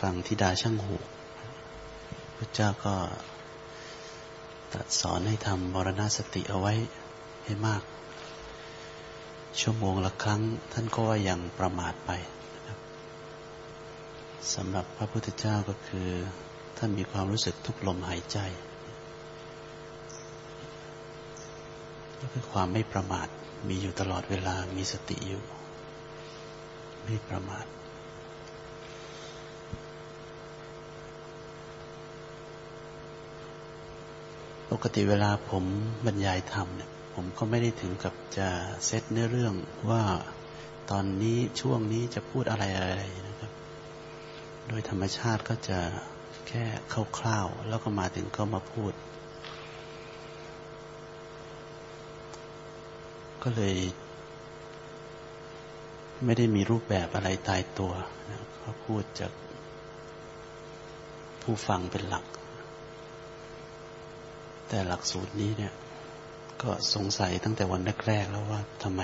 ฟังทิดาช่างหูพระเจ้าก็ตรัสสอนให้ทำมรณสติเอาไว้ให้มาก ชั่วโมงละครั้ง ท่านก็ว่ายังประมาทไปสำหรับพระพุทธเจ้าก็คือท่านมีความรู้สึกทุกลมหายใจก็คือความไม่ประมาทมีอยู่ตลอดเวลามีสติอยู่ ไม่ประมาท กติเวลาผมบรรยายธรรมเนี่ยผมก็ไม่ได้ถึงกับจะเซตเนื้อเรื่องว่าตอนนี้ช่วงนี้จะพูดอะไรอะไรนะครับ โดยธรรมชาติก็จะแค่คร่าวๆแล้วก็มาถึงก็มาพูด ก็เลย ไม่ได้มีรูปแบบอะไรตายตัวนะก็พูดจากผู้ฟังเป็นหลัก แต่หลักสูตรนี้เนี่ย ก็สงสัยตั้งแต่วันแรกๆแล้วว่าทำไม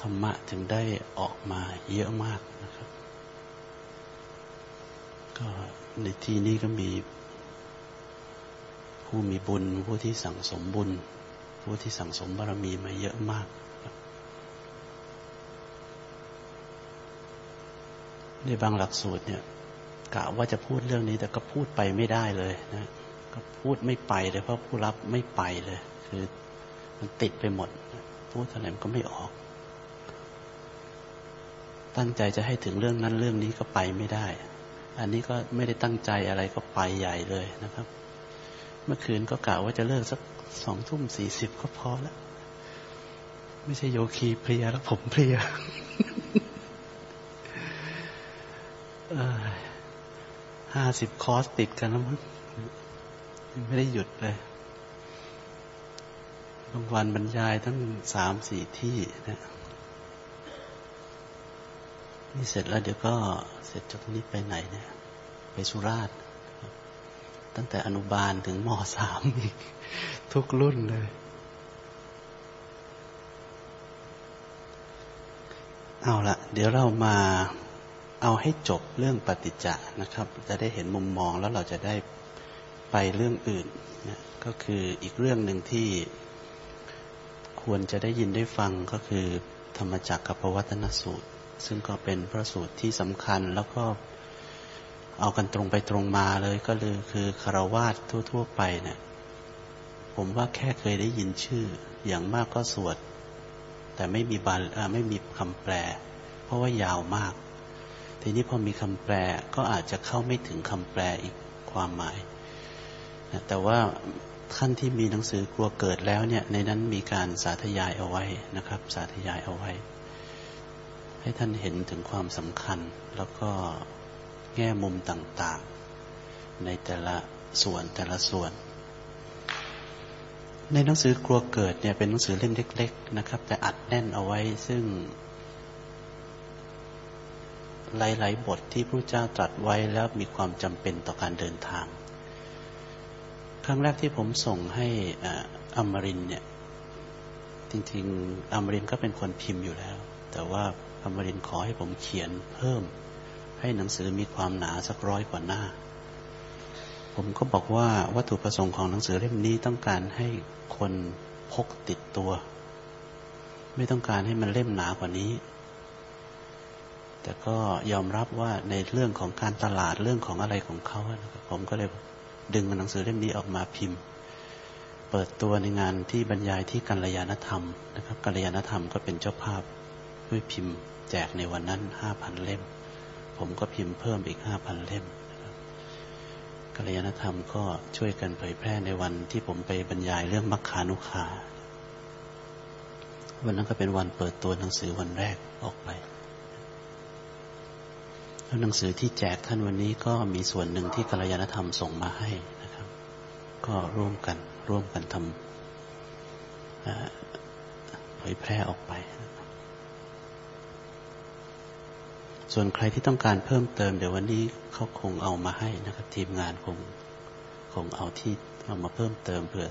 ธรรมะถึงได้ออกมาเยอะมากนะครับ ก็ในที่นี้ก็มีผู้มีบุญ ผู้ที่สั่งสมบุญ ผู้ที่สั่งสมบารมีมาเยอะมากในบางหลักสูตรเนี่ย กะว่าจะพูดเรื่องนี้ แต่ก็พูดไปไม่ได้เลยนะก็พูดไม่ไปเลยเพราะผู้รับไม่ไปเลย คือมันติดไปหมด พูดอะไรมันก็ไม่ออก ตั้งใจจะให้ถึงเรื่องนั้นเรื่องนี้ก็ไปไม่ได้ อันนี้ก็ไม่ได้ตั้งใจอะไรก็ไปใหญ่เลยนะครับ เมื่อคืนก็กะว่าจะเลิกสักสองทุ่มสี่สิบก็พอแล้วไม่ใช่โยคีเพลียแล้วผมเพลีย ห้าสิบคอร์สติดกันแล้วมั้งไม่ได้หยุดเลยบางวันบรรยายทั้งสามสี่ที่นะนี่เสร็จแล้วเดี๋ยวก็เสร็จจากนี้ไปไหนเนี่ย ไปสุราษฎร์ตั้งแต่อนุบาลถึงมสามอีก ทุกรุ่นเลย เอาละเดี๋ยวเรามา เอาให้จบเรื่องปฏิจจานะครับ จะได้เห็นมุมมองแล้วเราจะได้ไปเรื่องอื่นนะก็คืออีกเรื่องหนึ่งที่ควรจะได้ยินได้ฟังก็คือธรรมจักรกับปวัตนสูตร ซึ่งก็เป็นพระสูตรที่สำคัญแล้วก็เอากันตรงไปตรงมาเลยก็เลยคือคารวาสทั่ว ๆ ไปเนะี่ยผมว่าแค่เคยได้ยินชื่อ อย่างมากก็สวด แต่ไม่มีบาลไม่มีคำแปล เพราะว่ายาวมาก ทีนี้พอมีคำแปลก็อาจจะเข้าไม่ถึงคำแปลอีกความหมายนะแต่ว่าท่านที่มีหนังสือกลัวเกิดแล้วเนี่ยในนั้นมีการสาธยายเอาไว้นะครับ สาธยายเอาไว้ ให้ท่านเห็นถึงความสำคัญ แล้วก็แง่มุมต่างๆ ในแต่ละส่วนแต่ละส่วน ในหนังสือกลัวเกิดเนี่ยเป็นหนังสือเล่มเล็ก ๆ นะครับ แต่อัดแน่นเอาไว้ซึ่ง หลาย ๆ บทที่พระเจ้าตรัสไว้แล้วมีความจำเป็นต่อการเดินทาง ครั้งแรกที่ผมส่งให้อมรินเนี่ย จริง ๆอมรินก็เป็นคนพิมพ์อยู่แล้ว แต่ว่าอมรินขอให้ผมเขียนเพิ่ม ให้หนังสือมีความหนาสักร้อยกว่าหน้า ผมก็บอกว่าวัตถุประสงค์ของหนังสือเล่มนี้ต้องการให้คนพกติดตัว ไม่ต้องการให้มันเล่มหนากว่านี้ แต่ก็ยอมรับว่าในเรื่องของการตลาดเรื่องของอะไรของเขา ผมก็เลยดึงหนังสือเล่มนี้ออกมาพิมพ์ เปิดตัวในงานที่บรรยายที่กัลยาณธรรมนะครับกัลยาณธรรมก็เป็นเจ้าภาพด้วยพิมพ์แจกในวันนั้นห้าพันเล่ม ผมก็พิมพ์เพิ่มอีกห้าพันเล่มกัลยาณธรรมก็ช่วยกันเผยแพร่ในวันที่ผมไปบรรยายเรื่องมัคคานุคาวันนั้นก็เป็นวันเปิดตัวหนังสือวันแรกออกไป หนังสือที่แจกท่านวันนี้ก็มีส่วนหนึ่งที่กัลยาณธรรมส่งมาให้นะครับ ก็ร่วมกันร่วมกันทำเผยแพร่ออกไป ส่วนใครที่ต้องการเพิ่มเติม เดี๋ยววันนี้เขาคงเอามาให้นะครับ ทีมงานคงคงเอาที่เอามาเพิ่มเติมเพื่อ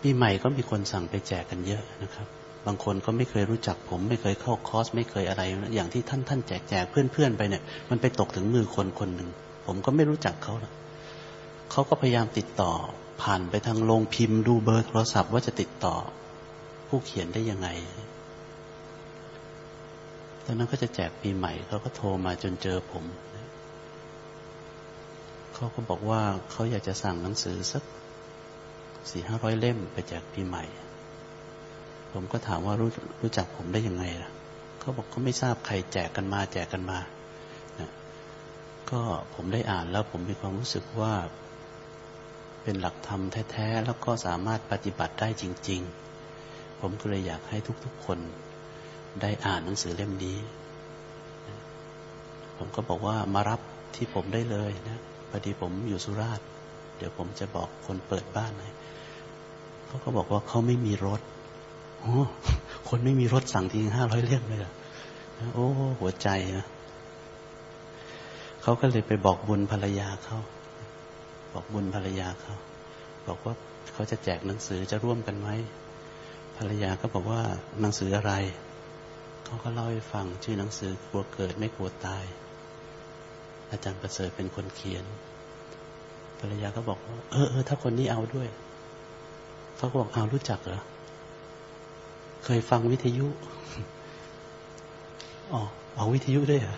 ปีใหม่ก็มีคนสั่งไปแจกกันเยอะนะครับ บางคนก็ไม่เคยรู้จักผม ไม่เคยเข้าคอร์สไม่เคยอะไร อย่างที่ท่านท่านแจกแจกเพื่อนๆไปเนี่ย มันไปตกถึงมือคนคนหนึ่งผมก็ไม่รู้จักเขาเขาก็พยายามติดต่อ ผ่านไปทางโรงพิมพ์ ดูเบอร์โทรศัพท์ว่าจะติดต่อ ผู้เขียนได้ยังไงตอนนั้นก็จะแจกปีใหม่เขาก็โทรมาจนเจอผมเขาก็บอกว่าเขาอยากจะสั่งหนังสือสักสี่ห้าร้อยเล่มไปแจกปีใหม่ ผมก็ถามว่ารู้รู้จักผมได้ยังไงล่ะเขาบอกเขาไม่ทราบใครแจกกันมา แจกกันมานะก็ผมได้อ่านแล้วผมมีความรู้สึกว่า เป็นหลักธรรมแท้ๆแล้วก็สามารถปฏิบัติได้จริง ๆ ผมก็เลยอยากให้ทุกๆคนได้อ่านหนังสือเล่มนี้ ผมก็บอกว่ามารับที่ผมได้เลยนะพอดีผมอยู่สุราษฎร์เดี๋ยวผมจะบอกคนเปิดบ้านให้เขาก็บอกว่าเขาไม่มีรถ โอ้คนไม่มีรถสั่งทีห้าร้อยเล่มเลยอโอ้หัวใจนะเขาก็เลยไปบอกบุญภรรยาเขาบอกบุญภรรยาเขาบอกว่าเขาจะแจกหนังสือจะร่วมกันไหมภรรยาก็บอกว่าหนังสืออะไรเขาก็เล่าให้ฟังชื่อหนังสือกลัวเกิดไม่กลัวตาย อาจารย์ประเสริฐเป็นคนเขียน ภรรยาก็บอกว่าเออเออถ้าคนนี้เอาด้วยเขาก็บอกเอารู้จักเหรอ เคยฟังวิทยุอ๋อออกวิทยุด้วยเหรอ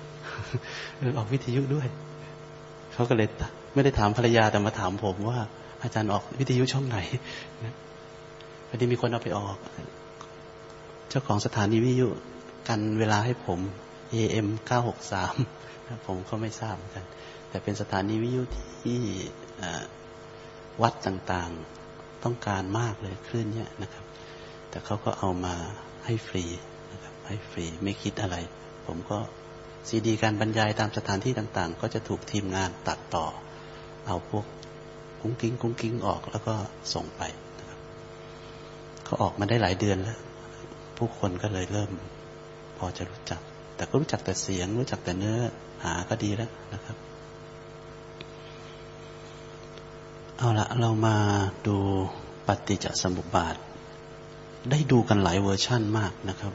เออออกวิทยุด้วย เขาก็เลยไม่ได้ถามภรรยาแต่มาถามผมว่า อาจารย์ออกวิทยุช่องไหนพอดีมีคนเอาไปออก เจ้าของสถานีวิทยุกันเวลาให้ผม AM 963 ผมก็ไม่ทราบกัน แต่เป็นสถานีวิทยุที่วัดต่างๆ ต้องการมากเลยคลื่นเนี้ยนะครับ แต่เขาก็เอามาให้ฟรีนะครับให้ฟรีไม่คิดอะไร ผมก็ซีดีการบรรยายตามสถานที่ต่าง ๆ ก็จะถูกทีมงานตัดต่อ เอาพวกกุ้งกิ้งกุ้งกิ้งออกแล้วก็ส่งไปนะครับเขาออกมาได้หลายเดือนแล้ว ผู้คนก็เลยเริ่ม พอจะรู้จัก แต่ก็รู้จักแต่เสียง รู้จักแต่เนื้อหาก็ดีแล้วนะครับ เอาละเรามาดูปฏิจจสมุปบาท ได้ดูกันหลายเวอร์ชั่นมากนะครับ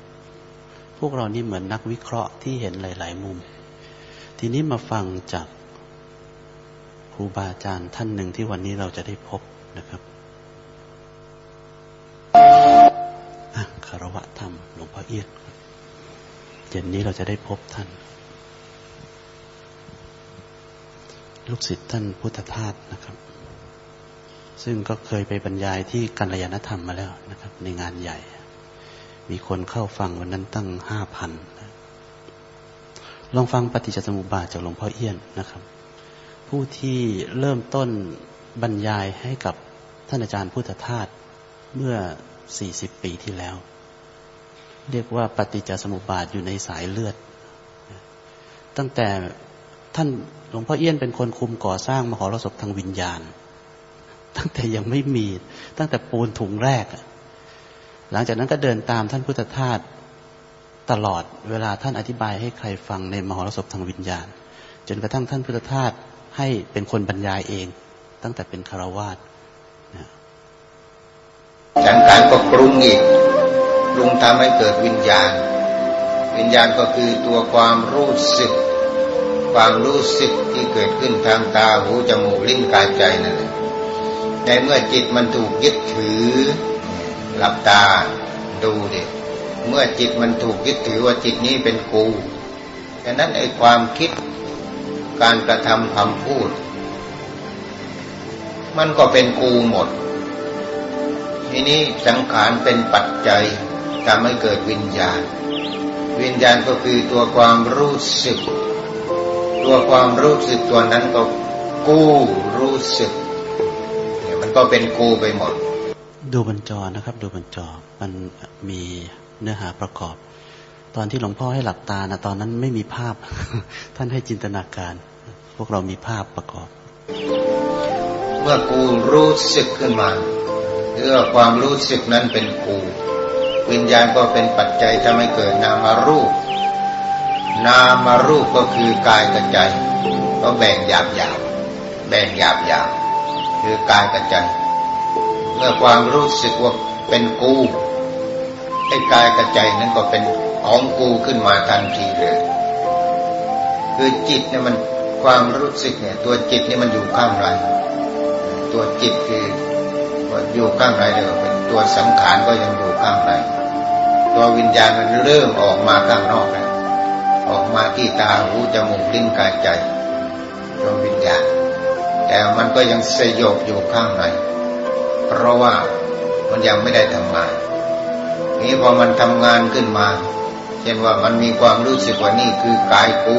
พวกเรานี่เหมือนนักวิเคราะห์ที่เห็นหลาย ๆ มุม ทีนี้มาฟังจากครูบาอาจารย์ท่านหนึ่งที่วันนี้เราจะได้พบนะครับคารวะธรรมหลวงพ่อเอียดเย็นนี้เราจะได้พบท่าน ลูกศิษย์ท่านพุทธทาสนะครับ ซึ่งก็เคยไปบรรยายที่กัลยาณธรรมมาแล้วนะครับ ในงานใหญ่ มีคนเข้าฟังวันนั้นตั้งห้าพันลองฟังปฏิจจสมุปบาทจากหลวงพ่อเอี้ยนนะครับ ผู้ที่เริ่มต้นบรรยายให้กับท่านอาจารย์พุทธทาสเมื่อสี่สิบปีที่แล้ว เรียกว่าปฏิจจสมุปบาทอยู่ในสายเลือด ตั้งแต่ท่านหลวงพ่อเอี้ยนเป็นคนคุมก่อสร้างมหรสพทางวิญญาณ ตั้งแต่ยังไม่มี ตั้งแต่ปูนถุงแรก หลังจากนั้นก็เดินตามท่านพุทธทาสตลอดเวลาท่านอธิบายให้ใครฟังในมหรสพทางวิญญาณ จนกระทั่งท่านพุทธทาสให้เป็นคนบรรยายเอง ตั้งแต่เป็นคารวาสสังการก็ปรุงอีกปรุงทำให้เกิดวิญญาณ วิญญาณก็คือตัวความรู้สึก ความรู้สึกที่เกิดขึ้นทางตาหูจมูกลิ้นกายใจนั่นแหละ ในเมื่อจิตมันถูกยึดถือหลับตาดูดิเมื่อจิตมันถูกยึดถือว่าจิตนี้เป็นกูดังนั้นไอ้ความคิดการกระทำคำพูด มันก็เป็นกูหมด ทีนี้สังขารเป็นปัจจัยทำให้เกิดวิญญาณ วิญญาณก็คือตัวความรู้สึก ตัวความรู้สึกตัวนั้นก็กู้รู้สึก ก็เป็นกูไปหมด ดูบนจอนะครับ ดูบนจอมันมีเนื้อหาประกอบ ตอนที่หลวงพ่อให้หลับตานะตอนนั้นไม่มีภาพ ท่านให้จินตนาการ พวกเรามีภาพประกอบ เมื่อกูรู้สึกขึ้นมาเรื่อความรู้สึกนั้นเป็นกู วิญญาณก็เป็นปัจจัยทำให้เกิดนามารูป นามารูปก็คือกายกับใจ ก็แบ่งหยาบหยาบแบ่งหยาบหยาบ คือกายกับใจ เมื่อความรู้สึกว่าเป็นกูไอ้กายกับใจนั้นก็เป็นของกูขึ้นมาทันทีเลย คือจิตเนี่ยมันความรู้สึกเนี่ย ตัวจิตนี่มันอยู่ข้างในตัวจิตคืออยู่ข้างในเดียวเป็นตัวสังขารก็ยังอยู่ข้างในตัววิญญาณมันเริ่มออกมาข้างนอกแล้วออกมาที่ตาหูจมูกลิ้นกายใจตัววิญญาณ แต่มันก็ยังสยบอยู่ข้างใน เพราะว่ามันยังไม่ได้ทำงาน นี้พอมันทำงานขึ้นมา เช่นว่ามันมีความรู้สึกว่านี่คือกายกู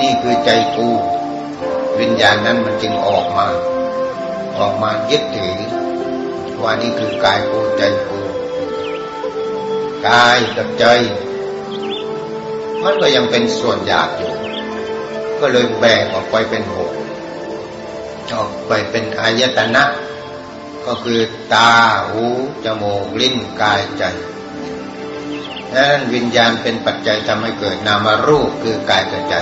นี่คือใจกู วิญญาณนั้นมันจึงออกมา ออกมายึดถือว่านี่คือกายกูใจกูกายกับใจ มันก็ยังเป็นส่วนหยาบอยู่ ก็เลยแบ่งออกไปเป็นหก ออกไปเป็นอายตนะ ก็คือตาหูจมูกลิ้นกายใจนั้นวิญญาณเป็นปัจจัยทำให้เกิดนามรูปคือกายกับใจ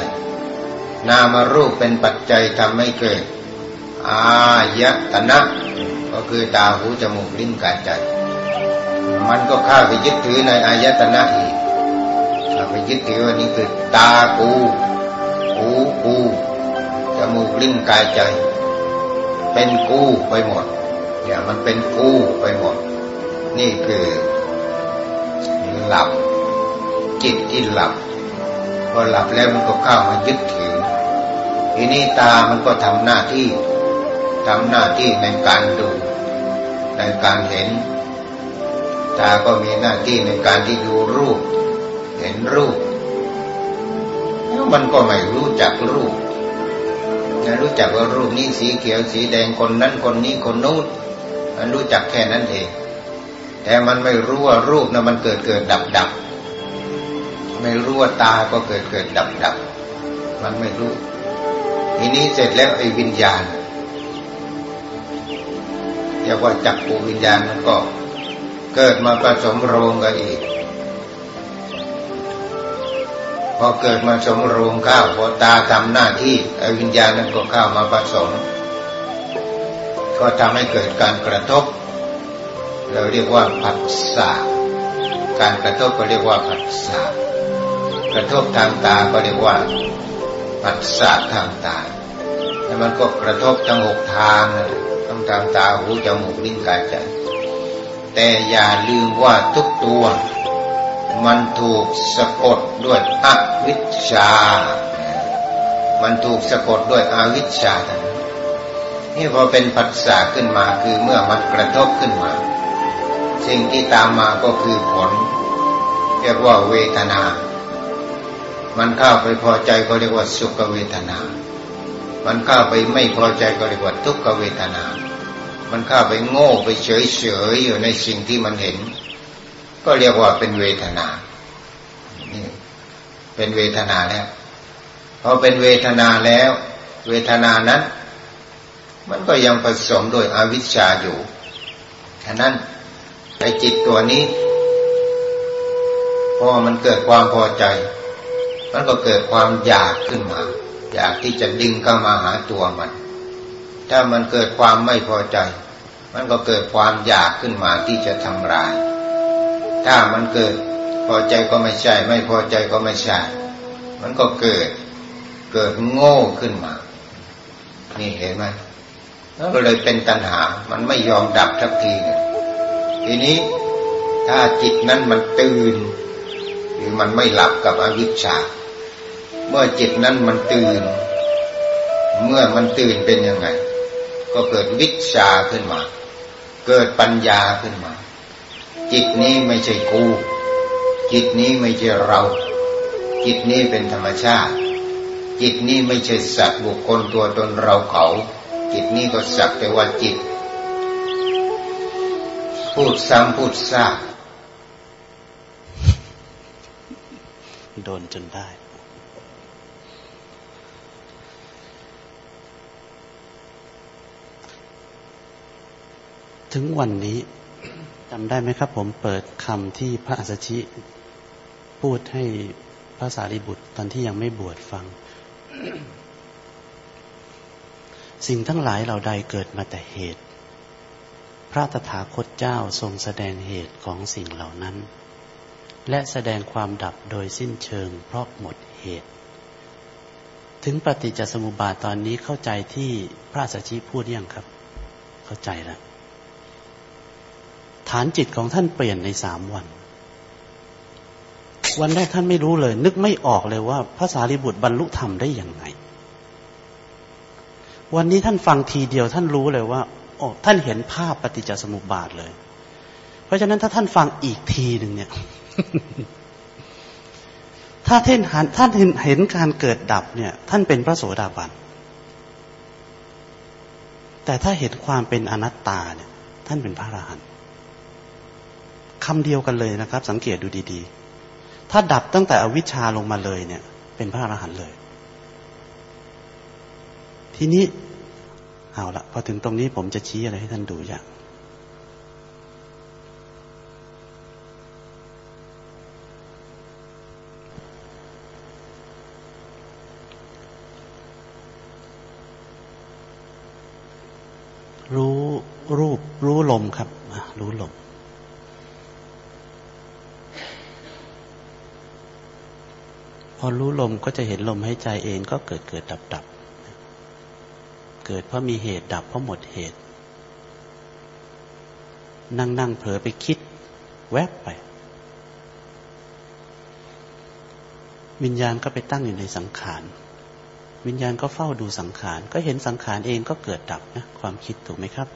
นามรูปเป็นปัจจัยทำให้เกิดอายตนะ ก็คือตาหูจมูกลิ้นกายใจ มันก็เข้าไปยึดถือในอายตนะอีกเข้าไปยึดถือว่านี่คือตากูหูกูจมูกลิ้นกายใจ เป็นกู้ไปหมด เนี่ยมันเป็นกู้ไปหมด นี่คือหลับ จิตที่หลับพอหลับแล้วมันก็เข้ามายึดถือทีนี้ตามันก็ทำหน้าที่ทำหน้าที่ในการดูในการเห็น ตาก็มีหน้าที่ในการที่ดูรูป เห็นรูปแล้วมันก็ไม่รู้จักรูป ไม่รู้จักว่ารูปนี้สีเขียวสีแดงคนนั้นคนนี้คนนู้นมันรู้จักแค่นั้นเอง แต่มันไม่รู้ว่ารูปนะมันเกิดเกิดดับดับไม่รู้ว่าตาก็เกิดเกิดดับดับมันไม่รู้ทีนี้เสร็จแล้วไอ้วิญญาณเรียกว่าจักปูวิญญาณมันก็เกิดมาผสมโรงกันอีก พอเกิดมาสมโรงข้าวพอตาทำหน้าที่ไอ้วิญญาณนั้นก็เข้ามาผสม ก็ทำให้เกิดการกระทบ เราเรียกว่าผัสสะการกระทบก็เรียกว่าผัสสะกระทบทางตาก็เรียกว่าผัสสะทางตาแล้วมันก็กระทบทั้งหกทางทั้งทางตาหูจมูกลิ้นกายใจแต่อย่าลืมว่าทุกตัว มันถูกสะกดด้วยอวิชชา มันถูกสะกดด้วยอวิชชา นี่พอเป็นผัสสะขึ้นมาคือเมื่อมันกระทบขึ้นมา สิ่งที่ตามมาก็คือผล เรียกว่าเวทนา มันเข้าไปพอใจก็เรียกว่าสุขเวทนา มันเข้าไปไม่พอใจก็เรียกว่าทุกขเวทนา มันเข้าไปโง่ไปเฉยเฉยอยู่ในสิ่งที่มันเห็น ก็เรียกว่าเป็นเวทนา นี่ เป็นเวทนาแล้วพอเป็นเวทนาแล้ว เวทนานั้น มันก็ยังผสมโดยอวิชชาอยู่ฉะนั้นไอจิตตัวนี้พอมันเกิดความพอใจ มันก็เกิดความอยากขึ้นมา อยากที่จะดึงเข้ามาหาตัวมัน ถ้ามันเกิดความไม่พอใจ มันก็เกิดความอยากขึ้นมาที่จะทำลาย ถ้ามันเกิด พอใจก็ไม่ใช่ ไม่พอใจก็ไม่ใช่ มันก็เกิด เกิดโง่ขึ้นมา นี่เห็นไหมก็เลยเป็นตัณหา มันไม่ยอมดับทักทีเนี่ยทีนี้ถ้าจิตนั้นมันตื่น หรือมันไม่หลับกับอวิชชา เมื่อจิตนั้นมันตื่น เมื่อมันตื่นเป็นยังไง ก็เกิดวิชาขึ้นมา เกิดปัญญาขึ้นมา จิตนี้ไม่ใช่กู จิตนี้ไม่ใช่เรา จิตนี้เป็นธรรมชาติ จิตนี้ไม่ใช่สัตว์บุคคลตัวตนเราเขา จิตนี้ก็สักแต่ว่าจิต พูดซ้ำพูดซากโดนจนได้ ถึงวันนี้ จำได้ไหมครับ ผมเปิดคำที่พระอัสสชิ พูดให้พระสารีบุตรตอนที่ยังไม่บวชฟัง สิ่งทั้งหลายเหล่าใดเกิดมาแต่เหตุ พระตถาคตเจ้าทรงแสดงเหตุของสิ่งเหล่านั้น และแสดงความดับโดยสิ้นเชิงเพราะหมดเหตุ ถึงปฏิจจสมุปบาทตอนนี้เข้าใจที่พระสัชชีพูดยังครับ เข้าใจแล้ว ฐานจิตของท่านเปลี่ยนในสามวัน วันแรกท่านไม่รู้เลย นึกไม่ออกเลยว่าพระสารีบุตรบรรลุธรรมได้อย่างไงวันนี้ท่านฟังทีเดียวท่านรู้เลยว่าโอ้ท่านเห็นภาพปฏิจจสมุปบาทเลย เพราะฉะนั้นถ้าท่านฟังอีกทีหนึ่งเนี่ย ถ้าท่านหันท่านเห็นเห็นการเกิดดับเนี่ย ท่านเป็นพระโสดาบัน แต่ถ้าเห็นความเป็นอนัตตาเนี่ย ท่านเป็นพระอรหันต์ คำเดียวกันเลยนะครับ สังเกตดูดีๆ ถ้าดับตั้งแต่อวิชชาลงมาเลยเนี่ย เป็นพระอรหันต์เลย ทีนี้เอาละพอถึงตรงนี้ผมจะชี้อะไรให้ท่านดูอย่างรู้รูปรู้ลมครับ รู้ลม พอรู้ลมก็จะเห็นลมให้ใจเองก็เกิดเกิดดับดับ เกิดเพราะมีเหตุดับเพราะหมดเหตุ นั่งนั่งเผลอไปคิด แวบไป วิญญาณก็ไปตั้งอยู่ในสังขาร วิญญาณก็เฝ้าดูสังขาร ก็เห็นสังขารเองก็เกิดดับนะ ความคิดถูกไหมครับ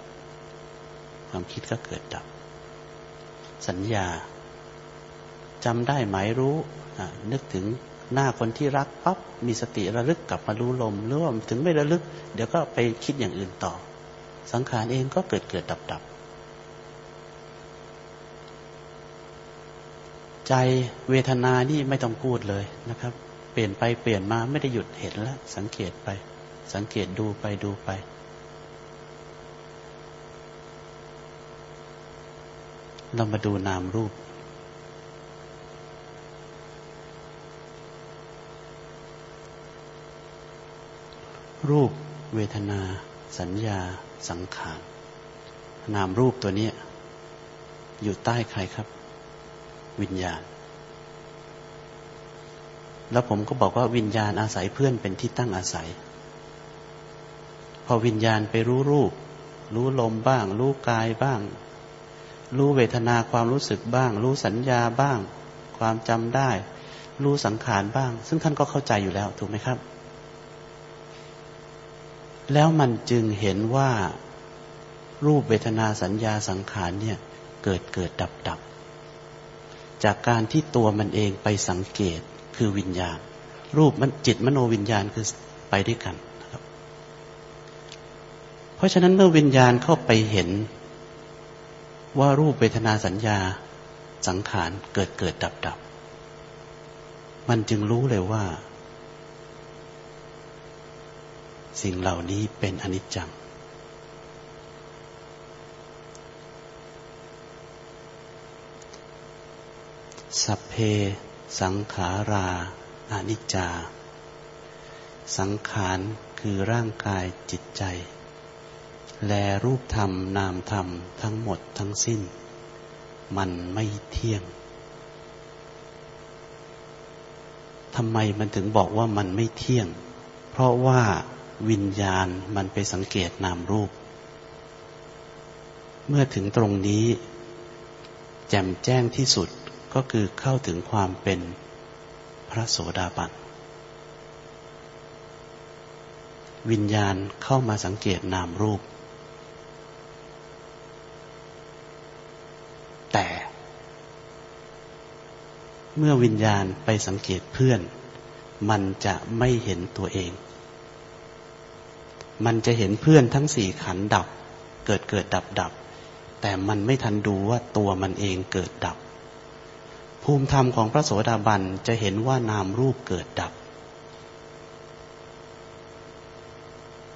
ความคิดก็เกิดดับ สัญญาจำได้ไหมรู้นึกถึง หน้าคนที่รักปั๊บมีสติระลึกกลับมารู้ลมหรือว่าถึงไม่ระลึก เดี๋ยวก็ไปคิดอย่างอื่นต่อ สังขารเองก็เกิดเกิดดับดับใจเวทนานี่ไม่ต้องพูดเลยนะครับ เปลี่ยนไปเปลี่ยนมาไม่ได้หยุดเห็นแล้ว สังเกตไป สังเกตดูไปดูไป เรามาดูนามรูป รูปเวทนา สัญญา สังขาร นามรูปตัวนี้ อยู่ใต้ใครครับ วิญญาณ แล้วผมก็บอกว่าวิญญาณอาศัยเพื่อนเป็นที่ตั้งอาศัย พอวิญญาณไปรู้รูป รู้ลมบ้าง รู้กายบ้าง รู้เวทนาความรู้สึกบ้าง รู้สัญญาบ้าง ความจำได้ รู้สังขารบ้าง ซึ่งท่านก็เข้าใจอยู่แล้วถูกไหมครับ แล้วมันจึงเห็นว่ารูปเวทนาสัญญาสังขารเนี่ย เกิดเกิดดับดับ จากการที่ตัวมันเองไปสังเกตคือวิญญาณ รูปมันจิตมโนวิญญาณคือไปด้วยกันนะครับ เพราะฉะนั้นเมื่อวิญญาณเข้าไปเห็นว่ารูปเวทนาสัญญาสังขารเกิดเกิดดับดับ มันจึงรู้เลยว่า สิ่งเหล่านี้เป็นอนิจจัง สัพเพ สังขาราอนิจจา สังขารคือร่างกายจิตใจ แลรูปธรรมนามธรรมทั้งหมดทั้งสิ้น มันไม่เที่ยงทำไมมันถึงบอกว่ามันไม่เที่ยง เพราะว่า วิญญาณมันไปสังเกตนามรูป เมื่อถึงตรงนี้ แจ่มแจ้งที่สุดก็คือเข้าถึงความเป็นพระโสดาบันวิญญาณเข้ามาสังเกตนามรูป แต่ เมื่อวิญญาณไปสังเกตเพื่อน มันจะไม่เห็นตัวเอง มันจะเห็นเพื่อนทั้งสี่ขันดับ เกิดเกิดดับดับ แต่มันไม่ทันดูว่าตัวมันเองเกิดดับ ภูมิธรรมของพระโสดาบันจะเห็นว่านามรูปเกิดดับ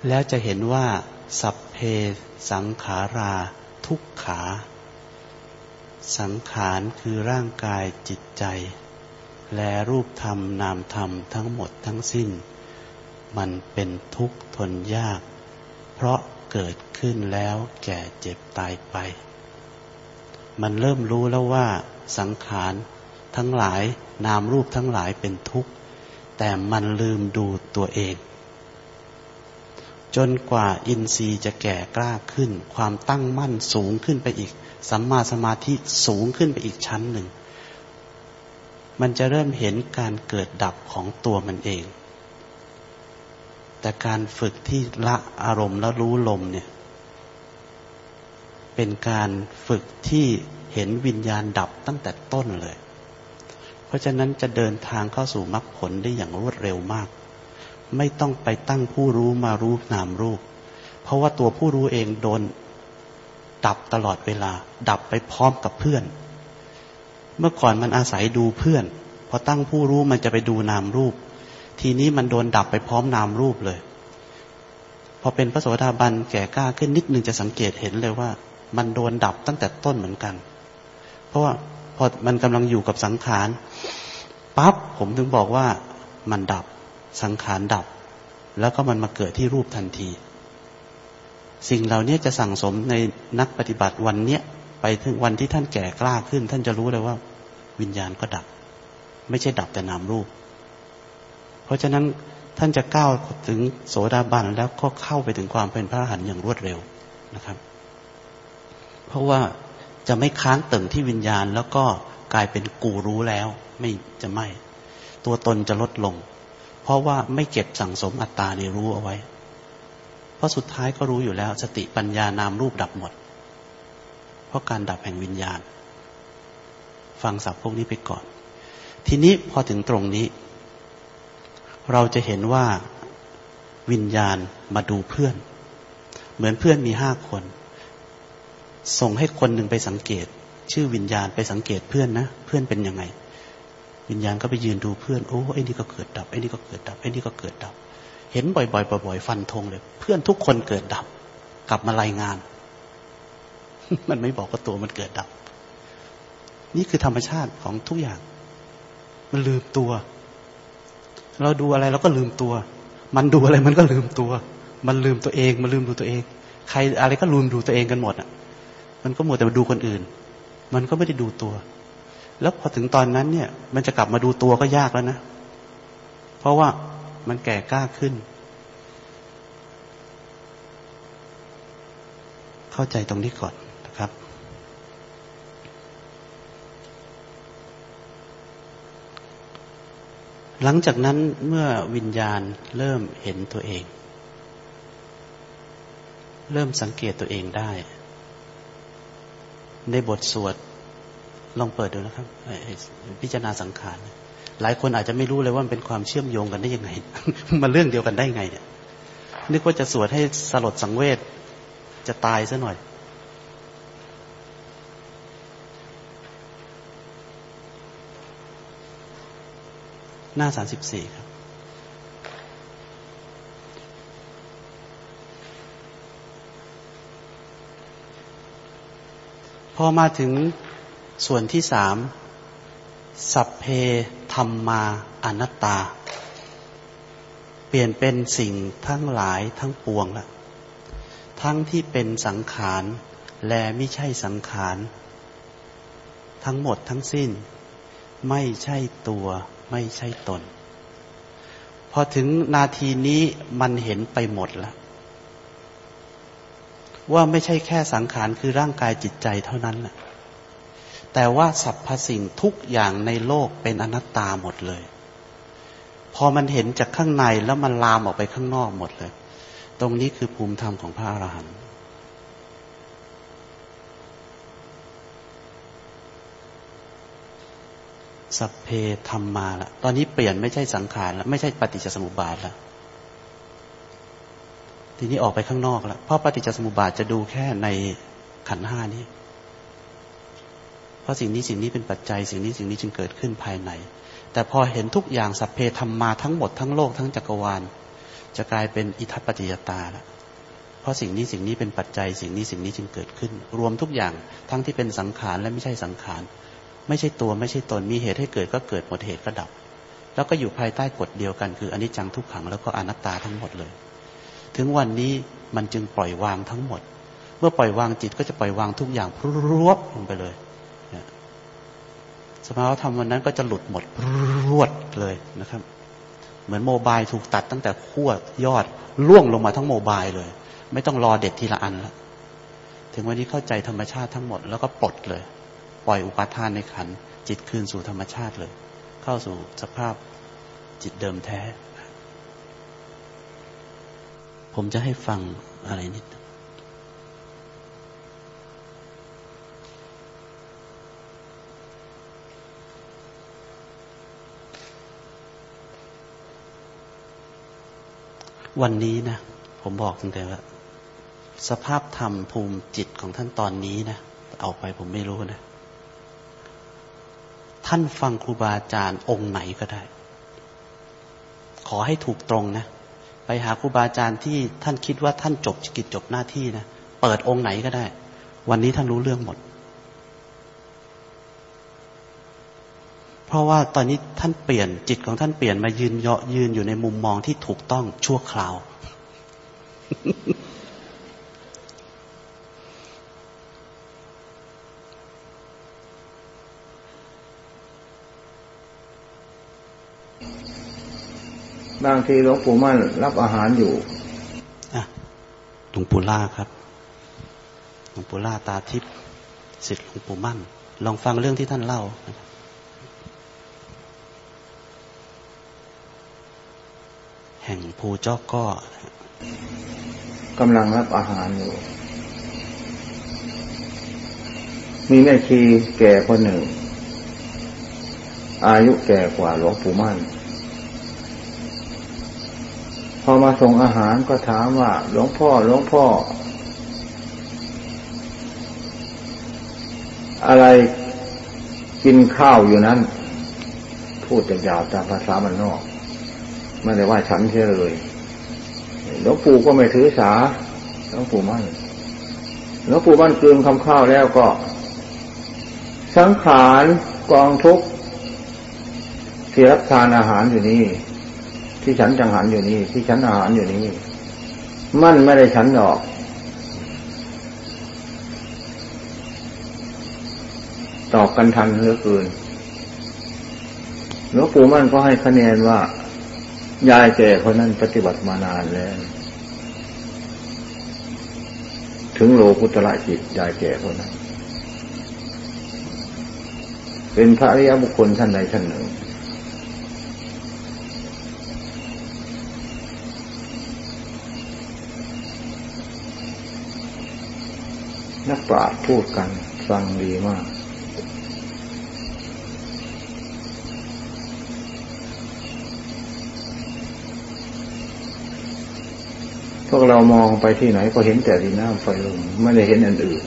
แล้วจะเห็นว่าสัพเพสังขาราทุกขา สังขารคือร่างกายจิตใจ และรูปธรรมนามธรรมทั้งหมดทั้งสิ้น มันเป็นทุกข์ทนยาก เพราะเกิดขึ้นแล้วแก่เจ็บตายไป มันเริ่มรู้แล้วว่าสังขารทั้งหลายนามรูปทั้งหลายเป็นทุกข์ แต่มันลืมดูตัวเอง จนกว่าอินทรีย์จะแก่กล้าขึ้น ความตั้งมั่นสูงขึ้นไปอีก สัมมาสมาธิสูงขึ้นไปอีกชั้นหนึ่ง มันจะเริ่มเห็นการเกิดดับของตัวมันเอง แต่การฝึกที่ละอารมณ์แล้วรู้ลมเนี่ย เป็นการฝึกที่เห็นวิญญาณดับตั้งแต่ต้นเลย เพราะฉะนั้นจะเดินทางเข้าสู่มรรคผลได้อย่างรวดเร็วมาก ไม่ต้องไปตั้งผู้รู้มารู้นามรูป เพราะว่าตัวผู้รู้เองโดนดับตลอดเวลา ดับไปพร้อมกับเพื่อน เมื่อก่อนมันอาศัยดูเพื่อน พอตั้งผู้รู้มันจะไปดูนามรูป ทีนี้มันโดนดับไปพร้อมนามรูปเลย พอเป็นพระโสดาบันแก่กล้าขึ้นนิดนึงจะสังเกตเห็นเลยว่า มันโดนดับตั้งแต่ต้นเหมือนกัน เพราะว่าพอมันกำลังอยู่กับสังขารปั๊บผมถึงบอกว่ามันดับสังขารดับ แล้วก็มันมาเกิดที่รูปทันที สิ่งเหล่านี้จะสั่งสมในนักปฏิบัติวันเนี้ยไปถึงวันที่ท่านแก่กล้าขึ้น ท่านจะรู้เลยว่า วิญญาณก็ดับ ไม่ใช่ดับแต่นามรูป เพราะฉะนั้นท่านจะก้าวถึงโสดาบันแล้วก็เข้าไปถึงความเป็นพระอรหันต์อย่างรวดเร็วนะครับ เพราะว่าจะไม่ค้างตึงที่วิญญาณ แล้วก็กลายเป็นกูรู้แล้ว ไม่จะไม่ ตัวตนจะลดลง เพราะว่าไม่เก็บสั่งสมอัตตาในรู้เอาไว้ เพราะสุดท้ายก็รู้อยู่แล้ว สติปัญญานามรูปดับหมด เพราะการดับแห่งวิญญาณ ฟังสับพวกนี้ไปก่อน ทีนี้พอถึงตรงนี้ เราจะเห็นว่าวิญญาณมาดูเพื่อน เหมือนเพื่อนมีห้าคน ส่งให้คนหนึ่งไปสังเกต ชื่อวิญญาณไปสังเกตเพื่อนนะ เพื่อนเป็นยังไง วิญญาณก็ไปยืนดูเพื่อนโอ้ไอ้นี่ก็เกิดดับไอ้นี่ก็เกิดดับไอ้นี่ก็เกิดดับ เห็นบ่อยๆบ่อยๆฟันธงเลย เพื่อนทุกคนเกิดดับ กลับมารายงาน มันไม่บอกว่าตัวมันเกิดดับ นี่คือธรรมชาติของทุกอย่าง มันลืมตัว เราดูอะไรเราก็ลืมตัว มันดูอะไรมันก็ลืมตัว มันลืมตัวเอง มันลืมดูตัวเอง ใครอะไรก็ลืมดูตัวเองกันหมดอะ มันก็หมดแต่ดูคนอื่น มันก็ไม่ได้ดูตัว แล้วพอถึงตอนนั้นเนี่ย มันจะกลับมาดูตัวก็ยากแล้วนะ เพราะว่ามันแก่กล้าขึ้น เข้าใจตรงนี้ก่อนนะครับ หลังจากนั้นเมื่อวิญญาณเริ่มเห็นตัวเอง เริ่มสังเกตตัวเองได้ ในบทสวดลองเปิดดูนะครับ พิจารณาสังขาร หลายคนอาจจะไม่รู้เลยว่ามันเป็นความเชื่อมโยงกันได้ยังไง มันเรื่องเดียวกันได้ไงเนี่ยนึกว่าจะสวดให้สลดสังเวชจะตายซะหน่อย หน้าสามสิบสี่ครับ พอมาถึงส่วนที่สามสัพเพธรรมาอนัตตา เปลี่ยนเป็นสิ่งทั้งหลายทั้งปวงละทั้งที่เป็นสังขาร และไม่ใช่สังขาร ทั้งหมดทั้งสิ้น ไม่ใช่ตัว ไม่ใช่ตน พอถึงนาทีนี้มันเห็นไปหมดแล้ว ว่าไม่ใช่แค่สังขารคือร่างกายจิตใจเท่านั้นแหละแต่ว่าสรรพสิ่งทุกอย่างในโลกเป็นอนัตตาหมดเลย พอมันเห็นจากข้างในแล้วมันลามออกไปข้างนอกหมดเลย ตรงนี้คือภูมิธรรมของพระอรหันต์ สัพเพธรรมาละตอนนี้เปลี่ยนไม่ใช่สังขารแล้วไม่ใช่ปฏิจจสมุปบาทแล้วทีนี้ออกไปข้างนอกแล้วเพราะปฏิจจสมุปบาทจะดูแค่ในขันห้านี้ เพราะสิ่งนี้สิ่งนี้เป็นปัจจัย สิ่งนี้สิ่งนี้จึงเกิดขึ้นภายใน แต่พอเห็นทุกอย่างสัพเพธรรมมาทั้งหมดทั้งโลกทั้งจักรวาล จะกลายเป็นอิทัปปัจจยตาล้วเพราะสิ่งนี้สิ่งนี้เป็นปัจจัย สิ่งนี้สิ่งนี้จึงเกิดขึ้น รวมทุกอย่างทั้งที่เป็นสังขารและไม่ใช่สังขาร ไม่ใช่ตัวไม่ใช่ตนมีเหตุให้เกิดก็เกิดหมดเหตุก็ดับ แล้วก็อยู่ภายใต้กฎเดียวกัน คืออนิจจังทุกขังแล้วก็อนัตตาทั้งหมดเลย ถึงวันนี้มันจึงปล่อยวางทั้งหมด เมื่อปล่อยวางจิตก็จะปล่อยวางทุกอย่างรวบลงไปเลยสภาวธรรมวันนั้นก็จะหลุดหมดรวดเลยนะครับ เหมือนโมบายถูกตัดตั้งแต่ขั้วยอดล่วงลงมาทั้งโมบายเลย ไม่ต้องรอเด็ดทีละอันแล้วถึงวันนี้เข้าใจธรรมชาติทั้งหมดแล้วก็ปลดเลย ปล่อยอุปาทานในขันจิตคืนสู่ธรรมชาติเลย เข้าสู่สภาพจิตเดิมแท้ ผมจะให้ฟังอะไรนิดวันนี้นะ ผมบอกตั้งแต่ว่า สภาพธรรมภูมิจิตของท่านตอนนี้นะ เอาไปผมไม่รู้นะ ท่านฟังครูบาอาจารย์องค์ไหนก็ได้ ขอให้ถูกตรงนะ ไปหาครูบาอาจารย์ที่ท่านคิดว่าท่านจบกิจจบหน้าที่นะ เปิดองค์ไหนก็ได้ วันนี้ท่านรู้เรื่องหมด เพราะว่าตอนนี้ท่านเปลี่ยนจิตของท่านเปลี่ยนมายืนเยาะยืนอยู่ในมุมมองที่ถูกต้องชั่วคราว บางทีหลวงปู่มั่นรับอาหารอยู่อะหลวงปู่ล่าครับ หลวงปู่ล่าตาทิพย์สิทธิ์หลวงปู่มั่น ลองฟังเรื่องที่ท่านเล่านะครับแห่งภูเจ้าก็กำลังรับอาหารอยู่ มีแม่ชีแก่คนหนึ่งอายุแก่กว่าหลวงปู่มั่น พอมาส่งอาหารก็ถามว่า หลวงพ่อหลวงพ่อ อะไรกินข้าวอยู่นั้น พูดจะยาวตามภาษามันนอก ไม่ได้ว่าฉันเช่เลยหลวงปู่ก็ไม่ถือสาหลวงปู่มั่นหลวงปู่มั่นเกินคำข้าวแล้วก็ สังขารกองทุกที่รับทานอาหารอยู่นี่ ที่ฉันจังหันอยู่นี่ ที่ฉันอาหารอยู่นี่มั่นไม่ได้ฉันหรอก ตอบกันทันเหลือเกินหลวงปู่มั่นก็ให้คะแนนว่า ยายแก่คนนั้นปฏิบัติมานานแล้ว ถึงโลกุตระจิตยายแก่คนนั้น เป็นพระอริยบุคคลท่านใดท่านหนึ่ง นักปราชญ์พูดกันฟังดีมาก พวกเรามองไปที่ไหนก็เห็นแต่ดินน้ำไฟลมไม่ได้เห็นอันอื่น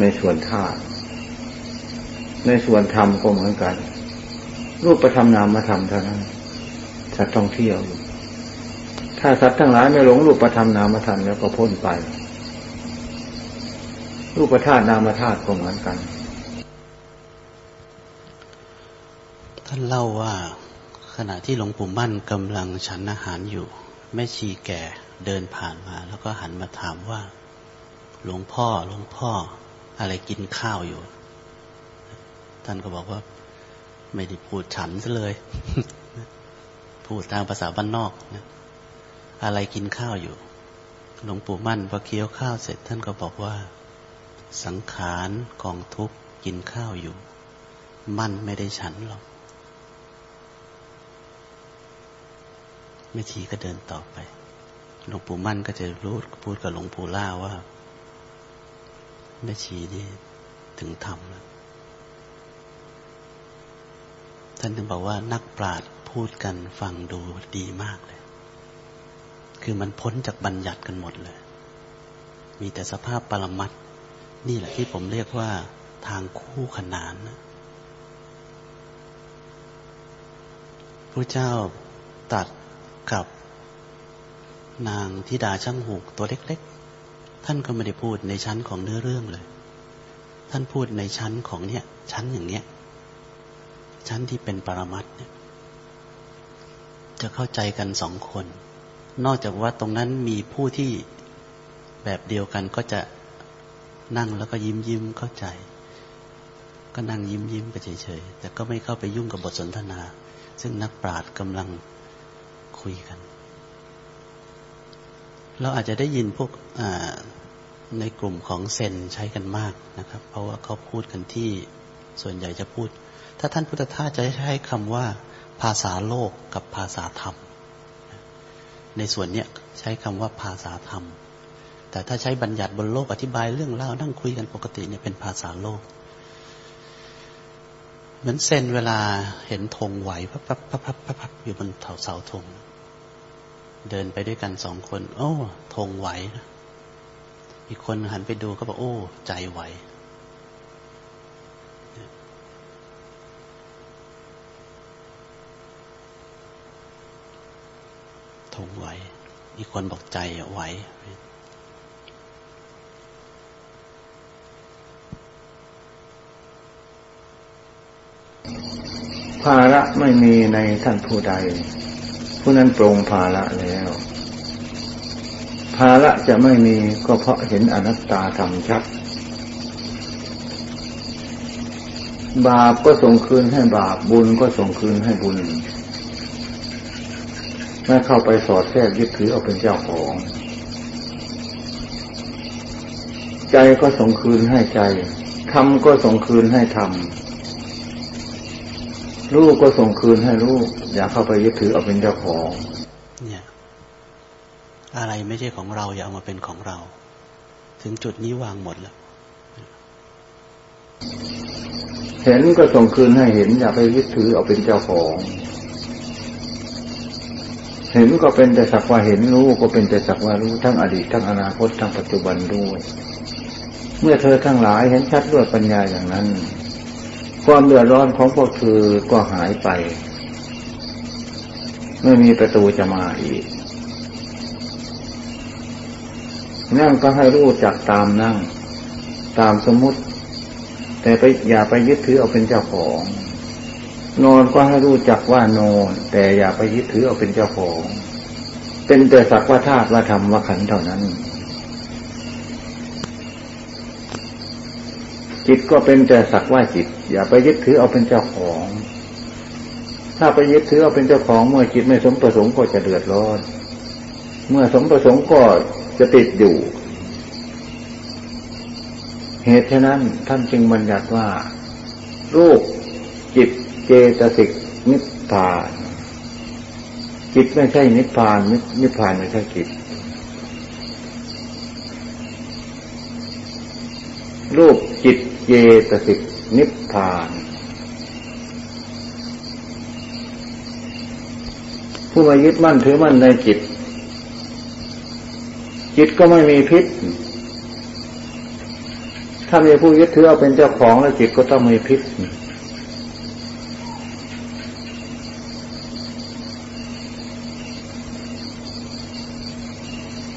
ในส่วนธาตุในส่วนธรรมก็เหมือนกัน รูปประธรรมนามธรรมเท่านั้น สัตว์ท่องเที่ยว ถ้าสัตว์ทั้งหลายไม่หลงรูปประธรรมนามธรรมแล้วก็พ้นไป รูปธาตุนามธาตุก็เหมือนกัน ท่านเล่าว่าขณะที่หลวงปู่มั่นกำลังฉันอาหารอยู่ แม่ชีแก่เดินผ่านมา แล้วก็หันมาถามว่า หลวงพ่อหลวงพ่อ อะไรกินข้าวอยู่ ท่านก็บอกว่า ไม่ได้พูดฉันซะเลย พูดตามภาษาบ้านนอกนะอะไรกินข้าวอยู่ หลวงปู่มั่นพอเคี้ยวข้าวเสร็จท่านก็บอกว่า สังขารกองทุกกินข้าวอยู่ มั่นไม่ได้ฉันหรอกแม่ชีก็เดินต่อไป หลวงปู่มั่นก็จะรู้พูดกับหลวงปู่ล่าว่าแม่ชีนี่ถึงธรรมแล้ว ท่านถึงบอกว่านักปราชญ์ พูดกันฟังดูดีมากเลย คือมันพ้นจากบัญญัติกันหมดเลย มีแต่สภาพปรมัตนี่แหละที่ผมเรียกว่าทางคู่ขนานพระเจ้าตัดกับนางธิดาช่างหูกตัวเล็ก ๆ ท่านก็ไม่ได้พูดในชั้นของเนื้อเรื่องเลย ท่านพูดในชั้นของเนี่ย ชั้นอย่างเนี้ย ชั้นที่เป็นปรมัตเนี่ย จะเข้าใจกันสองคน นอกจากว่าตรงนั้นมีผู้ที่แบบเดียวกันก็จะนั่งแล้วก็ยิ้มยิ้มเข้าใจ ก็นั่งยิ้มยิ้มไปเฉยๆแต่ก็ไม่เข้าไปยุ่งกับบทสนทนา ซึ่งนักปราชญ์กำลังคุยกัน เราอาจจะได้ยินพวกในกลุ่มของเซนใช้กันมากนะครับ เพราะว่าเขาพูดกันที่ส่วนใหญ่จะพูด ถ้าท่านพุทธทาสจะใช้คำว่า ภาษาโลกกับภาษาธรรม ในส่วนเนี้ยใช้คำว่าภาษาธรรม แต่ถ้าใช้บัญญัติบนโลกอธิบายเรื่องเล่านั่งคุยกันปกติเนี่ยเป็นภาษาโลก เหมือนเซนเวลาเห็นธงไหวพับพับพับพับพับอยู่บนเสาเสาธง เดินไปด้วยกันสองคน โอ้ธงไหวนะอีกคนหันไปดูก็บอกโอ้ ใจไหว ธงไหวอีกคนบอกใจไหวภาระไม่มีในท่านผู้ใด ผู้นั้นปรงภาระแล้ว ภาระจะไม่มีก็เพราะเห็นอนัตตาธรรมชัด บาปก็ส่งคืนให้บาปบุญก็ส่งคืนให้บุญ ไม่เข้าไปสอดแทรกยึดถือเอาเป็นเจ้าของ ใจก็ส่งคืนให้ใจธรรมก็ส่งคืนให้ธรรมลูกก็ส่งคืนให้ลูก อย่าเข้าไปยึดถือเอาเป็นเจ้าของ เนี่ย อะไรไม่ใช่ของเรา อย่าเอามาเป็นของเรา ถึงจุดนี้วางหมดแล้วเห็นก็ส่งคืนให้เห็น อย่าไปยึดถือเอาเป็นเจ้าของ เห็นก็เป็นแต่สักว่าเห็นรู้ก็เป็นแต่สักว่ารู้ทั้งอดีตทั้งอนาคตทั้งปัจจุบันด้วย เมื่อเธอทั้งหลายเห็นชัดด้วยปัญญาอย่างนั้น ความเดือดร้อนของพวกเธอก็หายไป ไม่มีประตูจะมาอีก นั่งก็ให้รู้จักตามนั่ง ตามสมมติ แต่ไปอย่าไปยึดถือเอาเป็นเจ้าของ นอนก็ให้รู้จักว่านอน แต่อย่าไปยึดถือเอาเป็นเจ้าของ เป็นแต่สักว่าธาตุว่าธรรมว่าขันเท่านั้น จิตก็เป็นแต่สักว่าจิต อย่าไปยึดถือเอาเป็นเจ้าของ ถ้าไปยึดถือเอาเป็นเจ้าของเมื่อจิตไม่สมประสงค์ก็จะเดือดร้อนเมื่อสมประสงค์ก็จะติดอยู่ เหตุฉะนั้นท่านจึงบัญญัติว่ารูปจิต เจตสิกนิพพาน จิตไม่ใช่นิพพานนิพพานไม่ใช่จิต รูปจิตเจตสิกนิพพาน ผู้มายึดมั่นถือมั่นในจิต จิตก็ไม่มีพิษถ้ามีผู้ยึดถือเอาเป็นเจ้าของแล้วจิตก็ต้องมีพิษ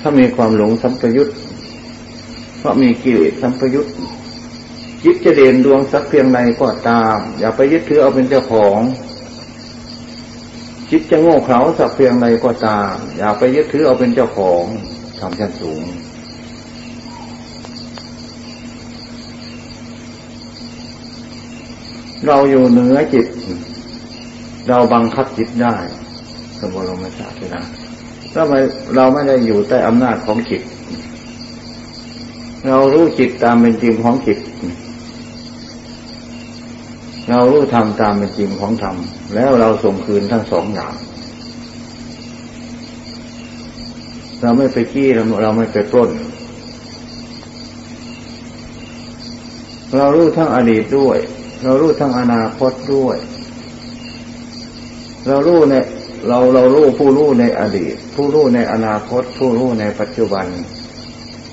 ถ้ามีความหลงสัมปยุตเพราะมีกิเลสสัมปยุตจิตจะเด่นดวงสักเพียงใดก็ตาม อย่าไปยึดถือเอาเป็นเจ้าของจิตจะโง่เขลาสักเพียงใดก็ตาม อย่าไปยึดถือเอาเป็นเจ้าของทำชั้นสูง เราอยู่เหนือจิต เราบังคับจิตได้สมบูรณ์ไม่ทราบนะ ถ้าไมเราไม่ได้อยู่ใต้อำนาจของจิต เรารู้จิตตามเป็นจริงของจิต เรารู้ทำตามเป็นจริงของธรรม แล้วเราส่งคืนทั้งสองอย่าง เราไม่ไปขี้เราเราไม่ไปปล้น เรารู้ทั้งอดีตด้วย เรารู้ทั้งอนาคตด้วย เรารู้ใน เราเรารู้ผู้รู้ในอดีต ผู้รู้ในอนาคต ผู้รู้ในปัจจุบัน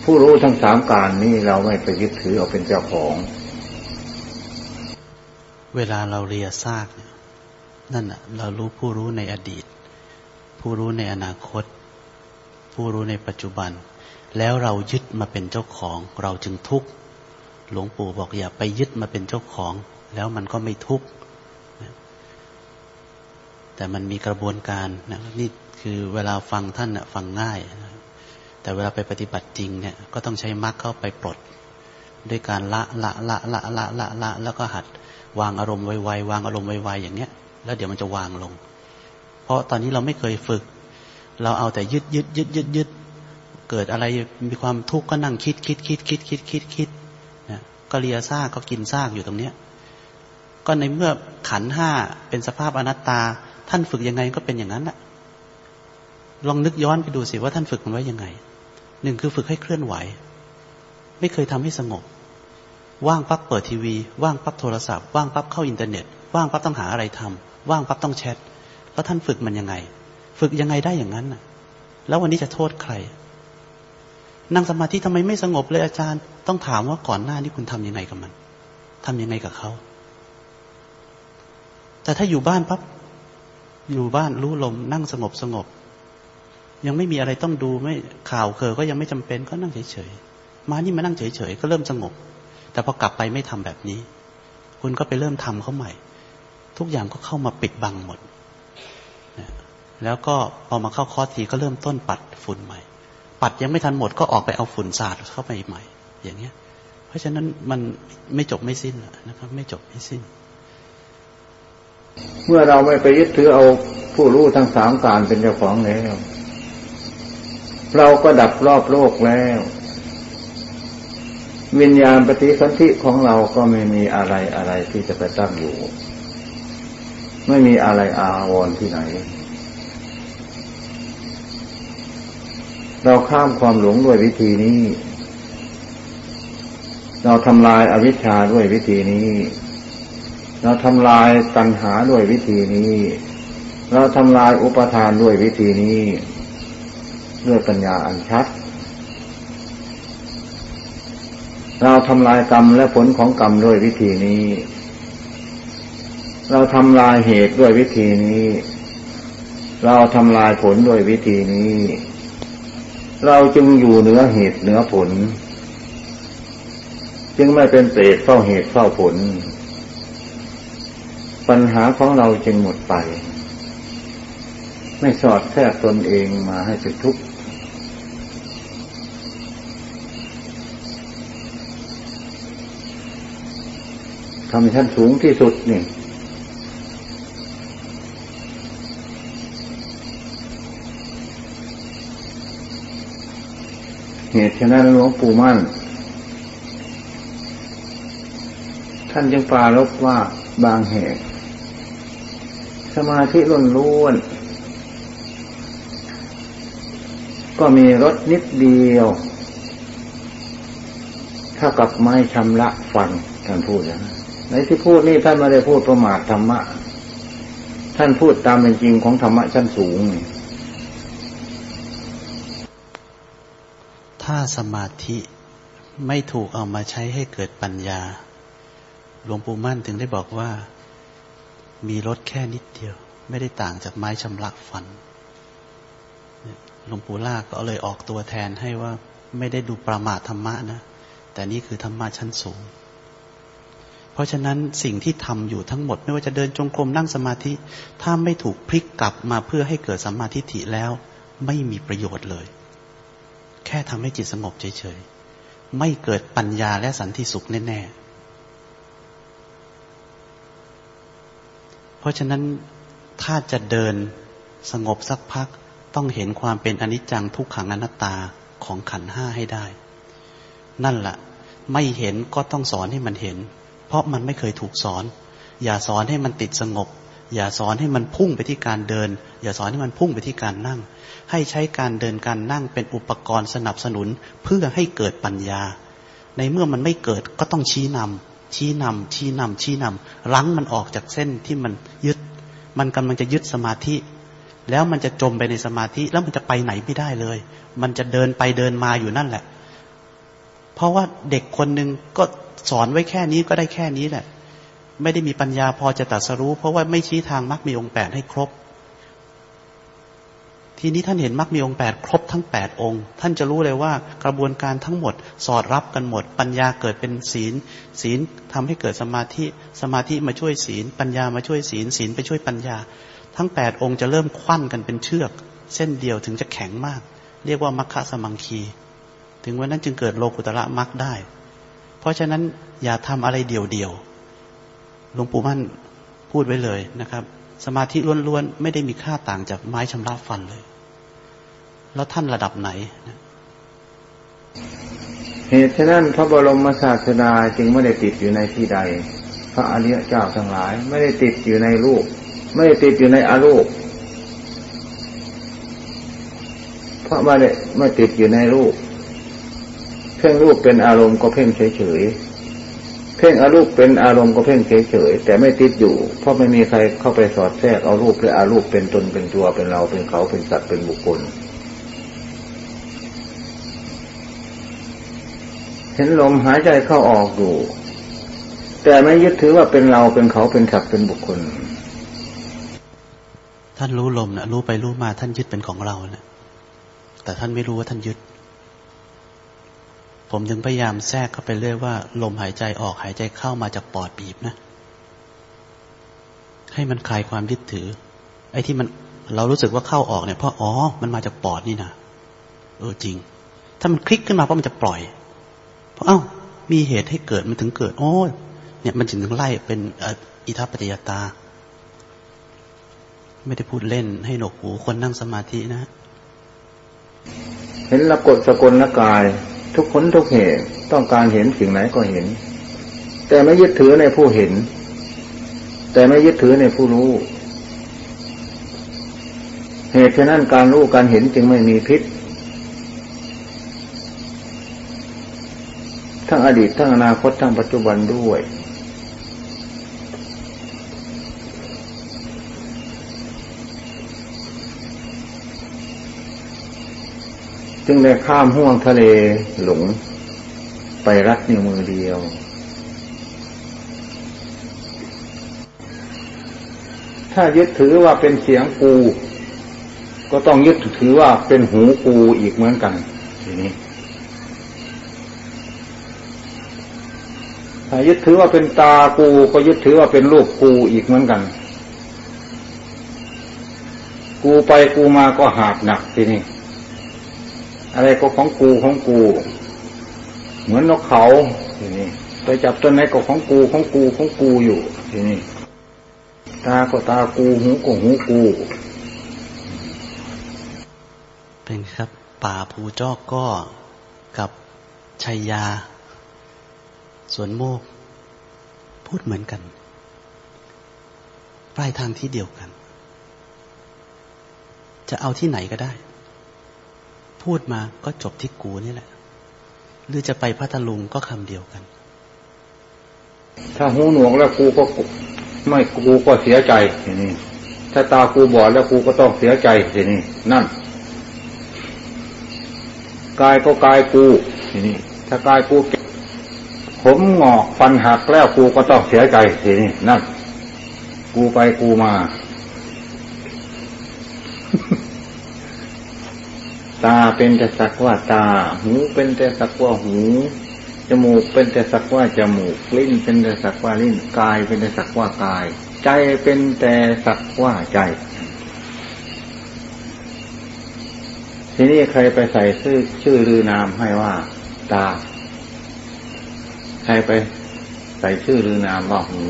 ผู้รู้ทั้งสามการนี้เราไม่ไปยึดถือเอาเป็นเจ้าของ เวลาเราเรียซากนั่นน่ะเรารู้ผู้รู้ในอดีต ผู้รู้ในอนาคต ผู้รู้ในปัจจุบัน แล้วเรายึดมาเป็นเจ้าของ เราจึงทุกข์หลวงปู่บอกอย่าไปยึดมาเป็นเจ้าของ แล้วมันก็ไม่ทุกข์ แต่มันมีกระบวนการนะนี่คือเวลาฟังท่านนะฟังง่ายนะแต่เวลาไปปฏิบัติจริงเนี่ยก็ต้องใช้มรรคเข้าไปปลด ด้วยการละละละละละละละแล้วก็หัดวางอารมณ์ไวๆวางอารมณ์ไวๆอย่างเนี้ย แล้วเดี๋ยวมันจะวางลง เพราะตอนนี้เราไม่เคยฝึก เราเอาแต่ยึดยึดยึดยึดยึดเกิดอะไรมีความทุกข์ก็นั่งคิดคิดคิดคิดคิดคิดคิดนะก็เลียซากก็กินซากอยู่ตรงเนี้ยก็ในเมื่อขันห้าเป็นสภาพอนัตตา ท่านฝึกยังไงก็เป็นอย่างนั้นแหละลองนึกย้อนไปดูสิว่าท่านฝึกมันไว้ยังไง หนึ่งคือฝึกให้เคลื่อนไหว ไม่เคยทำให้สงบ ว่างปั๊บเปิดทีวี ว่างปั๊บโทรศัพท์ ว่างปั๊บเข้าอินเทอร์เน็ต ว่างปั๊บต้องหาอะไรทำว่างปั๊บต้องแชท แล้วท่านฝึกมันยังไง ฝึกยังไงได้อย่างนั้นน่ะ แล้ววันนี้จะโทษใคร นั่งสมาธิทำไมไม่สงบเลยอาจารย์ ต้องถามว่าก่อนหน้านี้คุณทํำยังไงกับมันทำยังไงกับเขา แต่ถ้าอยู่บ้านปั๊บ อยู่บ้านรู้ลมนั่งสงบสงบ ยังไม่มีอะไรต้องดูไม่ข่าวเคอก็ยังไม่จำเป็นก็นั่งเฉยๆมานี่มานั่งเฉยๆก็เริ่มสงบ แต่พอกลับไปไม่ทำแบบนี้ คุณก็ไปเริ่มทำเขาใหม่ ทุกอย่างก็เข้ามาปิดบังหมดแล้วก็พอมาเข้าคอร์สทีก็เริ่มต้นปัดฝุ่นใหม่ ปัดยังไม่ทันหมดก็ออกไปเอาฝุ่นสาดเข้าไปใหม่ อย่างเงี้ย เพราะฉะนั้นมันไม่จบไม่สิ้นนะครับ ไม่จบไม่สิ้น เมื่อเราไม่ไปยึดถือเอาผู้รู้ทั้งสามการเป็นเจ้าของแล้ว เราก็ดับรอบโลกแล้ว วิญญาณปฏิสันธิของเราก็ไม่มีอะไรอะไรที่จะไปตั้งอยู่ ไม่มีอะไรอาวรที่ไหน เราข้ามความหลงด้วยวิธีนี้ เราทำลายอาวิชชาด้วยวิธีนี้ เราทำลายตัณหาด้วยวิธีนี้ เราทำลายอุปทานด้วยวิธีนี้ ด้วยปัญญาอันชัด เราทำลายกรรมและผลของกรรมด้วยวิธีนี้ เราทำลายเหตุด้วยวิธีนี้ เราทำลายผลด้วยวิธีนี้ เราจึงอยู่เหนือเหตุเหนือผล จึงไม่เป็นเปรตเฝ้าเหตุเฝ้าผล ปัญหาของเราจึงหมดไป ไม่สอดแทรกตนเองมาให้เป็นทุกข์ทำชั้นสูงที่สุดนี่เหตุฉะนั้นหลวงปู่มั่น ท่านจึงปาลบว่าบางเหตุ สมาธิล้นล้วนก็มีรถนิดเดียว เท่ากับไม้ชำระฟันท่านพูดนะในที่พูดนี่ท่านไม่ได้พูดประมาทธรรมะ ท่านพูดตามเป็นจริงของธรรมะชั้นสูง ถ้าสมาธิไม่ถูกเอามาใช้ให้เกิดปัญญา หลวงปู่มั่นถึงได้บอกว่า มีรถแค่นิดเดียว ไม่ได้ต่างจากไม้ชำระฟันหลวงปู่ล่าก็เลยออกตัวแทนให้ว่าไม่ได้ดูประมาทธรรมะนะ แต่นี่คือธรรมะชั้นสูง เพราะฉะนั้นสิ่งที่ทำอยู่ทั้งหมด ไม่ว่าจะเดินจงกรมนั่งสมาธิ ถ้าไม่ถูกพลิกกลับมาเพื่อให้เกิดสัมมาทิฏฐิแล้ว ไม่มีประโยชน์เลย แค่ทำให้จิตสงบเฉยๆ ไม่เกิดปัญญาและสันติสุขแน่ๆ เพราะฉะนั้นถ้าจะเดินสงบสักพักต้องเห็นความเป็นอนิจจังทุกขังอนัตตาของขันห้าให้ได้ นั่นแหละไม่เห็นก็ต้องสอนให้มันเห็น เพราะมันไม่เคยถูกสอน อย่าสอนให้มันติดสงบ อย่าสอนให้มันพุ่งไปที่การเดิน อย่าสอนให้มันพุ่งไปที่การนั่ง ให้ใช้การเดินการนั่งเป็นอุปกรณ์สนับสนุนเพื่อให้เกิดปัญญา ในเมื่อมันไม่เกิดก็ต้องชี้นำ ชี้นำชี้นำชี้นำรั้งมันออกจากเส้นที่มันยึด มันกำลังจะยึดสมาธิ แล้วมันจะจมไปในสมาธิแล้วมันจะไปไหนไม่ได้เลย มันจะเดินไปเดินมาอยู่นั่นแหละ เพราะว่าเด็กคนหนึ่งก็สอนไว้แค่นี้ก็ได้แค่นี้แหละ ไม่ได้มีปัญญาพอจะตัดสรู้ เพราะว่าไม่ชี้ทางมรรคมีองค์แปดให้ครบ ทีนี้ท่านเห็นมรรคมีองค์แปดครบทั้งแปดองค์ ท่านจะรู้เลยว่ากระบวนการทั้งหมด สอดรับกันหมด ปัญญาเกิดเป็นศีล ศีลทำให้เกิดสมาธิ สมาธิมาช่วยศีล ปัญญามาช่วยศีล ศีลไปช่วยปัญญา ทั้งแปดองค์จะเริ่มควันกันเป็นเชือก เส้นเดียวถึงจะแข็งมาก เรียกว่ามัคคะสมังคี ถึงวันนั้นจึงเกิดโลกุตระมัคได้ เพราะฉะนั้นอย่าทำอะไรเดี่ยวๆหลวงปู่มั่นพูดไว้เลยนะครับ สมาธิล้วนๆ ไม่ได้มีค่าต่างจากไม้ชำระฟันเลย แล้วท่านระดับไหนเหตุฉะนั้นพระบรมศาสดาจึงไม่ได้ติดอยู่ในที่ใด พระอริยเจ้าทั้งหลาย ไม่ได้ติดอยู่ในรูป ไม่ได้ติดอยู่ในอารูปเพราะไม่ได้ไม่ติดอยู่ในรูป เพ่งรูปเป็นอารมณ์ก็เพ่งเฉยๆ พ่งอารูปเป็นอารมณ์ก็เพ่งเฉยๆแต่ไม่ติดอยู่ เพราะไม่มีใครเข้าไปสอดแทรกเอารูปและอารูปเป็นตนเป็นตัวเป็นเราเป็นเขาเป็นสัตว์เป็นบุคคล เห็นลมหายใจเข้าออกอยู่ แต่ไม่ยึดถือว่าเป็นเราเป็นเขาเป็นสัตว์เป็นบุคคล ท่านรู้ลมนะรู้ไปรู้มาท่านยึดเป็นของเรานะแต่ท่านไม่รู้ว่าท่านยึด ผมถึงพยายามแทรกเข้าไปเรื่อยว่า ลมหายใจออกหายใจเข้ามาจากปอดบีบนะ ให้มันคลายความยึดถือ ไอ้ที่มันเรารู้สึกว่าเข้าออกเนี่ยเพราะอ๋อ มันมาจากปอดนี่นะเออจริง ถ้ามันคลิกขึ้นมาเพราะมันจะปล่อย เพราะเอ้า มีเหตุให้เกิดมันถึงเกิดโอ้เนี่ยมันถึงถึงไล่เป็นอิทัปปัจยตา ไม่ได้พูดเล่นให้หนกหูคนนั่งสมาธินะ เห็นละกดสกลละกาย ทุกคนทุกเหตุต้องการเห็นสิ่งไหนก็เห็น แต่ไม่ยึดถือในผู้เห็น แต่ไม่ยึดถือในผู้รู้ เหตุฉะนั้นการรู้การเห็นจึงไม่มีพิษ ทั้งอดีตทั้งอนาคตทั้งปัจจุบันด้วย จึงได้ข้ามห่วงทะเลหลงไปรัดนิ้วมือเดียว ถ้ายึดถือว่าเป็นเสียงกู ก็ต้องยึดถือว่าเป็นหูกูอีกเหมือนกันทีนี้ถ้ายึดถือว่าเป็นตากูก็ยึดถือว่าเป็นลูกกูอีกเหมือนกัน กูไปกูมาก็หาบหนักทีนี้ อะไรก็ของกูของกู เหมือนนกเขาทีนี้ไปจับต้นไหนก็ของกูของกูของกูอยู่ทีนี้ตาก็ตากูหูก็หูกู เป็นครับ ป่าภูจอกก็กับชัยยาสวนโมก พูดเหมือนกันปลายทางที่เดียวกัน จะเอาที่ไหนก็ได้ พูดมาก็จบที่กูนี่แหละ หรือจะไปพัทลุงก็คำเดียวกัน ถ้าหูหนวกแล้วกูก็ไม่กูก็เสียใจทีนี้ถ้าตากูบอดแล้วกูก็ต้องเสียใจทีนี้นั่นกายก็กายกูทีนี้ถ้ากายกูผมงอกฟันหักแล้วกูก็ต้องเสียใจทีนี้นั่น กูไปกูมา ตาเป็นแต่สักว่าตา หูเป็นแต่สักว่าหู จมูกเป็นแต่สักว่าจมูก ลิ้นเป็นแต่สักว่าลิ้น กายเป็นแต่สักว่ากาย ใจเป็นแต่สักว่าใจ ทีนี้ใครไปใส่ชื่อชื่อรือนามให้ว่า ตา ใครไปใส่ชื่อหรือนามว่าหู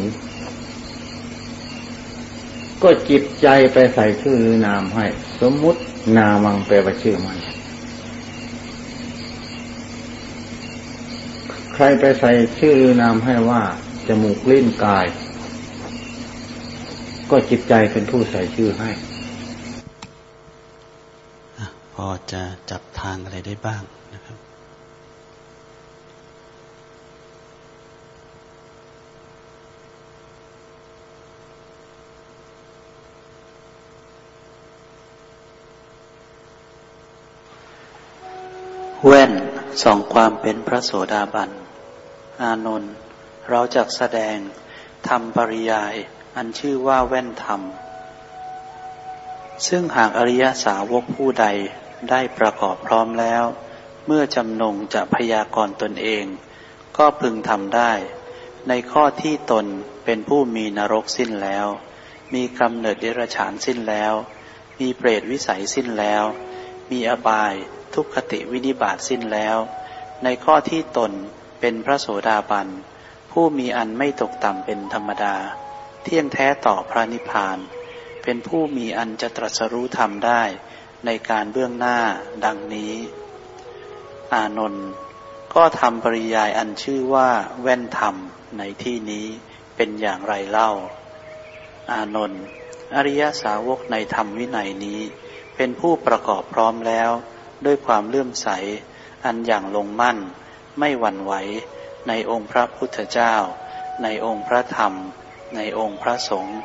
ก็จิตใจไปใส่ชื่อหรือนามให้ สมมุติ นามังแปลว่าชื่อมัน ใครไปใส่ชื่อหรือนามให้ว่า จมูกลิ้นกาย ก็จิตใจเป็นผู้ใส่ชื่อให้ พอจะจับทางอะไรได้บ้างนะครับ แว่นสองความเป็นพระโสดาบัน อานนท์เราจะแสดงทำปริยาย อันชื่อว่าแว่นธรรม ซึ่งหากอริยสาวกผู้ใดได้ประกอบพร้อมแล้ว เมื่อจำนงจะพยากรณ์ตนเอง ก็พึงทำได้ ในข้อที่ตนเป็นผู้มีนรกสิ้นแล้ว มีกำเนิดเดรัจฉานสิ้นแล้ว มีเปรตวิสัยสิ้นแล้ว มีอบาย ทุกขติวินิบาตสิ้นแล้ว ในข้อที่ตนเป็นพระโสดาบัน ผู้มีอันไม่ตกต่ำเป็นธรรมดา เที่ยงแท้ต่อพระนิพพาน เป็นผู้มีอันจะตรัสรู้ธรรมได้ในการเบื้องหน้าดังนี้ อานนท์ก็ทำปริยายอันชื่อว่าแว่นธรรมในที่นี้เป็นอย่างไรเล่า อานนท์อริยสาวกในธรรมวินัยนี้ เป็นผู้ประกอบพร้อมแล้ว ด้วยความเลื่อมใส อันอย่างลงมั่น ไม่หวั่นไหว ในองค์พระพุทธเจ้า ในองค์พระธรรม ในองค์พระสงฆ์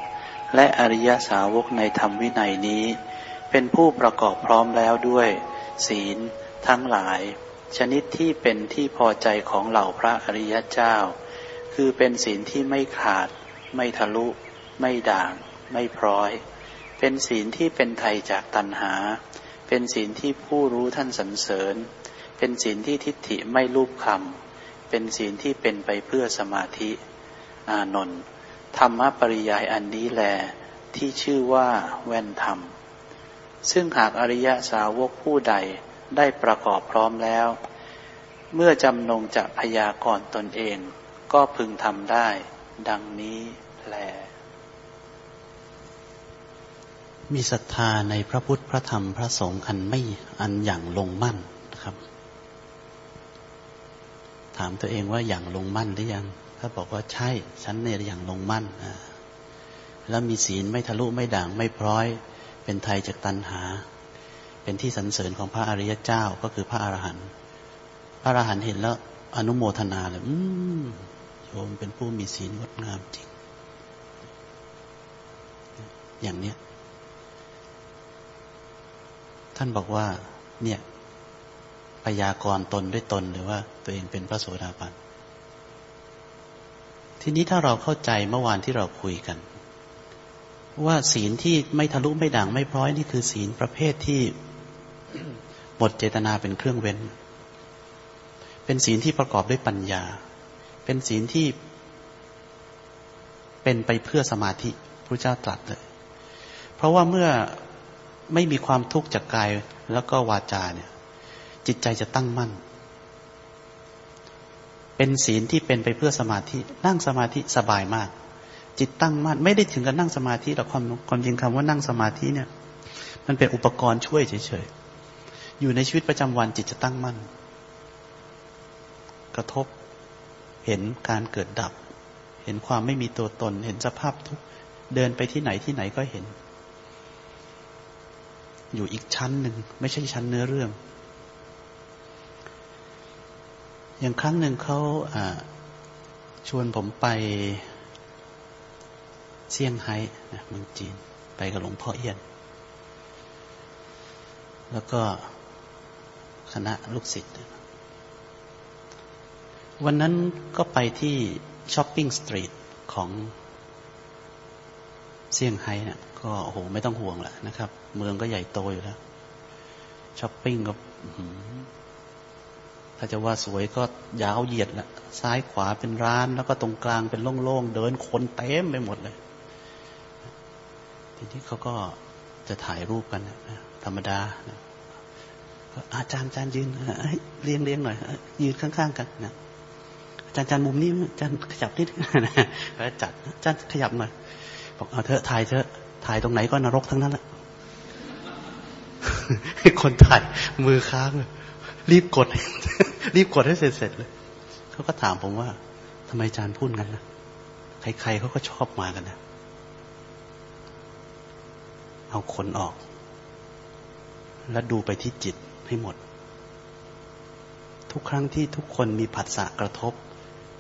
และอริยสาวกในธรรมวินัยนี้ เป็นผู้ประกอบพร้อมแล้วด้วย ศีล ทั้งหลาย ชนิดที่เป็นที่พอใจของเหล่าพระอริยเจ้า คือเป็นศีลที่ไม่ขาด ไม่ทะลุ ไม่ด่าง ไม่พร้อย เป็นศีลที่เป็นไทยจากตัณหา เป็นศีลที่ผู้รู้ท่านสรรเสริญ เป็นศีลที่ทิฏฐิไม่รูปคำเป็นศีลที่เป็นไปเพื่อสมาธิ อานนท์ธรรมปริยายอันนี้แลที่ชื่อว่าแว่นธรรม ซึ่งหากอริยสาวกผู้ใดได้ประกอบพร้อมแล้ว เมื่อจำนงจะพยากรตนเอง ก็พึงทำได้ ดังนี้แล มีศรัทธาในพระพุทธพระธรรมพระสงฆ์อันไม่อันอย่างลงมั่นนะครับ ถามตัวเองว่าอย่างลงมั่นหรือยัง ถ้าบอกว่าใช่ฉันเนี่ยอย่างลงมั่นแล้วมีศีลไม่ทะลุไม่ด่างไม่พร้อย เป็นไทยจากตันหา เป็นที่สรรเสริญของพระอริยเจ้าก็คือพระอรหันต์พระอรหันต์เห็นแล้วอนุโมทนาเลยอืมโยมเป็นผู้มีศีลงดงามจริงอย่างเนี้ย ท่านบอกว่า เนี่ยพยากรตนด้วยตนหรือว่าตัวเองเป็นพระโสดาบัน ทีนี้ถ้าเราเข้าใจเมื่อวานที่เราคุยกัน ว่าศีลที่ไม่ทะลุไม่ด่างไม่พร้อยนี่คือศีลประเภทที่หมดเจตนาเป็นเครื่องเว้น เป็นศีลที่ประกอบด้วยปัญญา เป็นศีลที่ เป็นไปเพื่อสมาธิพระเจ้าตรัสเลย เพราะว่าเมื่อ ไม่มีความทุกข์จากกายแล้วก็วาจาเนี่ย จิตใจจะตั้งมั่น เป็นศีลที่เป็นไปเพื่อสมาธิ นั่งสมาธิสบายมาก จิตตั้งมั่น ไม่ได้ถึงกับนั่งสมาธิหรอกความความจริงคำว่านั่งสมาธิเนี่ย มันเป็นอุปกรณ์ช่วยเฉยๆอยู่ในชีวิตประจำวันจิตจะตั้งมั่น กระทบ เห็นการเกิดดับ เห็นความไม่มีตัวตน เห็นสภาพทุกเดินไปที่ไหนที่ไหนก็เห็น อยู่อีกชั้นหนึ่ง ไม่ใช่ชั้นเนื้อเรื่อง อย่างครั้งหนึ่งเขาชวนผมไปเซี่ยงไฮ้นะเมืองจีน ไปกับหลวงพ่อเอี้ยน แล้วก็คณะลูกศิษย์ วันนั้นก็ไปที่ช้อปปิ้งสตรีทของ เซี่ยงไฮ้เนะี่ยก็โอ้โหไม่ต้องห่วงแหละนะครับ เมืองก็ใหญ่โตอยู่แล้วช้อปปิ้งก็ถ้าจะว่าสวยก็ยาวเหยียดละซ้ายขวาเป็นร้าน แล้วก็ตรงกลางเป็นโล่งๆเดินคนเต็มไปหมดเลย ทีนี้เขาก็จะถ่ายรูปกันนะธรรมดาอาจารย์อาจารย์ยืนเลี้ยงเลี้ยงหน่อย ยืนข้างๆกันนะอาจารย์อาจารย์มุมนี้อาจารย์ขยับนิดแล้วจัดอาจารย์ขยับหน่อย บอกเอาเถอะถ่ายเถอะถ่ายตรงไหนก็นรกทั้งนั้นแหละคนถ่ายมือค้างเลยรีบกด รีบกดให้เสร็จเสร็จเลยเขาก็ถามผมว่าทำไมอาจารย์พูดงั้นนะใครๆเขาก็ชอบมากันนะเอาคนออก แล้วดูไปที่จิตให้หมด ทุกครั้งที่ทุกคนมีผัสสะกระทบ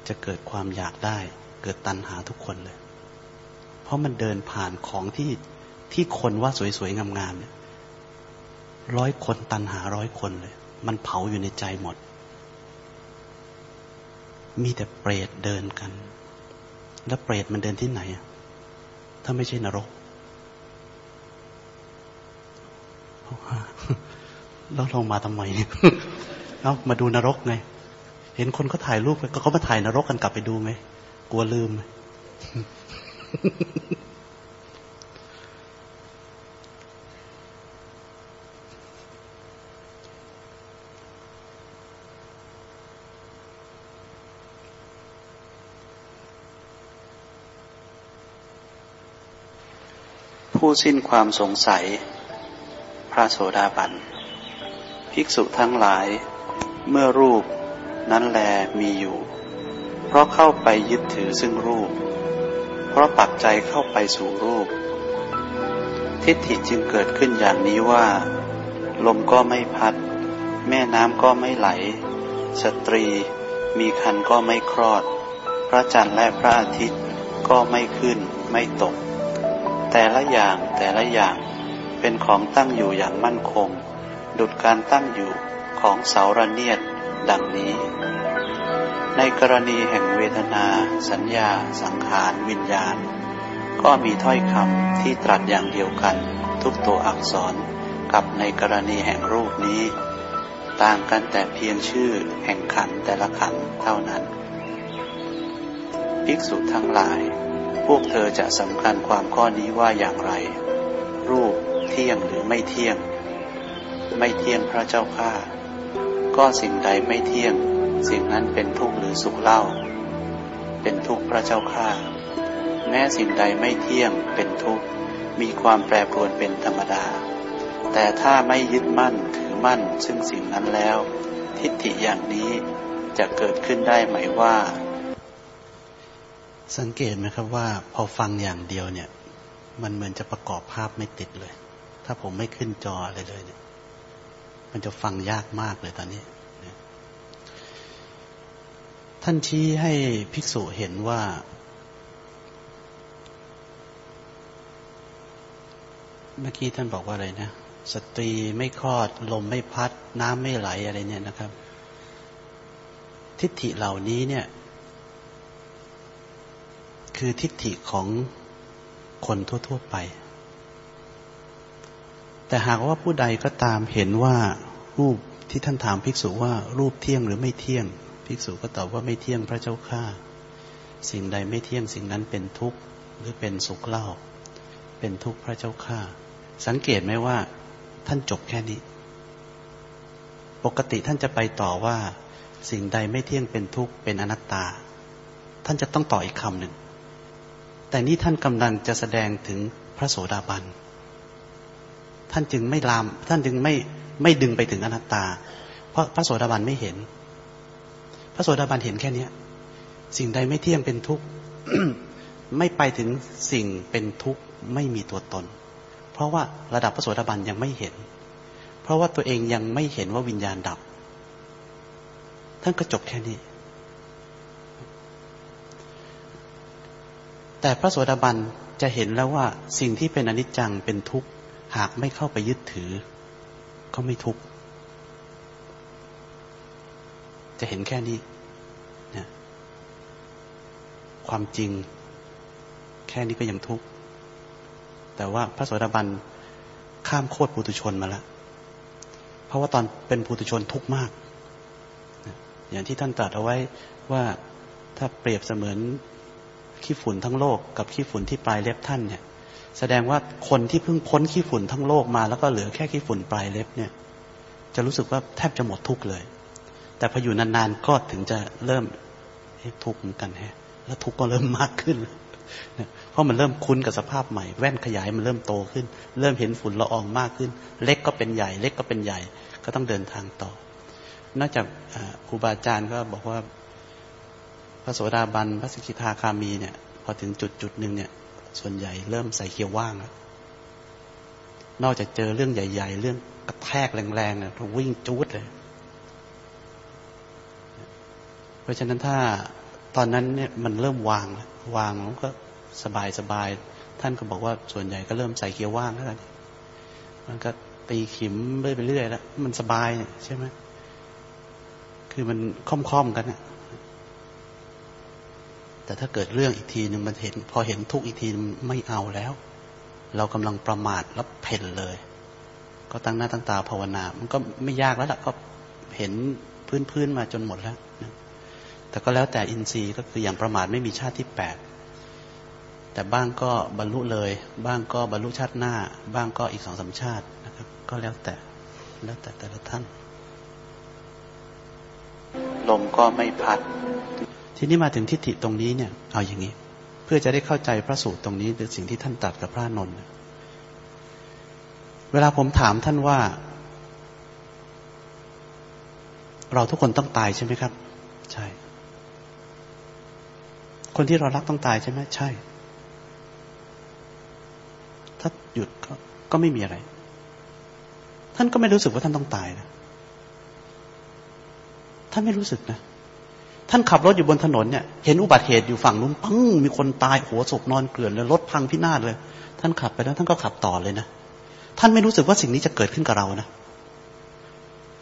จะเกิดความอยากได้ เกิดตัณหาทุกคนเลย เพราะมันเดินผ่านของที่ที่คนว่าสวยๆ งามๆเนี่ยร้อยคนตันหาร้อยคนเลย มันเผาอยู่ในใจหมด มีแต่เปรตเดินกัน แล้วเปรตมันเดินที่ไหน ถ้าไม่ใช่นรกแล้วลงมาทำไมเนี่ยเอามาดูนรกไง เห็นคนเขาถ่ายรูปก็เขามาถ่ายนรกกันกลับไปดูไหม กลัวลืมไหม ผู้สิ้นความสงสัย พระโสดาบัน ภิกษุทั้งหลาย เมื่อรูปนั้นแลมีอยู่ เพราะเข้าไปยึดถือซึ่งรูป ราะปักใจเข้าไปสู่รูป ทิฏฐิจึงเกิดขึ้นอย่างนี้ว่า ลมก็ไม่พัด แม่น้ำก็ไม่ไหล สตรีมีคันก็ไม่คลอด พระจันทร์และพระอาทิตย์ก็ไม่ขึ้นไม่ตก แต่ละอย่างแต่ละอย่างเป็นของตั้งอยู่อย่างมั่นคง ดุดการตั้งอยู่ของเสาระเนียดดังนี้ ในกรณีแห่งเวทนา สัญญา สังขาร วิญญาณ ก็มีถ้อยคำที่ตรัสอย่างเดียวกัน ทุกตัวอักษรกับในกรณีแห่งรูปนี้ ต่างกันแต่เพียงชื่อแห่งขันแต่ละขันเท่านั้น ภิกษุทั้งหลาย พวกเธอจะสำคัญความข้อนี้ว่าอย่างไร รูปเที่ยงหรือไม่เที่ยง ไม่เที่ยงพระเจ้าข้าก็สิ่งใดไม่เที่ยง สิ่งนั้นเป็นทุกข์หรือสุขเล่า เป็นทุกข์พระเจ้าข้าแม้สิ่งใดไม่เที่ยงเป็นทุกข์มีความแปรปรวนเป็นธรรมดา แต่ถ้าไม่ยึดมั่นถือมั่นซึ่งสิ่งนั้นแล้ว ทิฏฐิอย่างนี้จะเกิดขึ้นได้ไหมว่า สังเกตไหมครับว่า พอฟังอย่างเดียวเนี่ย มันเหมือนจะประกอบภาพไม่ติดเลย ถ้าผมไม่ขึ้นจออะไรเลยเนี่ย มันจะฟังยากมากเลยตอนนี้ ท่านชี้ให้ภิกษุเห็นว่า เมื่อกี้ท่านบอกว่าอะไรนะสตรีไม่คลอด ลมไม่พัด น้ำไม่ไหลอะไรเนี่ยนะครับ ทิฏฐิเหล่านี้เนี่ย คือทิฏฐิของคนทั่ว ๆ ไป แต่หากว่าผู้ใดก็ตามเห็นว่ารูปที่ท่านถามภิกษุว่ารูปเที่ยงหรือไม่เที่ยง ภิกษุก็ตอบว่าไม่เที่ยงพระเจ้าข้าสิ่งใดไม่เที่ยงสิ่งนั้นเป็นทุกข์หรือเป็นสุขเล่า เป็นทุกข์พระเจ้าข้าสังเกตไหมว่า ท่านจบแค่นี้ ปกติท่านจะไปต่อว่า สิ่งใดไม่เที่ยงเป็นทุกข์เป็นอนัตตา ท่านจะต้องต่ออีกคำหนึ่ง แต่นี่ท่านกำลังจะแสดงถึงพระโสดาบัน ท่านจึงไม่ลาม ท่านจึงไม่ไม่ดึงไปถึงอนัตตา เพราะพระโสดาบันไม่เห็น พระโสดาบันเห็นแค่นี้สิ่งใดไม่เที่ยงเป็นทุกข์ไม่ไปถึงสิ่งเป็นทุกข์ไม่มีตัวตน เพราะว่าระดับพระโสดาบันยังไม่เห็น เพราะว่าตัวเองยังไม่เห็นว่าวิญญาณดับ ท่านก็จบแค่นี้ แต่พระโสดาบันจะเห็นแล้วว่าสิ่งที่เป็นอนิจจังเป็นทุกข์หากไม่เข้าไปยึดถือ ก็ไม่ทุกข์ จะเห็นแค่นี้นะความจริง แค่นี้ก็ยังทุกข์ แต่ว่าพระโสดาบันข้ามโคตรปุตุชนมาแล้ว เพราะว่าตอนเป็นปุตุชนทุกข์มากอย่างที่ท่านตรัสเอาไว้ว่าถ้าเปรียบเสมือนขี้ฝุ่นทั้งโลก กับขี้ฝุ่นที่ปลายเล็บท่านเนี่ย แสดงว่าคนที่เพิ่งพ้นขี้ฝุ่นทั้งโลกมา แล้วก็เหลือแค่ขี้ฝุ่นปลายเล็บเนี่ย จะรู้สึกว่าแทบจะหมดทุกข์เลย แต่พออยู่นานๆก็ถึงจะเริ่มทุกข์เหมือนกันแฮะ แล้วทุกข์ก็เริ่มมากขึ้นเพราะมันเริ่มคุ้นกับสภาพใหม่ แว่นขยายมันเริ่มโตขึ้น เริ่มเห็นฝุ่นละอองมากขึ้น เล็กก็เป็นใหญ่ เล็กก็เป็นใหญ่ ก็ต้องเดินทางต่อ นอกจากครูบาอาจารย์ก็บอกว่าพระโสดาบันพระสิกขิทาคามีเนี่ย พอถึงจุดจุดหนึ่งเนี่ย ส่วนใหญ่เริ่มใส่เคียวว่างแล้วนอกจากเจอเรื่องใหญ่ ๆ เรื่องกระแทกแรงๆเนี่ยวิ่งจูดเลย เพ ราะฉะนั้นถ้าตอนนั้นเนี่ยมันเริ่มวางวางแล้วก็สบายสบายท่านก็บอกว่าส่วนใหญ่ก็เริ่มใส่เกียวว่างแล้วมันก็ตีขิมเรื่อยไปเรื่อยแล้วมันสบายใช่ไหมคือมันค่อมๆกันนะแต่ถ้าเกิดเรื่องอีกทีหนึ่งมันเห็น พอเห็นทุกอีกทีไม่เอาแล้ว เรากำลังประมาทแล้วเพ่นเลย ก็ตั้งหน้าตั้งตาภาวนา มันก็ไม่ยากแล้วล่ะก็เห็นพื้นๆมาจนหมดแล้วนะ แต่ก็แล้วแต่อินทรีย์ก็คืออย่างประมาทไม่มีชาติที่แปดแต่บ้างก็บรรลุเลย บ้างก็บรรลุชาติหน้า บ้างก็อีกสองสาชาตินะครับ ก็แล้วแต่แล้วแต่แต่ละท่านลมก็ไม่พัด ทีนี้มาถึงทิฏฐิตรงนี้เนี่ย เอาอย่างนี้ เพื่อจะได้เข้าใจพระสูตรตรงนี้หรือสิ่งที่ท่านตัดกับพระนนท์เวลาผมถามท่านว่า เราทุกคนต้องตายใช่ไหมครับ ใช่ คนที่เรารักต้องตายใช่ไหมใช่ ถ้าหยุดก็ก็ไม่มีอะไร ท่านก็ไม่รู้สึกว่าท่านต้องตายนะท่านไม่รู้สึกนะท่านขับรถอยู่บนถนนเนี่ย เห็นอุบัติเหตุอยู่ฝั่งนู้นปังมีคนตายหัวศพนอนเกลื่อนเลยรถพังพินาศเลย ท่านขับไปแล้ว ท่านก็ขับต่อเลยนะท่านไม่รู้สึกว่าสิ่งนี้จะเกิดขึ้นกับเรานะ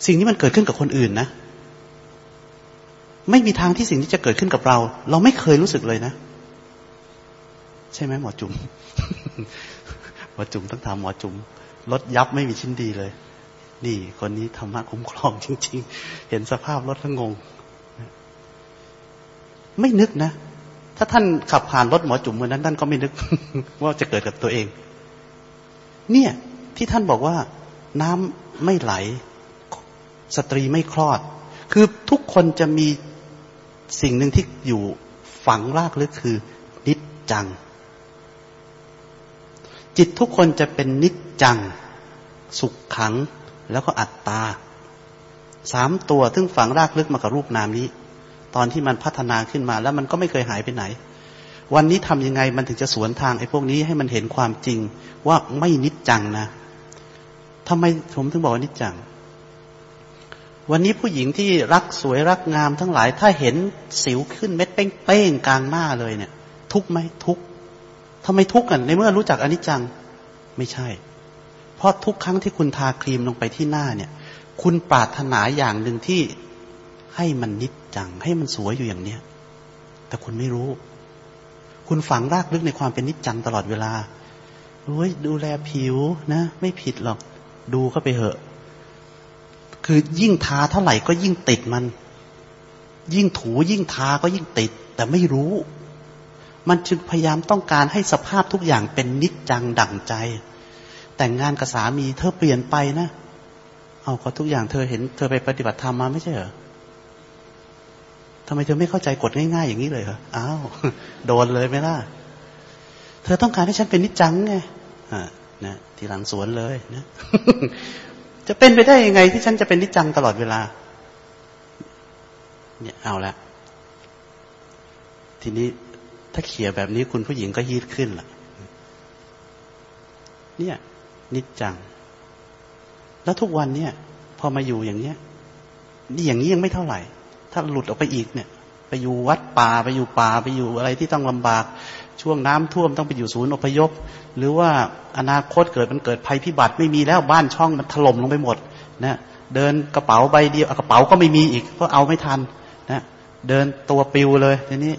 สิ่งนี้มันเกิดขึ้นกับคนอื่นนะ ไม่มีทางที่สิ่งนี้จะเกิดขึ้นกับเรา เราไม่เคยรู้สึกเลยนะ ใช่ไหมหมอจุ๋มหมอจุ๋มต้องถามหมอจุ๋มรถยับไม่มีชิ้นดีเลย นี่คนนี้ธรรมะคุ้มครองจริง ๆ เห็นสภาพรถแล้วงง ไม่นึกนะ ถ้าท่านขับผ่านรถหมอจุ๋มเมื่อนั้นท่านก็ไม่นึก ว่าจะเกิดกับตัวเอง เนี่ย ที่ท่านบอกว่าน้ำไม่ไหล สตรีไม่คลอด คือทุกคนจะมี สิ่งหนึ่งที่อยู่ฝังรากลึกคือ นิจจัง จิตทุกคนจะเป็นนิจจัง สุขขัง แล้วก็อัตตาสามตัวซึ่งฝังรากลึกมากับรูปนามนี้ ตอนที่มันพัฒนาขึ้นมา แล้วมันก็ไม่เคยหายไปไหน วันนี้ทำยังไงมันถึงจะสวนทางไอ้พวกนี้ให้มันเห็นความจริงว่าไม่นิจจังนะทำไมผมถึงบอกว่านิจจัง วันนี้ผู้หญิงที่รักสวยรักงามทั้งหลาย ถ้าเห็นสิวขึ้นเม็ดเป้งๆกลางหน้าเลยเนี่ย ทุกไหมทุกทำไมทุกกันในเมื่อรู้จักอนิจจังไม่ใช่ เพราะทุกครั้งที่คุณทาครีมลงไปที่หน้าเนี่ย คุณปรารถนาอย่างหนึ่งที่ให้มันนิจจัง ให้มันสวยอยู่อย่างเนี้ยแต่คุณไม่รู้ คุณฝังรากลึกในความเป็นนิจจังตลอดเวลาโอ้ยดูแลผิวนะ ไม่ผิดหรอก ดูเข้าไปเหอะ คือยิ่งทาเท่าไหร่ก็ยิ่งติดมัน ยิ่งถูยิ่งทาก็ยิ่งติด แต่ไม่รู้ มันจึงพยายามต้องการให้สภาพทุกอย่างเป็นนิจจังดั่งใจ แต่งงานกับสามีเธอเปลี่ยนไปนะ เอาก็ทุกอย่างเธอเห็นเธอไปปฏิบัติธรรมมาไม่ใช่เหรอทำไมเธอไม่เข้าใจกฎง่ายๆอย่างนี้เลยเหรอ อ้าว โดนเลยไหมล่ะ เธอต้องการให้ฉันเป็นนิจจังไง อ่า นะ ทีหลังสวนเลยนะ จะเป็นไปได้ยังไงที่ฉันจะเป็นนิจจังตลอดเวลา เนี่ยเอาละ ทีนี้ถ้าเขียแบบนี้คุณผู้หญิงก็ยีดขึ้นล่ะ เนี่ย นิจจัง แล้วทุกวันเนี่ย พอมาอยู่อย่างเนี้ย นี่อย่างนี้ยังไม่เท่าไหร่ ถ้าหลุดออกไปอีกเนี่ย ไปอยู่วัดป่าไปอยู่ป่าไปอยู่อะไรที่ต้องลำบาก ช่วงน้ำท่วมต้องไปอยู่ศูนย์อพยพ หรือว่าอนาคตเกิดมันเกิดภัยพิบัติไม่มีแล้วบ้านช่องมันถล่มลงไปหมดนะเดินกระเป๋าใบเดียวกระเป๋าก็ไม่มีอีกเพราะเอาไม่ทันนะเดินตัวปิวเลยทีนี้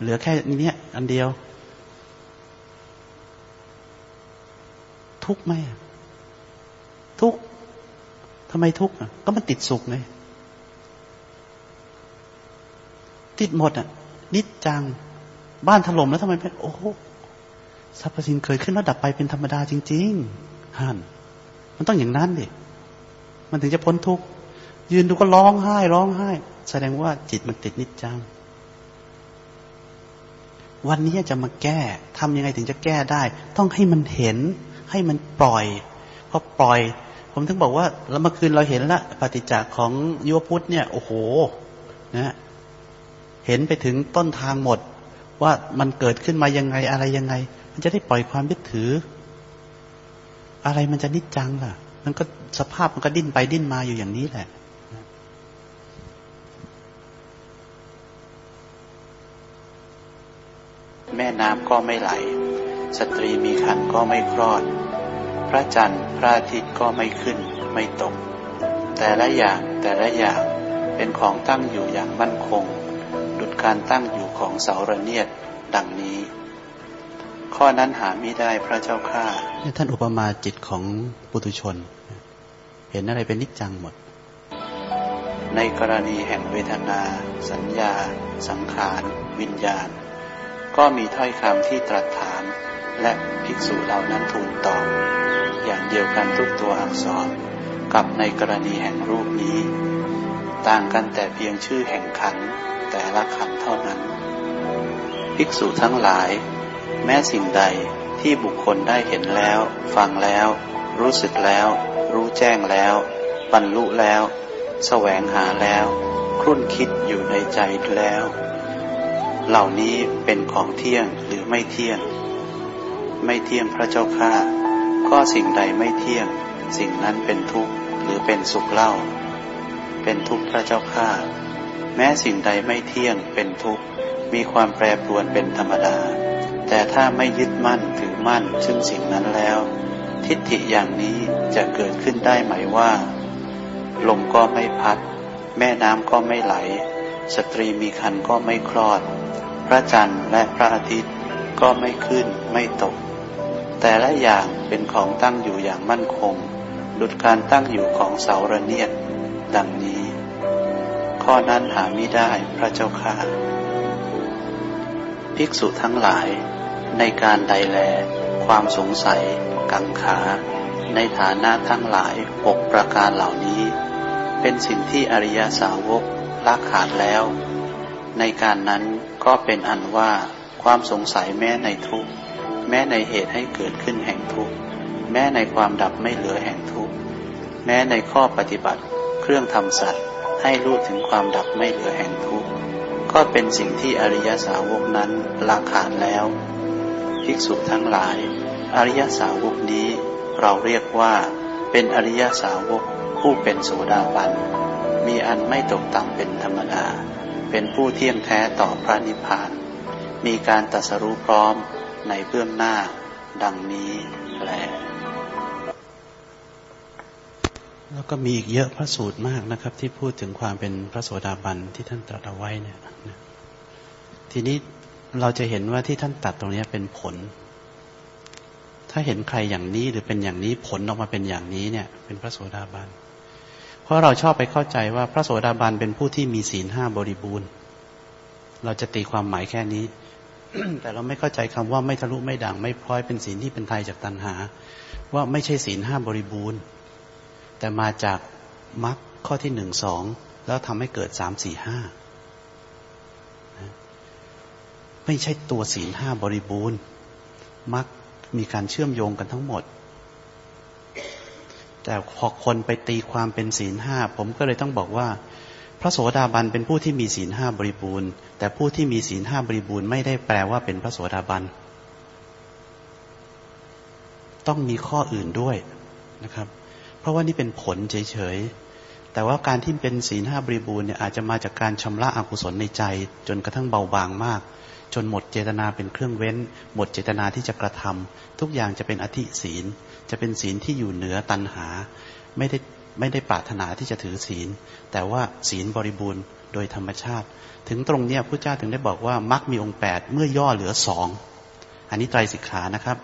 เหลือแค่นี้อันเดียว ทุกไหมทุกทำไมทุกอะ ก็มันติดสุขไงติดหมดอะนิจจัง บ้านถล่มแล้วทำไมเป็นโอ้สรรพสิ่งเกิดขึ้นแล้วดับไปเป็นธรรมดาจริงๆฮันมันต้องอย่างนั้นดิมันถึงจะพ้นทุกข์ยืนดูก็ร้องไห้ ร้องไห้ แสดงว่าจิตมันติดนิจจัง วันนี้จะมาแก้ทำยังไงถึงจะแก้ได้ ต้องให้มันเห็น ให้มันปล่อยพอปล่อย ผมถึงบอกว่า แล้วเมื่อคืนเราเห็นละปฏิจจ์ของยุวพุทธเนี่ย โอ้โห นะ เห็นไปถึงต้นทางหมด ว่ามันเกิดขึ้นมายังไงอะไรยังไง มันจะได้ปล่อยความยึดถือ อะไรมันจะนิจจังล่ะ มันก็สภาพมันก็ดิ้นไปดิ้นมาอยู่อย่างนี้แหละแม่น้ำก็ไม่ไหล สตรีมีคันก็ไม่คลอด พระจันทร์พระอาทิตย์ก็ไม่ขึ้น ไม่ตก แต่ละอย่างแต่ละอย่างเป็นของตั้งอยู่อย่างมั่นคง ดุดการตั้งอยู่ ของเสาระเนียดดังนี้ ข้อนั้นหาไม่ได้พระเจ้าข้าท่านอุปมาจิตของปุถุชน เห็นอะไรเป็นนิจจังหมด ในกรณีแห่งเวทนา สัญญา สังขาร วิญญาณ ก็มีถ้อยคำที่ตรัสถาม และภิกษุเหล่านั้นทูลตอบอย่างเดียวกันทุกตัวอักษรกับในกรณีแห่งรูปนี้ ต่างกันแต่เพียงชื่อแห่งขันแต่ละขันเท่านั้น ภิกษุทั้งหลาย แม้สิ่งใดที่บุคคลได้เห็นแล้ว ฟังแล้ว รู้สึกแล้ว รู้แจ้งแล้ว บรรลุแล้ว แสวงหาแล้ว ครุ่นคิดอยู่ในใจแล้ว เหล่านี้เป็นของเที่ยงหรือไม่เที่ยง ไม่เที่ยงพระเจ้าข้าก็สิ่งใดไม่เที่ยง สิ่งนั้นเป็นทุกข์หรือเป็นสุขเล่า เป็นทุกข์พระเจ้าข้าแม้สิ่งใดไม่เที่ยงเป็นทุกข์ มีความแปรปรวนเป็นธรรมดา แต่ถ้าไม่ยึดมั่นถือมั่นซึ่งสิ่งนั้นแล้ว ทิฏฐิอย่างนี้จะเกิดขึ้นได้ไหมว่า ลมก็ไม่พัด แม่น้ำก็ไม่ไหล สตรีมีคันก็ไม่คลอด พระจันทร์และพระอาทิตย์ก็ไม่ขึ้นไม่ตก แต่ละอย่างเป็นของตั้งอยู่อย่างมั่นคงดุดการตั้งอยู่ของเสาระเนียดดังนี้ ข้อนั้นหาไม่ได้พระเจ้าค่า ภิกษุทั้งหลาย ในการใดแล ความสงสัย กังขา ในฐานะทั้งหลายหกประการเหล่านี้ เป็นสิ่งที่อริยสาวกละขาดแล้ว ในการนั้นก็เป็นอันว่า ความสงสัยแม้ในทุกแม้ในเหตุให้เกิดขึ้นแห่งทุกแม้ในความดับไม่เหลือแห่งทุกแม้ในข้อปฏิบัติ เครื่องทำสัตว์ให้รู้ถึงความดับไม่เหลือแห่งทุกข์ ก็เป็นสิ่งที่อริยสาวกนั้นละขาดแล้ว ภิกษุทั้งหลาย อริยสาวกนี้เราเรียกว่า เป็นอริยสาวกผู้เป็นโสดาบัน มีอันไม่ตกต่ำเป็นธรรมดา เป็นผู้เที่ยงแท้ต่อพระนิพพาน มีการตัสรู้พร้อมในเบื้องหน้าดังนี้แล แล้วก็มีอีกเยอะพระสูตรมากนะครับ ที่พูดถึงความเป็นพระโสดาบันที่ท่านตรัสเอาไว้เนี่ยทีนี้เราจะเห็นว่าที่ท่านตัดตรงนี้เป็นผล ถ้าเห็นใครอย่างนี้หรือเป็นอย่างนี้ผลออกมาเป็นอย่างนี้เนี่ย เป็นพระโสดาบันเพราะเราชอบไปเข้าใจว่าพระโสดาบันเป็นผู้ที่มีศีลห้าบริบูรณ์ เราจะตีความหมายแค่นี้ แต่เราไม่เข้าใจคำว่าไม่ทะลุไม่ด่างไม่พลอยเป็นศีลที่เป็นไทยจากตัณหา ว่าไม่ใช่ศีลห้าบริบูรณ์ แต่มาจากมรรคข้อที่หนึ่งสองแล้วทำให้เกิดสามสี่ห้าไม่ใช่ตัวศีลห้าบริบูรณ์มรรคมีการเชื่อมโยงกันทั้งหมด แต่พอคนไปตีความเป็นศีลห้าผมก็เลยต้องบอกว่า พระโสดาบันเป็นผู้ที่มีศีลห้าบริบูรณ์ แต่ผู้ที่มีศีลห้าบริบูรณ์ไม่ได้แปลว่าเป็นพระโสดาบันต้องมีข้ออื่นด้วยนะครับ เพราะว่านี่เป็นผลเฉยๆ แต่ว่าการที่เป็นศีลห้าบริบูรณ์เนี่ยอาจจะมาจากการชำระอกุศลในใจ จนกระทั่งเบาบางมาก จนหมดเจตนาเป็นเครื่องเว้น หมดเจตนาที่จะกระทำทุกอย่างจะเป็นอธิศีล จะเป็นศีลที่อยู่เหนือตัณหา ไม่ได้ไม่ได้ปรารถนาที่จะถือศีล แต่ว่าศีลบริบูรณ์โดยธรรมชาติ ถึงตรงเนี้ยพระเจ้าถึงได้บอกว่ามักมีองค์แปดเมื่อย่อเหลือสองอันนี้ไตรสิกขานะครับ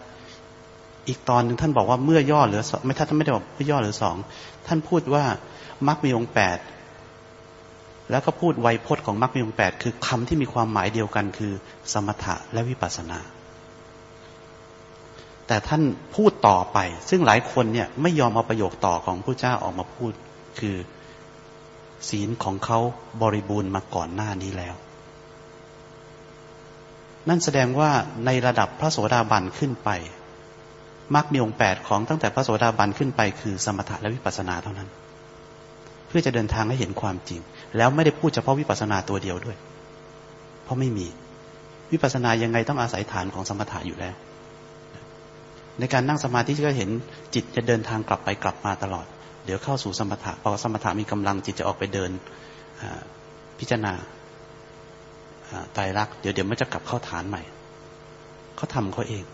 อีกตอนหนึ่งท่านบอกว่าเมื่อย่อเหลือสองไม่ท่านไม่ได้บอกเมื่อย่อเหลือสองท่านพูดว่ามักมีองแปดแล้วก็พูดไวยพจน์ของมักมีองแปดคือคำที่มีความหมายเดียวกันคือ สมถะและวิปัสสนา แต่ท่านพูดต่อไป ซึ่งหลายคนเนี่ยไม่ยอมเอาประโยคต่อของพระเจ้าออกมาพูด คือศีลของเขาบริบูรณ์มาก่อนหน้านี้แล้ว นั่นแสดงว่าในระดับพระโสดาบันขึ้นไป มรรคมีองค์แปดของตั้งแต่พระโสดาบันขึ้นไปคือสมถะและวิปัสสนาเท่านั้น เพื่อจะเดินทางให้เห็นความจริง แล้วไม่ได้พูดเฉพาะวิปัสสนาตัวเดียวด้วย เพราะไม่มี วิปัสสนายังไงต้องอาศัยฐานของสมถะอยู่แล้ว ในการนั่งสมาธิก็เห็นจิตจะเดินทางกลับไปกลับมาตลอด เดี๋ยวเข้าสู่สมถะพอสมถะมีกำลังจิตจะออกไปเดินพิจารณาตายรักเดี๋ยวเดี๋ยวมันจะกลับเข้าฐานใหม่เขาทำเขาเอง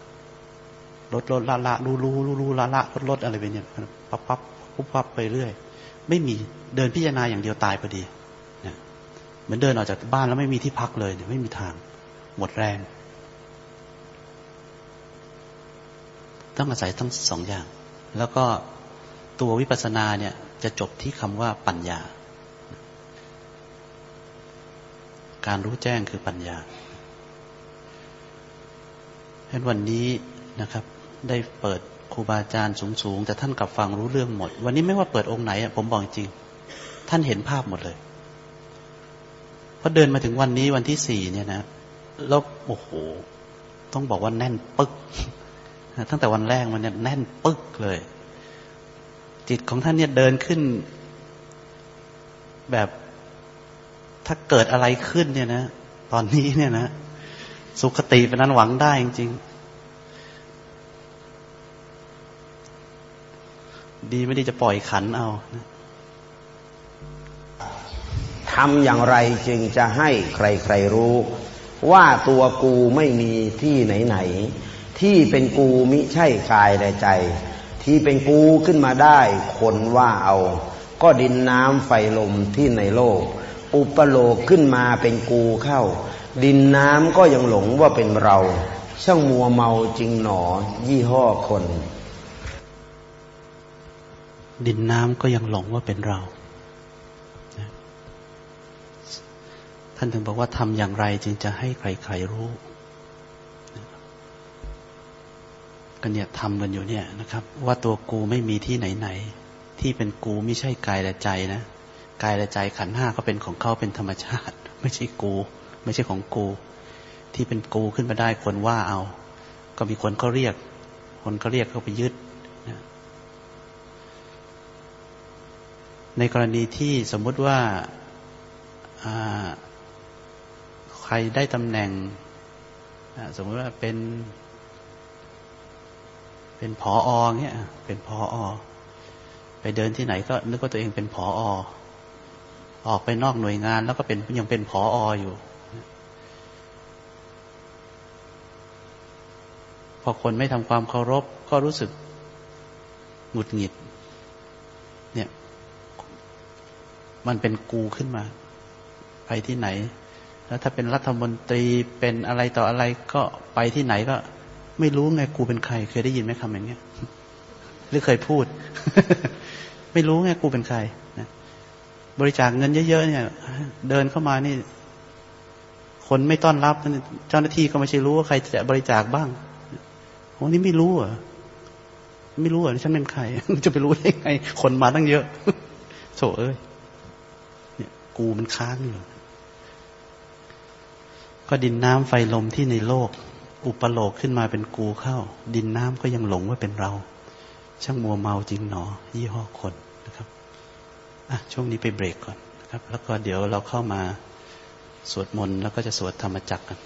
ลดลดละละรู้รู้รู้รู้ละละลดลดอะไรไปเนี่ยปั๊บปั๊บปุ๊บปั๊บไปเรื่อย ไม่มีเดินพิจารณาอย่างเดียวตายพอดีเหมือนเดินออกจากบ้านแล้วไม่มีที่พักเลยเนี่ยไม่มีทาง หมดแรง ต้องอาศัยทั้งสองอย่าง แล้วก็ตัววิปัสสนาเนี่ยจะจบที่คำว่าปัญญา การรู้แจ้งคือปัญญาเพราะวันนี้นะครับ ได้เปิดครูบาอาจารย์สูงๆ แต่ท่านกลับฟังรู้เรื่องหมด วันนี้ไม่ว่าเปิดองค์ไหนผมบอกจริง ท่านเห็นภาพหมดเลยพอเดินมาถึงวันนี้วันที่สี่เนี่ยนะแล้วโอ้โห ต้องบอกว่าแน่นปึ๊กตั้งแต่วันแรกมันเนี่ยแน่นปึ๊กเลย จิตของท่านเนี่ยเดินขึ้น แบบถ้าเกิดอะไรขึ้นเนี่ยนะ ตอนนี้เนี่ยนะ สุขติเป็นนั้นหวังได้จริงๆ ดีไม่ดีจะปล่อยขันเอาทำอย่างไรจึงจะให้ใครๆรู้ ว่าตัวกูไม่มีที่ไหนๆที่เป็นกูมิใช่กายและใจ ที่เป็นกูขึ้นมาได้คนว่าเอา ก็ดินน้ำไฟลมที่ในโลก อุปโลกขึ้นมาเป็นกูเข้า ดินน้ำก็ยังหลงว่าเป็นเรา ช่างมัวเมาจริงหนอยี่ห้อคน ดินน้ำก็ยังหลงว่าเป็นเรา ท่านถึงบอกว่าทำอย่างไรจึงจะให้ใครๆรู้ก็เนี่ยทำกันอยู่เนี่ยนะครับ ว่าตัวกูไม่มีที่ไหนๆที่เป็นกูไม่ใช่กายและใจนะกายและใจขันห้าก็เป็นของเขาเป็นธรรมชาติ ไม่ใช่กู ไม่ใช่ของกู ที่เป็นกูขึ้นมาได้คนว่าเอา ก็มีคนเขาเรียก คนเขาเรียกเขาไปยึดนะ ในกรณีที่สมมุติว่าใครได้ตำแหน่ง สมมติว่าเป็น เป็นผออเงี้ย เป็นผออไปเดินที่ไหนก็นึกว่าตัวเองเป็นผออออกไปนอกหน่วยงาน แล้วก็เป็นยังเป็นผอออยู่พอคนไม่ทำความเคารพก็รู้สึกหงุดหงิด เนี่ย มันเป็นกูขึ้นมา ไปที่ไหน แล้วถ้าเป็นรัฐมนตรีเป็นอะไรต่ออะไรก็ไปที่ไหนก็ ไม่รู้ไงกูเป็นใคร เคยได้ยินไหมคำอย่างเงี้ยหรือเคยพูด ไม่รู้ไงกูเป็นใครนะบริจาคเงินเยอะๆเนี่ย เดินเข้ามานี่ คนไม่ต้อนรับเจ้าหน้าที่ก็ไม่ใช่รู้ว่าใครจะบริจาคบ้างโอ้นี่ไม่รู้อะไม่รู้อะฉันเป็นใครจะไปรู้ได้ไง คนมาตั้งเยอะโถเอ้ย กูมันค้างอยู่ ก็ดินน้ำไฟลมที่ในโลก อุปโลกขึ้นมาเป็นกูเข้า ดินน้ำก็ยังหลงว่าเป็นเรา ช่างมัวเมาจริงหนอ ยี่ห้อคนนะครับอะช่วงนี้ไปเบรกก่อนนะครับ แล้วก็เดี๋ยวเราเข้ามาสวดมนต์แล้วก็จะสวดธรรมจักรกัน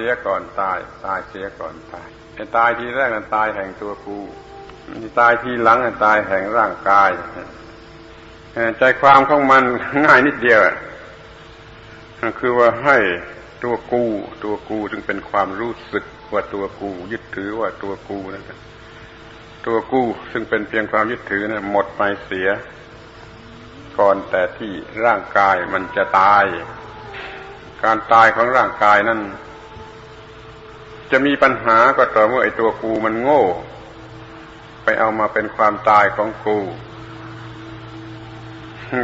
สียก่อนตาย ตายเสียก่อนตายไอ้ตายทีแรกมันตายแห่งตัวกูตายทีหลังตายแห่งร่างกายใจความของมันง่ายนิดเดียวคือว่าให้ตัวกู ตัวกูจึงเป็นความรู้สึกว่าตัวกู ยึดถือว่าตัวกูนั่นตัวกูซึ่งเป็นเพียงความยึดถือนะหมดไปเสีย ก่อนแต่ที่ร่างกายมันจะตาย การตายของร่างกายนั้น จะมีปัญหาก็ต่อเมื่อไอ้ตัวกูมันโง่ ไปเอามาเป็นความตายของกู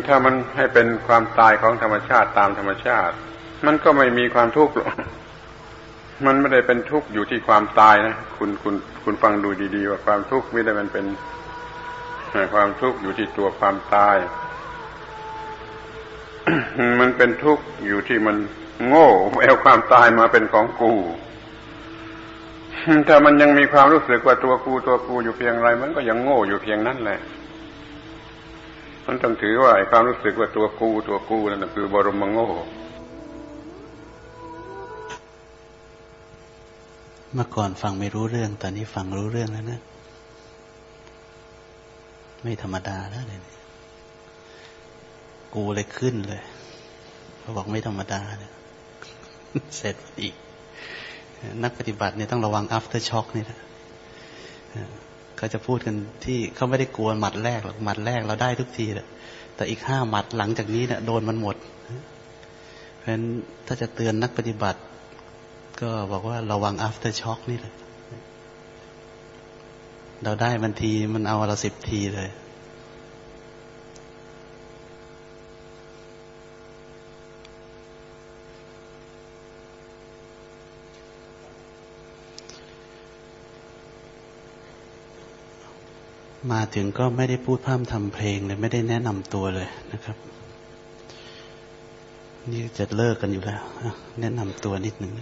ถ้ามันให้เป็นความตายของธรรมชาติตามธรรมชาติ มันก็ไม่มีความทุกข์หรอกมันไม่ได้เป็นทุกข์อยู่ที่ความตายนะ คุณคุณคุณฟังดูดีๆ ว่าความทุกข์ไม่ได้มันเป็นความทุกข์อยู่ที่ตัวความตาย มันเป็นทุกข์อยู่ที่มันโง่เอาความตายมาเป็นของกู ถ้ามันยังมีความรู้สึกว่าตัวกูตัวกูอยู่เพียงไร มันก็ยังโง่อยู่เพียงนั้นแหละ มันต้องถือว่าความรู้สึกว่าตัวกูตัวกูนั่นคือบรมโง่เมื่อก่อนฟังไม่รู้เรื่อง ตอนนี้ฟังรู้เรื่องแล้วนะ ไม่ธรรมดาแล้วเนี่ยกูเลยขึ้นเลยเขาบอกไม่ธรรมดาเนี่ยเสร็จอีก นักปฏิบัติเนี่ยต้องระวัง after shock นี่แหละเขาจะพูดกันที่เขาไม่ได้กลัวหมัดแรกหรอกหมัดแรกเราได้ทุกทีแหละแต่อีกห้าหมัดหลังจากนี้เนี่ยโดนมันหมด เพราะฉะนั้นถ้าจะเตือนนักปฏิบัติ ก็บอกว่าระวัง after shock นี่แหละเราได้มันทีมันเอาเราสิบทีเลย มาถึงก็ไม่ได้พูดพร่ำทำเพลงเลย ไม่ได้แนะนำตัวเลยนะครับ นี่จะเลิกกันอยู่แล้ว แนะนำตัวนิดหนึ่ง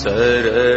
Sir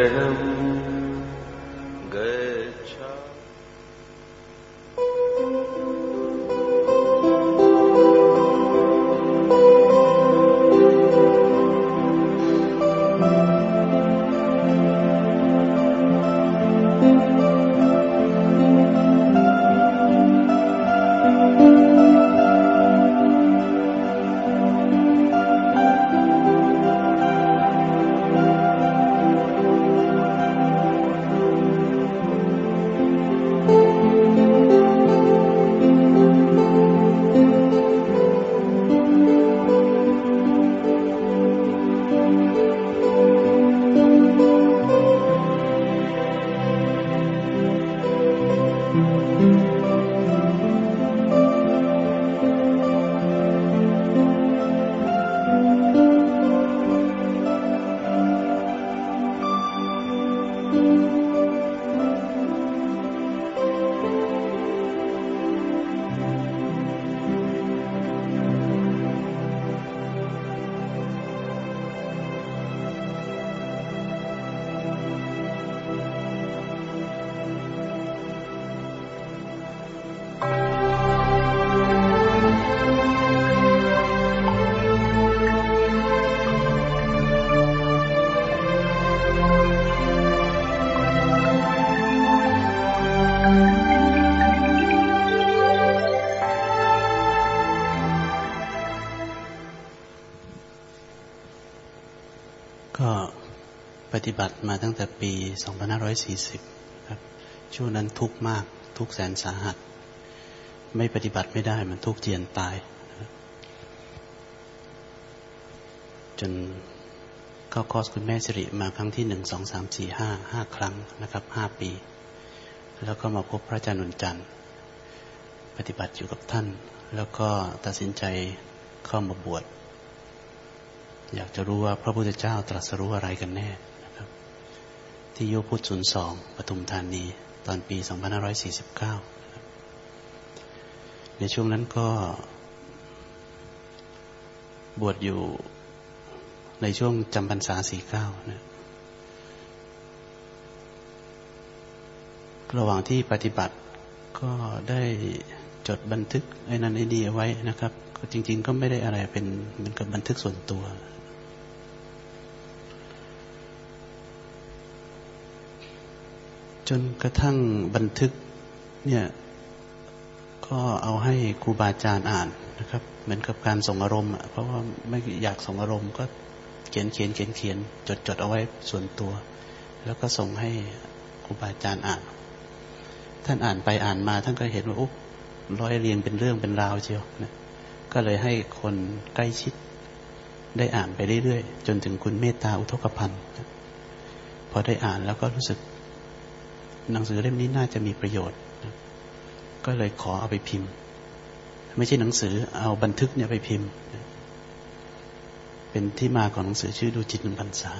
มาตั้งแต่ปี 2540 ครับ ช่วงนั้นทุกข์มาก ทุกแสนสาหัส ไม่ปฏิบัติไม่ได้มันทุกข์เจียนตาย จนเข้าคอร์สคุณแม่สิริมาครั้งที่หนึ่งสองสามสี่ห้าห้าครั้งนะครับห้าปี แล้วก็มาพบพระอาจารย์นุนจันทร์ปฏิบัติอยู่กับท่าน แล้วก็ตัดสินใจเข้ามาบวชอยากจะรู้ว่าพระพุทธเจ้าตรัสรู้อะไรกันแน่ ที่ยุพุทธศูนย์สองปทุมธานี ตอนปี 2549 ในช่วงนั้นก็ บวชอยู่ในช่วงจำพรรษา 49 นะระหว่างที่ปฏิบัติก็ได้จดบันทึกไอ้นั้นไอ้นี่ไว้นะครับ ก็จริง ๆ ก็ไม่ได้อะไรเป็นเหมือนกับบันทึกส่วนตัว จนกระทั่งบันทึกเนี่ยก็เอาให้ครูบาอาจารย์อ่านนะครับ เหมือนกับการส่งอารมณ์เพราะว่าไม่อยากส่งอารมณ์ก็เขียนเขียนเขียนเขียนจดจดเอาไว้ส่วนตัว แล้วก็ส่งให้ครูบาอาจารย์อ่าน ท่านอ่านไปอ่านมาท่านก็เห็นว่าอุ๊บร้อยเรียงเป็นเรื่องเป็นราวเชียวนะก็เลยให้คนใกล้ชิดได้อ่านไปเรื่อยๆ จนถึงคุณเมตตาอุทกพันธ์พอได้อ่านแล้วก็รู้สึก หนังสือเล่มนี้น่าจะมีประโยชน์ ก็เลยขอเอาไปพิมพ์ ไม่ใช่หนังสือเอาบันทึกเนี่ยไปพิมพ์ เป็นที่มาของหนังสือชื่อดูจิตหนึ่งพรรษา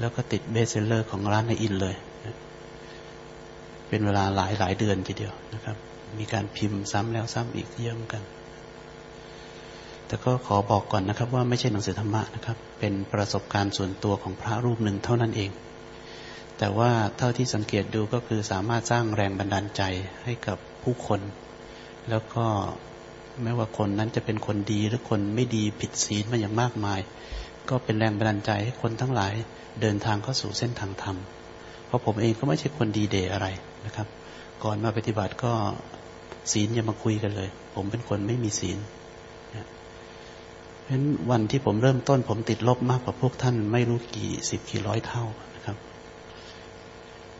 แล้วก็ติด best seller ของร้านนายอินทร์เลย เป็นเวลาหลายหลายเดือนทีเดียวนะครับ มีการพิมพ์ซ้ำแล้วซ้ำอีกเยอะกัน แต่ก็ขอบอกก่อนนะครับ ว่าไม่ใช่หนังสือธรรมะนะครับ เป็นประสบการณ์ส่วนตัวของพระรูปหนึ่งเท่านั้นเอง แต่ว่าเท่าที่สังเกตดูก็คือสามารถสร้างแรงบันดาลใจให้กับผู้คน แล้วก็ไม่ว่าคนนั้นจะเป็นคนดีหรือคนไม่ดีผิดศีลมาอย่างมากมาย ก็เป็นแรงบันดาลใจให้คนทั้งหลายเดินทางเข้าสู่เส้นทางธรรม เพราะผมเองก็ไม่ใช่คนดีเดย์อะไรนะครับ ก่อนมาปฏิบัติก็ศีลอย่ามาคุยกันเลย ผมเป็นคนไม่มีศีลเพราะฉะนั้นวันที่ผมเริ่มต้นผมติดลบมากกว่าพวกท่านไม่รู้กี่สิบกี่ร้อยเท่านะครับ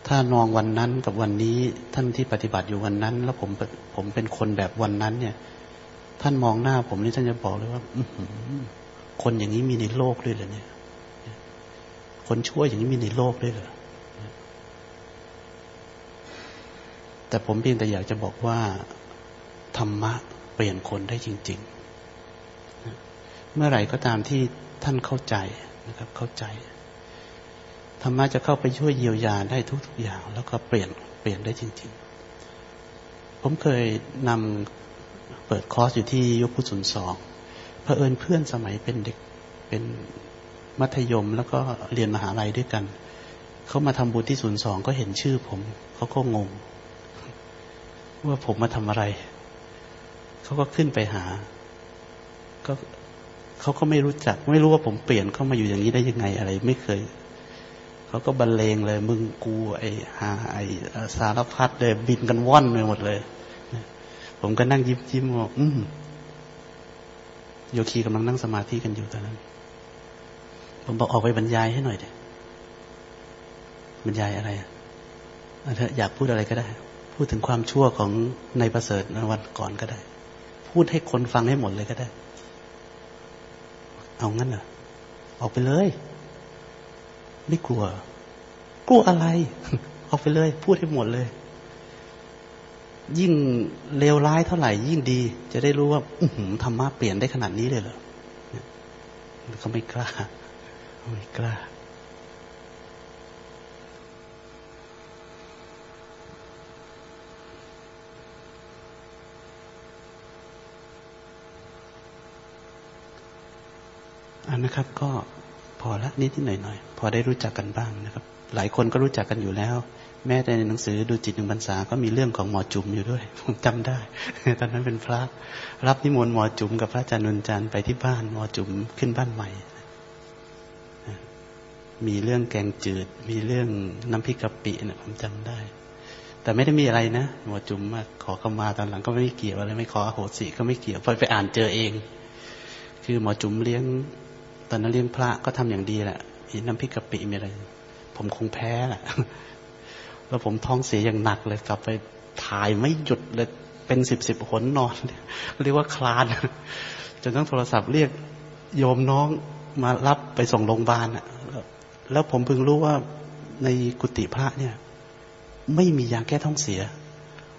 ถ้านองวันนั้นกับวันนี้ท่านที่ปฏิบัติอยู่วันนั้น แล้วผมผมเป็นคนแบบวันนั้น เนี่ย ท่านมองหน้าผมนี่ท่านจะบอกเลยว่าอืคนอย่างนี้มีในโลกด้วยเหรอเนี่ย คนชั่วอย่างนี้มีในโลกด้วยเหรอแต่ผมเพียงแต่อยากจะบอกว่าธรรมะเปลี่ยนคนได้จริง ๆ เมื่อไหร่ก็ตามที่ท่านเข้าใจนะครับ เข้าใจ ธรรมะจะเข้าไปช่วยเยียวยาได้ทุกๆอย่าง แล้วก็เปลี่ยนเปลี่ยนได้จริง ๆ ผมเคยนำเปิดคอร์สอยู่ที่ยกพุทธศูนย์สองเผอิญเพื่อนสมัยเป็นเด็กเป็นมัธยมแล้วก็เรียนมหาลัยด้วยกัน เขามาทำบุญที่ศูนย์สองก็เห็นชื่อผม เขาก็งง ว่าผมมาทำอะไร เขาก็ขึ้นไปหา ก็เขาก็ไม่รู้จัก ไม่รู้ว่าผมเปลี่ยนเข้ามาอยู่อย่างนี้ได้ยังไงอะไร ไม่เคย เขาก็บรรเลงเลย มึงกูไอ้หาไอ้สารพัดเลยบินกันว่อนไปหมดเลย ผมก็นั่งยิ้มยิ้มว่าอืมโยคีกำลังนั่งสมาธิกันอยู่ตอนนั้น ผมบอกออกไปบรรยายให้หน่อยเดบรรยายอะไรถ้าอยากพูดอะไรก็ได้ พูดถึงความชั่วของในประเสริฐในวันก่อนก็ได้ พูดให้คนฟังให้หมดเลยก็ได้ เอางั้นเหรอออกไปเลย ไม่กลัว กลัวอะไรออกไปเลย พูดให้หมดเลย ยิ่งเลวร้ายเท่าไหร่ ยิ่งดี จะได้รู้ว่าธรรมะเปลี่ยนได้ขนาดนี้เลยเหรอเขาไม่กล้าไม่กล้าอันนะครับก็ พอละนิดนิดหน่อยหน่อยพอได้รู้จักกันบ้างนะครับ หลายคนก็รู้จักกันอยู่แล้ว แม้แต่ในหนังสือดูจิตหนึ่งพรรษาก็มีเรื่องของหมอจุ๋มอยู่ด้วย ผมจำได้ ตอนนั้นเป็นพระ รับนิมนต์หมอจุ๋มกับพระอาจารย์นนจันทร์ไปที่บ้านหมอจุ๋มขึ้นบ้านใหม่ มีเรื่องแกงจืด มีเรื่องน้ำพริกกะปินะผมจำได้ แต่ไม่ได้มีอะไรนะหมอจุ๋มมาขอเข้ามาตอนหลังก็ไม่เกี่ยวอะไรไม่ขอโหสิก็ไม่เกี่ยวพอไปอ่านเจอเอง คือหมอจุ๋มเลี้ยง ตอนนั้นเลี้ยงพระก็ทำอย่างดีแหละมีน้ำพริกกะปิมีอะไร ผมคงแพ้แหละแล้วผมท้องเสียอย่างหนักเลยกลับไปถ่ายไม่หยุดเลยเป็นสิบสิบหนนอน เรียกว่าคลาน จนต้องโทรศัพท์เรียกโยมน้องมารับไปส่งโรงพยาบาลแล้วผมเพิ่งรู้ว่าในกุฏิพระเนี่ย ไม่มียาแก้ท้องเสีย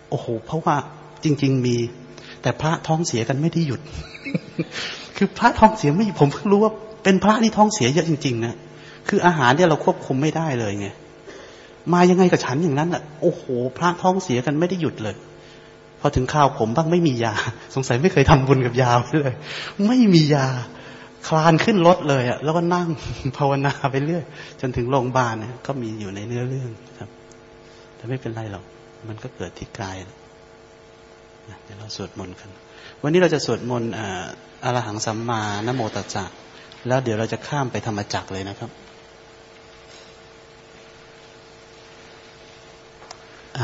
โอ้โห เพราะว่าจริง ๆ มี แต่พระท้องเสียกันไม่ได้หยุด คือพระท้องเสียไม่ผมเพิ่งรู้ว่า เป็นพระนี่ท้องเสียเยอะจริงๆนะคืออาหารเนี่ยเราควบคุมไม่ได้เลยไงมายังไงกับฉันอย่างนั้นอะโอ้โห พระท้องเสียกันไม่ได้หยุดเลยพอถึงข้าวผมบ้างไม่มียา สงสัยไม่เคยทำบุญกับยาเลย ไม่มียา คลานขึ้นรถเลยอะ แล้วก็นั่งภาวนาไปเรื่อยจนถึงโรงพยาบาลเนี่ยก็มีอยู่ในเนื้อเรื่องครับ แต่ไม่เป็นไรหรอกมันก็เกิดที่กายเดี๋ยวเราสวดมนต์กัน วันนี้เราจะสวดมนต์อรหังสัมมานโมตัสสะ แล้วเดี๋ยวเราจะข้ามไปธรรมจักรเลยนะครับ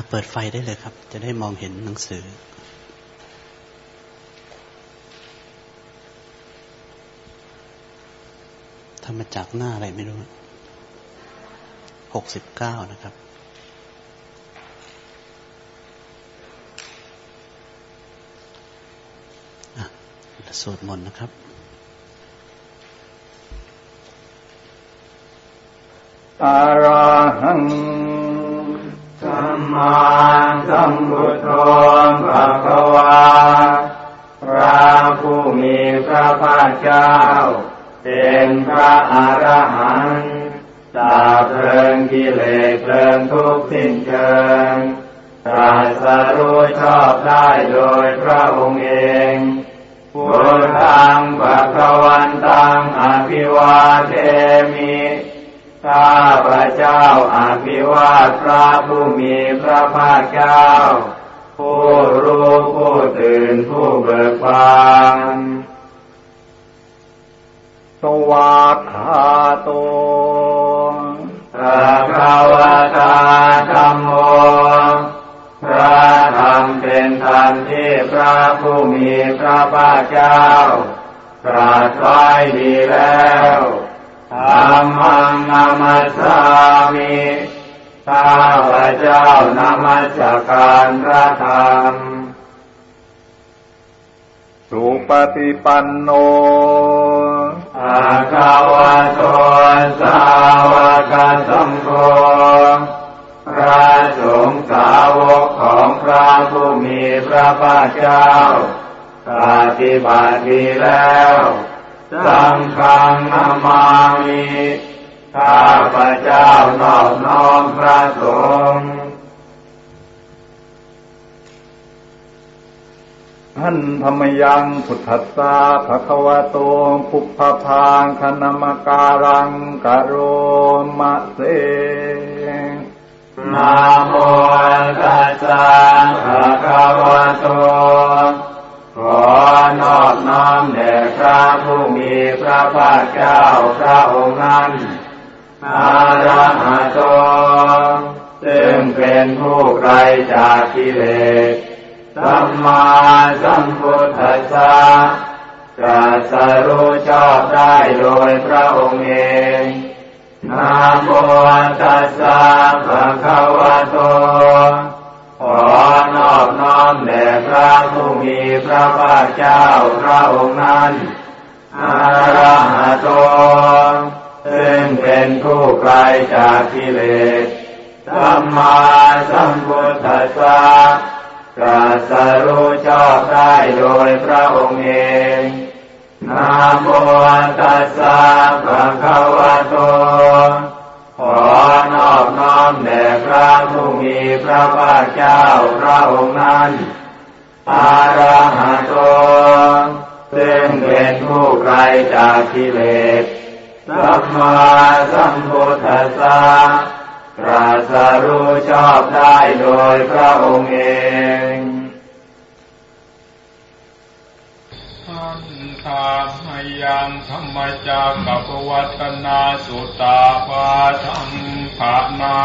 เปิดไฟได้เลยครับ จะได้มองเห็นหนังสือ ธรรมจักรหน้าอะไรไม่รู้หกสิบเก้านะครับสวดมนต์นะครับ อรหังสัมมาสัมพุทโธภะคะวาพระผู้มีพระภาคเจ้า เป็นพระอรหันต์ตาเพลิงกิเลสเพลิงทุกสิ่งเชิงตรัสรู้ชอบได้โดยพระองค์เองพุทธังภะคะวันตังอภิวาเทมิ ข้าพระเจ้าอาภิวาทพระผู้มีพระภาคเจ้า ผู้รู้ผู้ตื่นผู้เบิกบานสวากขาโตพระภาวตาธรรมโมพระธรรมเป็นธรรมที่พระผู้มีพระภาคเจ้าตรัสไว้ดีแล้ว รรมังนามัสสามิข้าพระเจ้านามัสการพระธรรม สุปฏิปันโนอาคาวะโตสาวกสัมโฆพระสงฆ์สาวกของพระผู้มีพระภาคเจ้าปฏิบัติดีแล้ว สังฆังนามามิข้าพระเจ้านอบน้อมพระสงฆ์ท่านธรรมยังพุทธัสสะภะคะวะโตภุพพางคณมการังกโรมะเสนาโมตัสสะภะคะวะโตขอนอบน้อมแด่ พระผู้มีพระภาคเจ้าพระองค์นั้นอาระหะโตซึ่งเป็นผู้ไกลจากกิเลสสัมมาสัมพุทธัสสะตรัสรู้ชอบได้โดยพระองค์เองนาโมตัสสะภะคะวะโต อนอบน้อมแด่พระผู้มีพระภาคเจ้าพระองค์นั้นอระหะโตซึ่งเป็นผู้ไกลจากกิเลสสัมมาสัมพุทธัสสะตรัสรู้ชอบได้โดยพระองค์เองนาโมตัสสะภะคะวะโต ขอนอบน้อมแด่พระผู้มีพระภาคเจ้าพระองค์นั้นอาระหะโตซึ่งเป็นผู้ไกลจากกิเลสสัมมาสัมพุทธัสสะตรัสรู้ชอบได้โดยพระองค์เองอั นตาหยังธรรมจักกับวัตนาสุตาปาทังภานา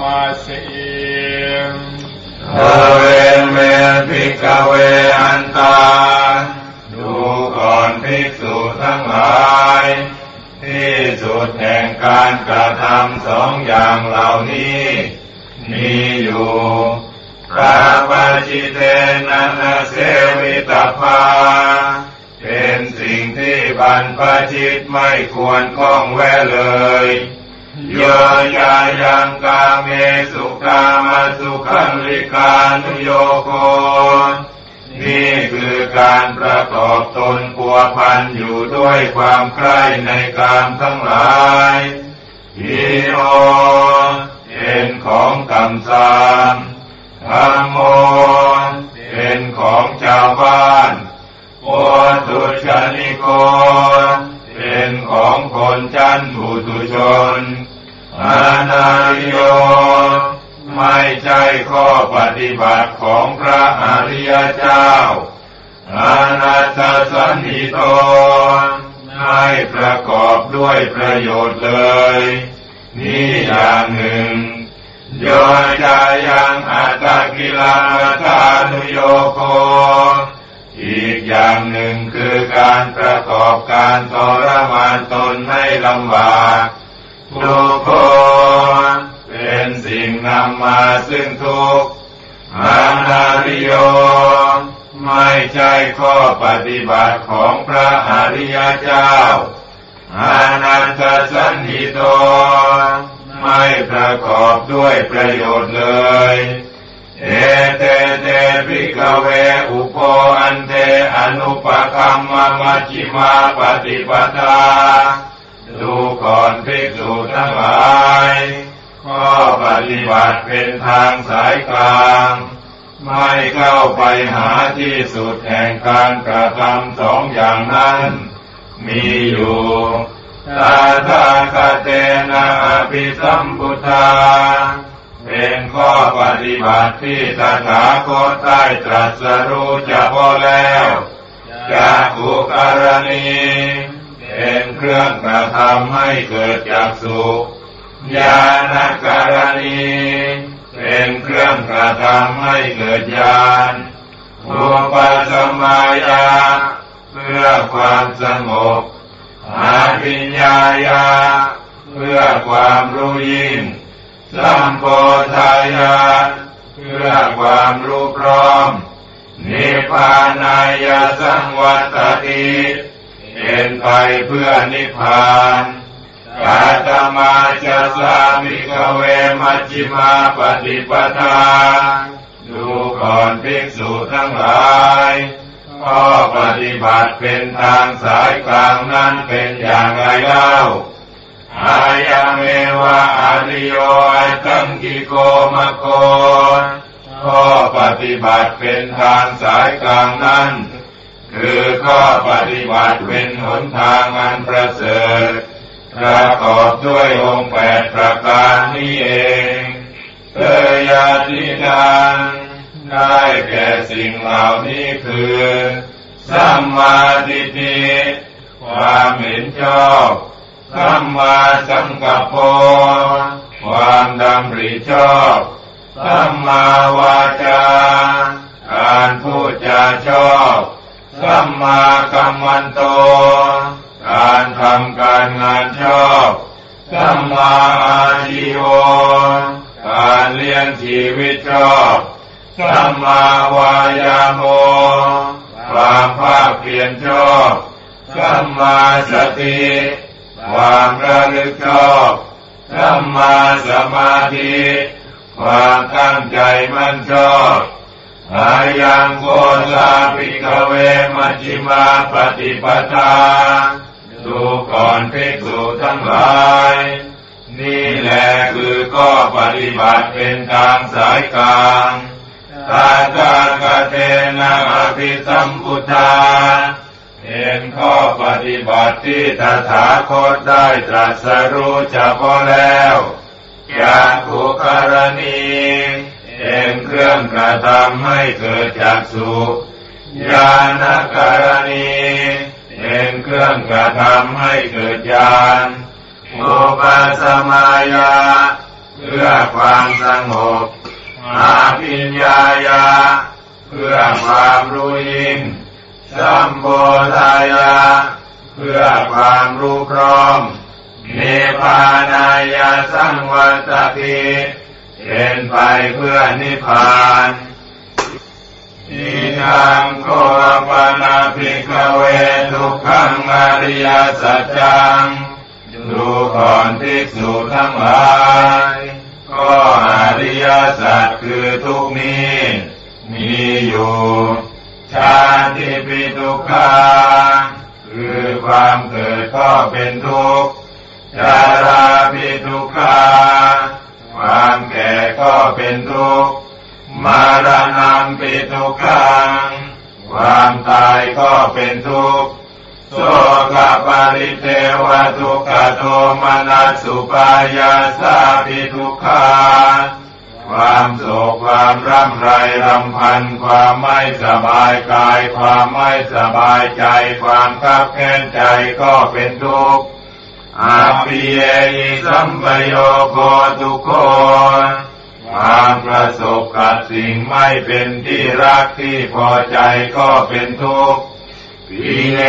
มาเสเอเวเมพิกเวอันตา ดูก่อนภิกษุทั้งหลาย ที่สุดแห่งการกระทำสองอย่างเหล่านี้ มีอยู่พระปจิเตนันเสวิตาภา เป็นสิ่งที่บรรพชิตไม่ควรคล้องแวะเลยโยยายังกาเมสุกามาสุขันลิกานุโยโกนี่คือการประกอบตนปัวพันอยู่ด้วยความใคร่ในกามทั้งหลายฮิโอเป็นของกรรมสามธรรมโม ตุชนิโก เป็นของคนชั้นผู้ตุชน อานาโย ไม่ใช่ข้อปฏิบัติของพระอริยเจ้า อานาตสันนิโตให้ประกอบด้วยประโยชน์เลย นี่อย่างหนึ่งโยจายังอัตกิลาทานุโยโกอี กอย่างหนึ่งคือการประกอบการทรมานตนให้ลำบากทุกคนเป็นสิ่งนำมาซึ่งทุกข์อานาริโยไม่ใช่ข้อปฏิบัติของพระอริยเจ้า อนัตถสัญหิโต ไม่ประกอบด้วยประโยชน์เลย เอเตเตภิกขเวอุโภอันเตอนุปคัมมะมัชฌิมาปฏิปทาดูก่อนภิกษุทั้งหลายข้อปฏิบัติเป็นทางสายกลาง ไม่เข้าไปหาที่สุดแห่งการกระทำสองอย่างนั้น มีอยู่ตาทาคเตนะอภิสัมพุทธา เป็นข้อปฏิบัติที่ตถาคตได้ตรัสรู้จะพอแล้วจากอุการณีเป็นเครื่องกระทำให้เกิดจากสุญาณการณีเป็นเครื่องกระทำให้เกิดญาณอุปสมัยาเพื่อความสงบอาปิญญายาเพื่อความรู้ยิ่ง สัมโพธายาเพื่อความรู้พร้อม นิพพานายาสังวัตติเป็นไปเพื่อนิพพานกาตมาจะสามิกเวมัจจิมาปฏิปทา ดูก่อนภิกษุทั้งหลายข้อปฏิบัติเป็นทางสายกลางนั้นเป็นอย่างไรเล่า อายังเมวะอาริโยอัตังกิโกมะโกข้อปฏิบัติเป็นทางสายกลางนั้น คือข้อปฏิบัติเป็นหนทางอันประเสริฐประกอบด้วยองค์แปดประการนี้เองเตยาติดานได้แก่สิ่งเหล่านี้คือสัมมาทิฏฐิความเห็นชอบ สัมมาสังกัปโปความดำริชอบสัมมาวาจาการพูดจาชอบสัมมากัมมันโต การทำการงานชอบสัมมาอาชีวการเลี้ยงชีวิตชอบสัมมาวายาโมความภาคเพียรชอบสัมมาสติ ความระลึกชอบสัมมาสมาธิความตั้งใจมั่นชอบอายังโกลาปิกเวมัจิมาปฏิปทาดูก่อนภิกษุทั้งหลาย นี่แหละคือข้อปฏิบัติเป็นทางสายกลางตาตากเทนะอภิสัมพุทธา เห็นข้อปฏิบัติที่ตถาคตได้ตรัสรู้เฉพาะแล้วยาขุกรณีเห็นเครื่องกระทำให้เกิดจากสุญาณการณีเห็นเครื่องกระทำให้เกิดญาณอุปสมายาเพื่อความสงบอาปิญญายาเพื่อความรู้ยิ่ง สัมโพธายาเพื่อความรู้พร้อมเนปานายาสังวัตติเป็นไปเพื่อนิพพานอิทังโคปนาภิกเวทุกขังอริยสัจจังดูก่อนภิกษุทั้งหลายก็อริยสัจคือทุกนี้ มีอยู่ ชาติปิทุกขาคือความเกิดก็เป็นทุกข์ชาราปิทุกขาความแก่ก็เป็นทุกข์มารณะปิทุกขังความตายก็เป็นทุกข์โสกปริเทวทุกขโทมนัสสุปายาสาปิทุกขา ความโศกความร่ำไรรำพัน ความไม่สบายกาย ความไม่สบายใจ ความคับแค้นใจก็เป็นทุกข์อาปิเยสัมปโยโคทุกโคความประสบกับสิ่งไม่เป็นที่รักที่พอใจก็เป็นทุกข์ปีเน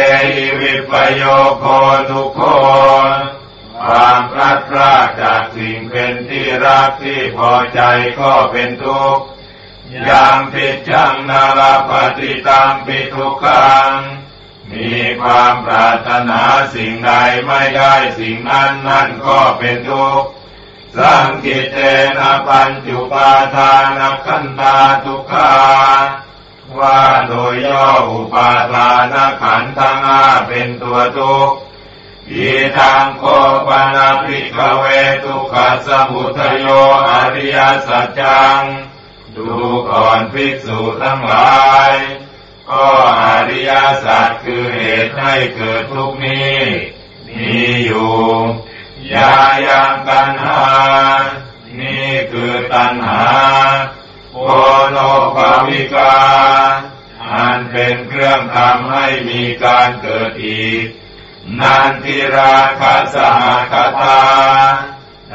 วิปโยโคทุกโค ความพลัดพรากจากสิ่งเป็นที่รักที่พอใจก็เป็นทุกข์ยามพิดจังนาลปฏิตามปิทุกขัง มีความปรารถนาสิ่งใดไม่ได้สิ่งนั้นนั่นก็เป็นทุกข์สังกิเตนะปัญจุปาทานขันธาทุกขาว่าโดยย่ออุปาทานขันธ์ทั้งห้าเป็นตัวทุกข์ อีทางโคปนาภิกเวทุกขสมุทโยอริยสัจจัง ดูก่อนภิกษุทั้งหลาย ก็อริยสัจคือเหตุให้เกิดทุกนี้ มีอยู่ยายังตัณหา นี่คือตัณหาโพโนภวิกา อันเป็นเครื่องทำให้มีการเกิดอีก นันทิราคาสหคตา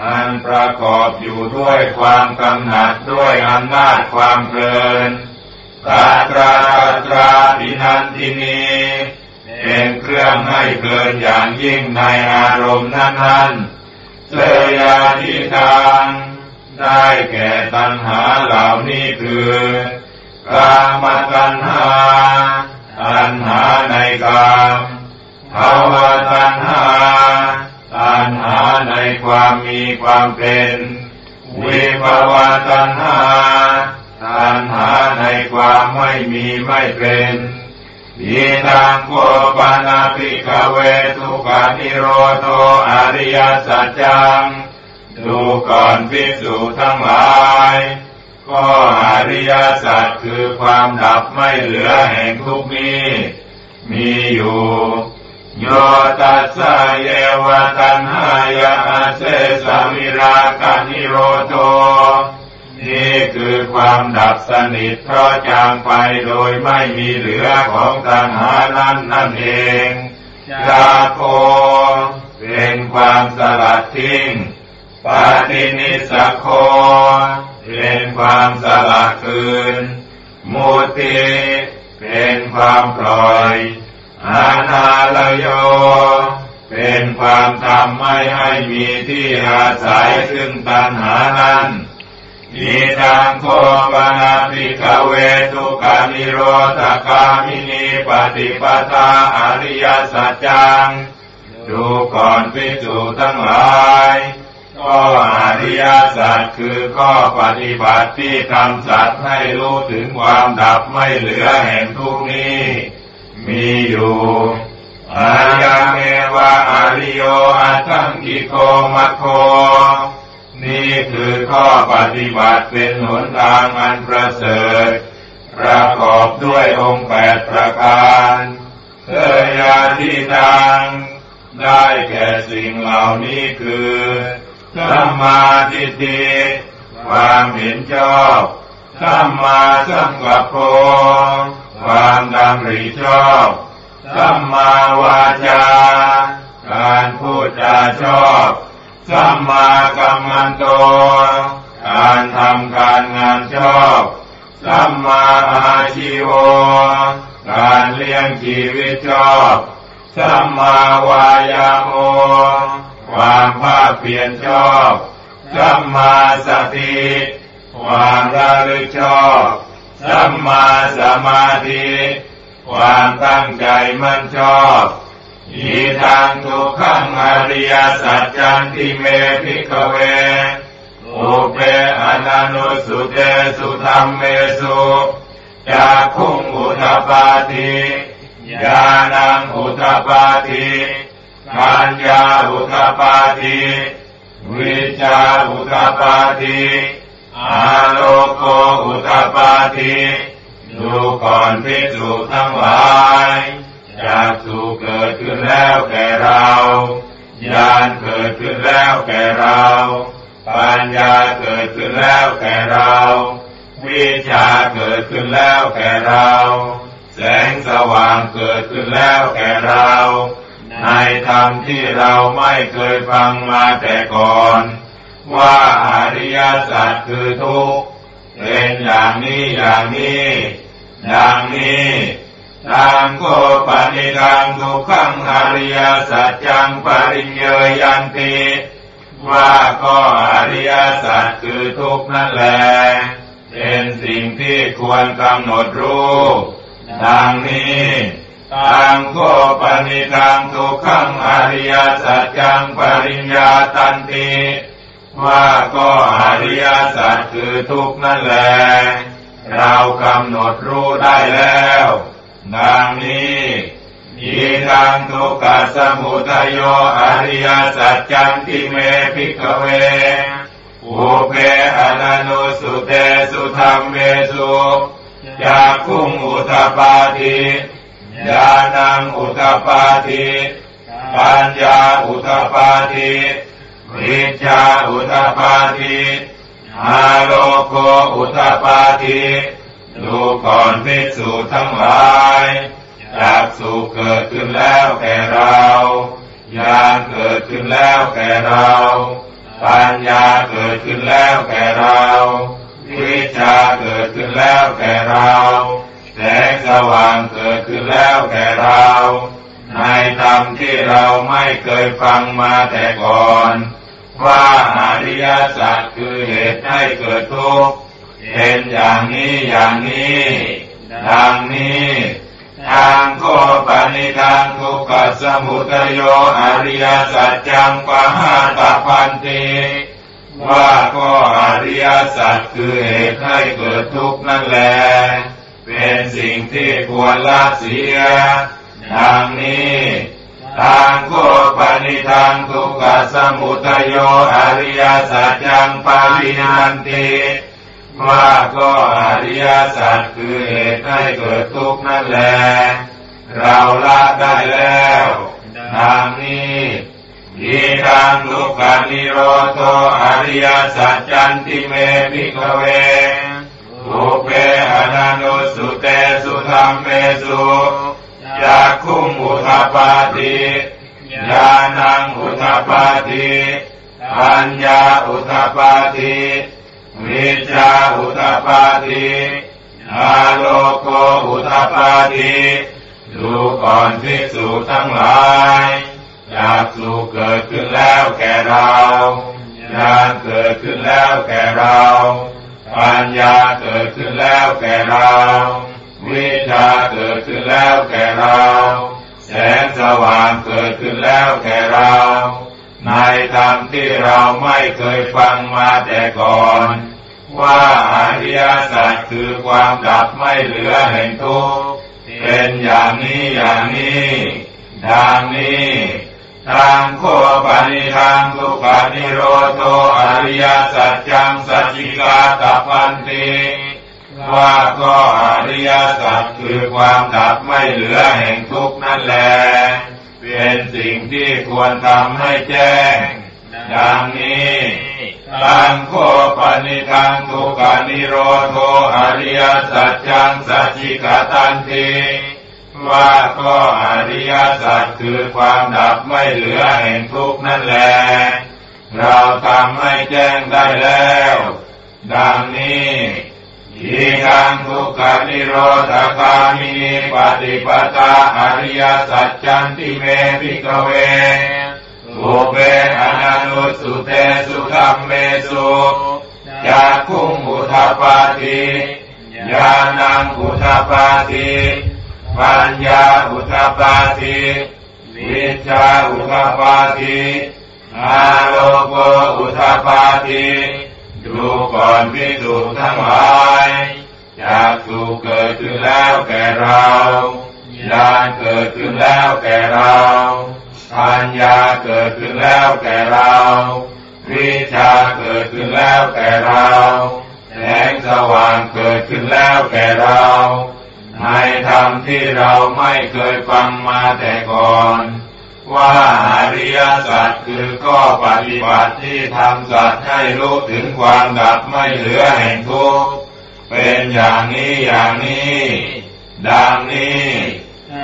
อันประกอบอยู่ด้วยความกำหนัดด้วยอำนาจความเพลินตาตราตราปินันทินีเป็นเครื่องให้เพลินอย่างยิ่งในอารมณ์นั้นๆเสยาทิทางได้แก่ตัณหาเหล่านี้คือกามตัณหา ตัณหาในกาม ภาวะตัณหา ตัณหาในความมีความเป็น วิภาวะตัณหา ตัณหาในความไม่มีไม่เป็นยีนังโกปนาปิกเวทุกานิโรโตอริยสัจจัง ดูก่อนภิกษุทั้งหลายก็อริยสัจคือความดับไม่เหลือแห่งทุกนี้ มีอยู่ โยตัสสะเยวตันหายาเสสมิรากานิโรโตนี่คือความดับสนิทเพราะจางไปโดยไม่มีเหลือของตัณหานั้นนั่นเองยาโคเป็นความสลัดทิ้งปาตินิสโคเป็นความสลัดคืน มุติเป็นความปล่อย อานาลโย เป็นความทำไม่ให้มีที่อาศัยซึ่งตัณหานั้นอิทังโคปนาปิกเวทุกานิโรธกามินีปฏิปทาอริยสัจจัง ดูก่อนภิกษุทั้งหลายก็อริยสัจคือข้อปฏิบัติที่ทำสัตว์ให้รู้ถึงความดับไม่เหลือแห่งทุกนี้ มีอยู่อายังเมวะอริโยอัตังกิโกมัคโค นี่คือข้อปฏิบัติเป็นหนทางอันประเสริฐ ประกอบด้วยองค์แปดประการเอยาธิตัง ได้แก่สิ่งเหล่านี้คือสัมมาทิฏฐิความเห็นชอบสัมมาสังกัปโป ความดำริชอบสัมมาวาจา การพูดจาชอบสัมมากัมมันโต การทำการงานชอบสัมมาอาชีวการเลี้ยงชีวิตชอบสัมมาวายาโมความภาคเพียรชอบสัมมาสติความระลึกชอบ สัมมาสมาธิความตั้งใจมั่นชอบอีทางทุกขังอริยสัจจันติเมพิกเวอุเปอนันุสุเตสุธรรมเมสุจาคุงอุทปาทิญาณังอุทปาทิปัญญาอุทปาทิวิชาอุทปาทิ อาโลโกอุทปาทิดูก่อนพิจุทั้งหลายจากสุเกิดขึ้นแล้วแก่เราญาณเกิดขึ้นแล้วแก่เรา ปัญญาเกิดขึ้นแล้วแก่เรา วิชาเกิดขึ้นแล้วแก่เรา แสงสว่างเกิดขึ้นแล้วแก่เรา ในธรรมที่เราไม่เคยฟังมาแต่ก่อน ว่าอริยสัจคือทุกข์เป็นอย่างนี้อย่างนี้ดังนี้ทางโกปนิกังทุกขังอริยสัจจังปริญเยยันติว่าก็อริยสัจคือทุกนั่นแหละเป็นสิ่งที่ควรกำหนดรู้ดังนี้ตังโกปนิตังทุกขังอริยสัจจังปริญญาตันติ ว่าก็อริยสัจคือทุกนั่นแหละเรากำหนดรู้ได้แล้ว ดังนี้ยีทังทุกขสมุทัยโยอริยสัจจันติเมพิกเวอุเปอนันุสุเตสุธรรมเมสุจากคุงอุตปาทิญาณังอุตปาทิปัญญาอุตปาทิ วิชาอุตปาทิอาโลโกอุตปาทิดูก่อนพิสูจทั้งหลายจากสุเกิดขึ้นแล้วแก่เราญาณเกิดขึ้นแล้วแก่เรา ปัญญาเกิดขึ้นแล้วแก่เรา วิชาเกิดขึ้นแล้วแก่เรา แสงสว่างเกิดขึ้นแล้วแก่เรา ในธรรมที่เราไม่เคยฟังมาแต่ก่อน ว่าอริยสัจคือเหตุให้เกิดทุกข์เป็นอย่างนี้อย่างนี้ ดังนี้ทางโคปนิทางทุกขสมุทโยอริยสัจจังปะหาตพันติว่าก็อริยสัจคือเหตุให้เกิดทุกข์นั่นแหละเป็นสิ่งที่ควรละเสีย ดังนี้ทางโคปนิทางทุกขสมุทโยอริยสัจจังปารินันติว่าก็อริยสัจคือเหตุให้เกิดทุกข์นั่นแหละเราละได้แล้วทางนี้ทีทางทุกขานิโรธอริยสัจจันติเมพิกเวทุเปอนันุสุเตสุธรรมเมสุ จากคุงอุทปาติญาณังอุทปาติปัญญาอุทปาติวิชาอุตปาทิอาโลโกอุตปาทิดูก่อนภิกษุทั้งหลายจากสุเกิดขึ้นแล้วแก่เราญาณเกิดขึ้นแล้วแก่เรา ปัญญาเกิดขึ้นแล้วแก่เรา วิชาเกิดขึ้นแล้วแก่เรา แสงสว่างเกิดขึ้นแล้วแก่เรา ในธรรมที่เราไม่เคยฟังมาแต่ก่อน ว่าอริยสัจคือความดับไม่เหลือแห่งทุกข์เป็นอย่างนี้อย่างนี้ดังนี้ทางโคปนิทางทุกขานิโรโตอริยสัจจังสัจจิกาตพันติ ว่าก็อริยสัจคือความดับไม่เหลือแห่งทุกนั่นแหละเป็นสิ่งที่ควรทำให้แจ้ง ดังนี้ตังโคปนิทังทุกานิโรโทอริยสัจจังสัจจิกตันทีว่าก็อริยสัจคือความดับไม่เหลือแห่งทุกนั่นแหละเราทำให้แจ้งได้แล้ว ดังนี้ ทีกังทุกขนิโรธคามินีปฏิปตาอริยสัจจันติเมพิกเวสุเปอนันุสุเตสุขัมเมสุจากคุงอุทปาติญาณังอุทปาติปัญญาอุทปาติวิชาอุทปาติอาโลโกอุทปาติ ดูก่อนพิจุทั้งหลายจากสุเกิดขึ้นแล้วแก่เราญาณเกิดขึ้นแล้วแก่เราปัญญาเกิดขึ้นแล้วแก่เรา วิชาเกิดขึ้นแล้วแก่เราแสงสว่างเกิดขึ้นแล้วแก่เราในธรรมที่เราไม่เคยฟังมาแต่ก่อน ว่าอริยสัจคือก็ปฏิบัติที่ทำสัตว์ให้รู้ถึงความดับไม่เหลือแห่งทุกข์เป็นอย่างนี้อย่างนี้ ดังนี้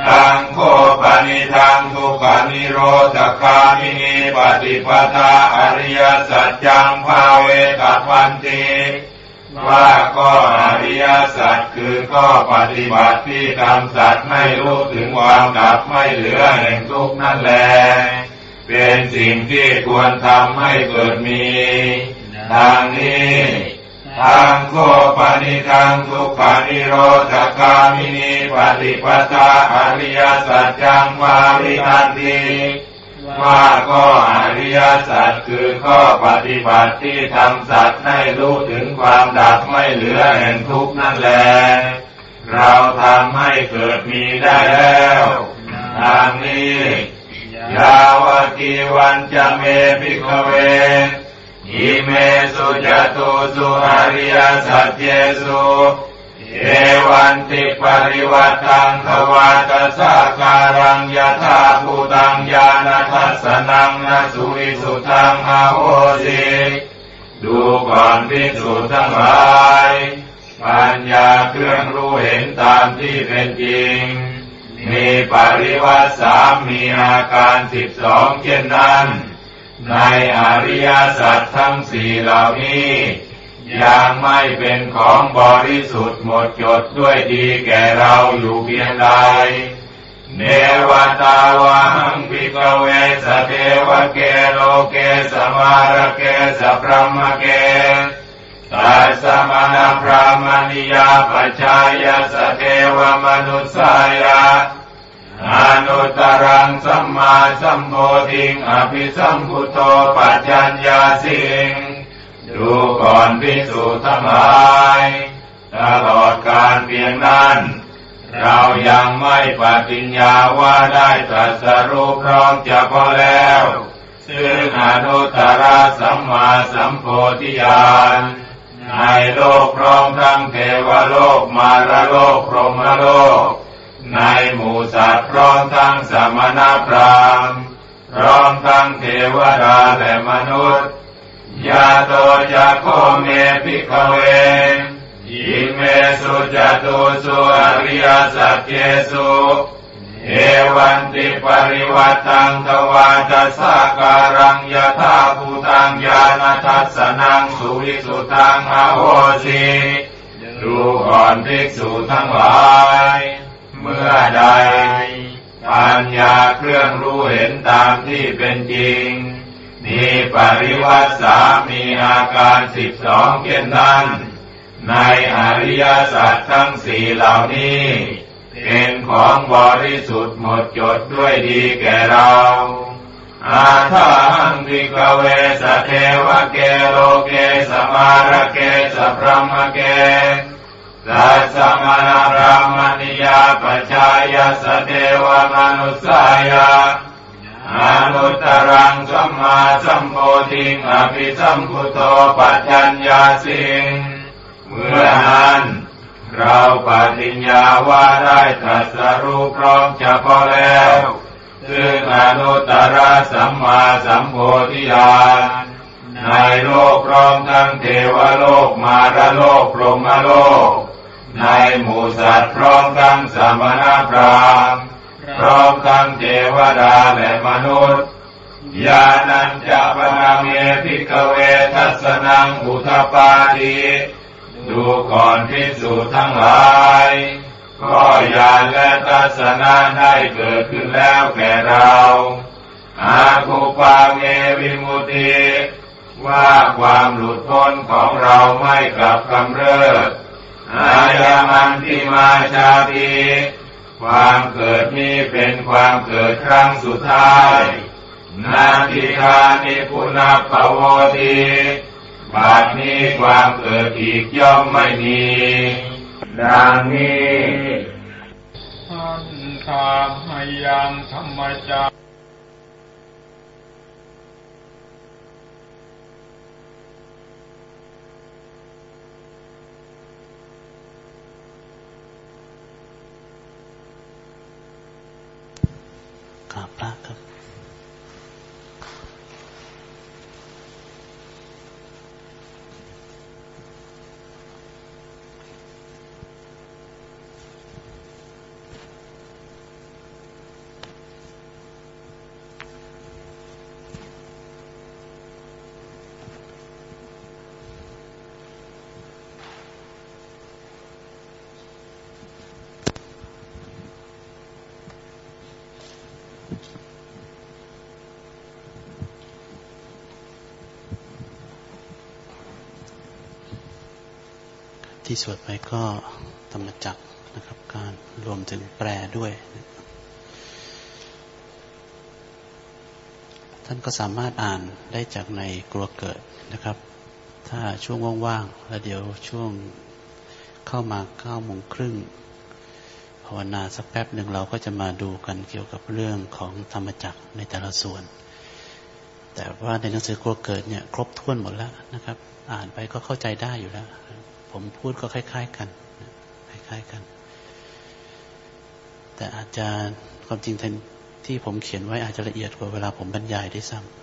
ทังโคปนิทังทุกานิโรธคามินีปฏิปทาอริยสัจจังภาเวกัพันติ ว่าก็อริยสัจคือก็ปฏิบัติที่ทำสัตว์ให้รู้ถึงความดับไม่เหลือแห่งทุกนั่นแหละเป็นสิ่งที่ควรทำให้เกิดมีทางนี้ทางโคปนิทางทุกขานิโรธคามินีปฏิปทาอริยสัจจังวาริทันติ ว่าก็อริยสัจคือข้อปฏิบัติที่ทำสัตว์ให้รู้ถึงความดับไม่เหลือแห่งทุกนั่นแหละเราทำให้เกิดมีได้แล้วทางนี้ยาวกีวันจะเมพิกเวอิเมสุจตุสุอริยสัจเจสุ เอวันติปริวัตังทวาตสาการังยะธาภูตังญาณทัสสนังนสุวิสุทังอาโหสิดูก่อนพิสุทั้งหลาย ปัญญาเครื่องรู้เห็นตามที่เป็นจริง มีปริวัตสามมีอาการสิบสองเช่นนั้น ในอริยสัจทั้งสี่เหล่านี้ ยังไม่เป็นของบริสุทธิ์หมดจดด้วยดีแก่เราอยู่เพียงใดเนวตาวาหังภิกขเวสเทวเกโลเกสมารเกสพรหมเกสัสสมณพราหมณิยาปชายะสเทวมนุสสายะอนุตตรังสัมมาสัมโพธิงอภิสัมพุทโธปัจจัญญาสิง ดูก่อนภิกษุทั้งหลายตลอดการเพียงนั้น เรายังไม่ปฏิญญาว่าได้ตรัสรู้พร้อมจะพอแล้ว ซึ่งอนุตตรสัมมาสัมโพธิญาณในโลกพร้อมทั้งเทวโลกมารโลกพรหมโลก ในหมู่สัตว์พร้อมทั้งสมณพราหมณ์พร้อมทั้งเทวดาและมนุษย์ ยะโตจะโขเมภิกขเวอิเมสุจตูสุอริยสัจเจสุเอวันติปริวัฏฏังทวาทสาการังยะถาภูตังญาณทัสสนังสุวิสุทธังอโหสิดูก่อนภิกษุทั้งหลาย เมื่อใดปัญญาเครื่องรู้เห็นตามที่เป็นจริง มีปริวัติสามีอาการสิบสองเช่นนั้นในอริยสัจทั้งสี่เหล่านี้ เป็นของบริสุทธิ์หมดจดด้วยดีแก่เรา อาทังวิกเวสเทวเกโลเกสมาระเกสพรมเกสัสมานาระมณียาปชายาสเทวมนุสายา อนุตรังสัมมาสัมโพธิงอภิสัมพุโตปัจจัญญาสิงเมื่อนั้นปฏิญญาว่าได้ตรัสรู้พร้อมเฉพาะแล้ว ซึ่งอนุตตรสัมมาสัมโพธิญาณในโลกพร้อมทั้งเทวโลกมารโลกพรหมโลก ในหมู่สัตว์พร้อมทั้งสมณพราหมณ์ พร้อมทั้งเทวดาและมนุษย์ญาณัญจะปนาเมพิกเวทัสนังอุทปาทิดูก่อนพิสูจทั้งหลายก็ญาณและทัศนะได้เกิดขึ้นแล้วแก่เราอาคุปาเมวิมุติว่าความหลุดพ้นของเราไม่กลับกำเริบอายามันที่มาชาตี ความเกิดนี้เป็นความเกิดครั้งสุดท้าย นาทิคานิพุนาภวตีบาดนี้ความเกิดอีกย่อมไม่มีดังนี้ท่านทามยังธรรมจา ที่สวดไปก็ธรรมจักนะครับ การรวมถึงแปลด้วย ท่านก็สามารถอ่านได้จากในกลัวเกิดนะครับ ถ้าช่วงว่างๆ แล้วเดี๋ยวช่วงเข้ามาเก้าโมงครึ่งภาวนาสักแป๊บหนึ่งเราก็จะมาดูกันเกี่ยวกับเรื่องของธรรมจักในแต่ละส่วน แต่ว่าในหนังสือกลัวเกิดเนี่ย ครบถ้วนหมดแล้วนะครับ อ่านไปก็เข้าใจได้อยู่แล้ว ผมพูดก็คล้าย ๆ กันคล้าย ๆกัน แต่อาจจะความจริงที่ผมเขียนไว้อาจจะละเอียดกว่าเวลาผมบรรยายได้ซ้ำ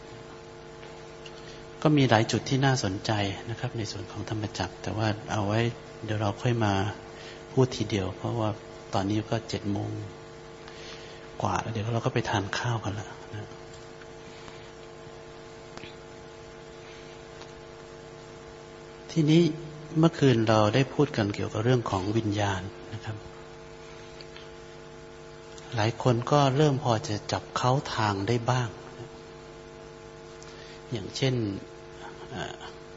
ก็มีหลายจุดที่น่าสนใจนะครับ ในส่วนของธรรมจักรแต่ว่าเอาไว้เดี๋ยวเราค่อยมาพูดทีเดียว เพราะว่าตอนนี้ก็เจ็ดโมงกว่าแล้วเดี๋ยวเราก็ไปทานข้าวกันล้วนะทีนี้ เมื่อคืนเราได้พูดกันเกี่ยวกับเรื่องของวิญญาณนะครับ หลายคนก็เริ่มพอจะจับเขาทางได้บ้าง อย่างเช่น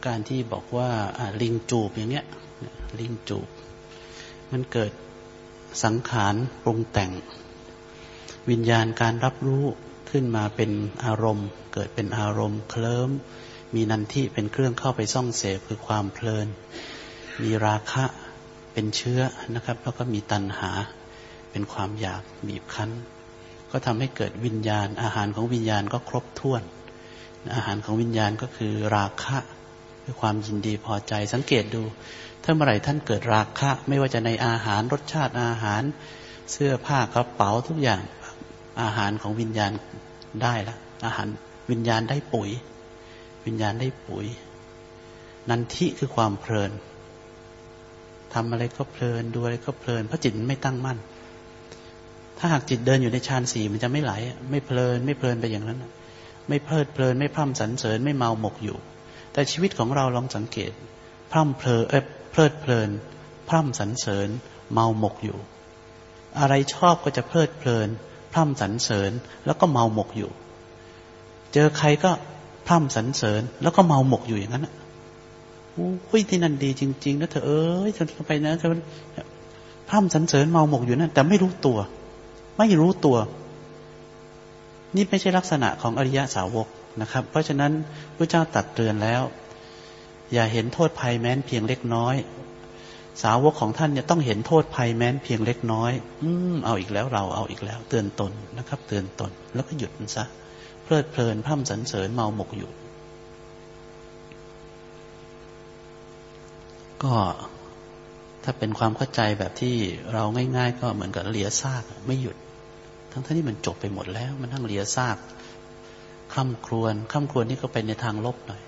การที่บอกว่าลิงจูบอย่างเงี้ย ลิงจูบ มันเกิดสังขารปรุงแต่ง วิญญาณการรับรู้ขึ้นมาเป็นอารมณ์ เกิดเป็นอารมณ์เคลิ้ม มีนันทิเป็นเครื่องเข้าไปซ่องเสพคือความเพลิน มีราคะเป็นเชื้อนะครับ แล้วก็มีตัณหาเป็นความอยากบีบคั้น ก็ทำให้เกิดวิญญาณ อาหารของวิญญาณก็ครบถ้วน อาหารของวิญญาณก็คือราคะคือความยินดีพอใจสังเกตดู ถ้าเมื่อไหร่ท่านเกิดราคะ ไม่ว่าจะในอาหารรสชาติอาหารเสื้อผ้ากระเป๋าทุกอย่างอาหารของวิญญาณได้ละอาหารวิญญาณได้ปุ๋ย วิญญาณได้ปุ๋ย นันทิคือความเพลินทำอะไรก็เพลินดูอะไรก็เพลินเพราะจิตไม่ตั้งมั่น ถ้าหากจิตเดินอยู่ในฌานสี่มันจะไม่ไหล ไม่เพลิน ไม่เพลินไปอย่างนั้น ไม่เพลิดเพลิน ไม่พร่ำสรรเสริญไม่เมาหมกอยู่ แต่ชีวิตของเราลองสังเกต พร่ำเพลินเอเพลิดเพลิน พร่ำสรรเสริญ เมาหมกอยู่ อะไรชอบก็จะเพลิดเพลิน พร่ำสรรเสริญแล้วก็เมาหมกอยู่ เจอใครก็ พร่ำสรรเสริญ แล้วก็เมาหมกอยู่อย่างนั้นโอ้ยที่นั่นดีจริงๆนะเธอเอ้ยเธอไปนะเธอพร่ำสรรเสริญเมาหมกอยู่นั่นแต่ไม่รู้ตัว ไม่รู้ตัว นี่ไม่ใช่ลักษณะของอริยะสาวกนะครับ เพราะฉะนั้นพระเจ้าตัดเตือนแล้ว อย่าเห็นโทษภัยแม้นเพียงเล็กน้อย สาวกของท่านเนี่ยต้องเห็นโทษภัยแม้นเพียงเล็กน้อย อืมเอาอีกแล้วเราเอาอีกแล้ว เตือนตนนะครับ เตือนตนแล้วก็หยุดมันซะ ลิดเพลินพร่ำสรรเสริญเมาหมกอยู่ ก็ถ้าเป็นความเข้าใจแบบที่เราง่าย ๆ ก็เหมือนกับเลียซากไม่หยุด ทั้งที่มันจบไปหมดแล้ว มันทั้งเลียซากข้ามครวนข้ามครวนนี่ก็เป็นในทางลบหน่อย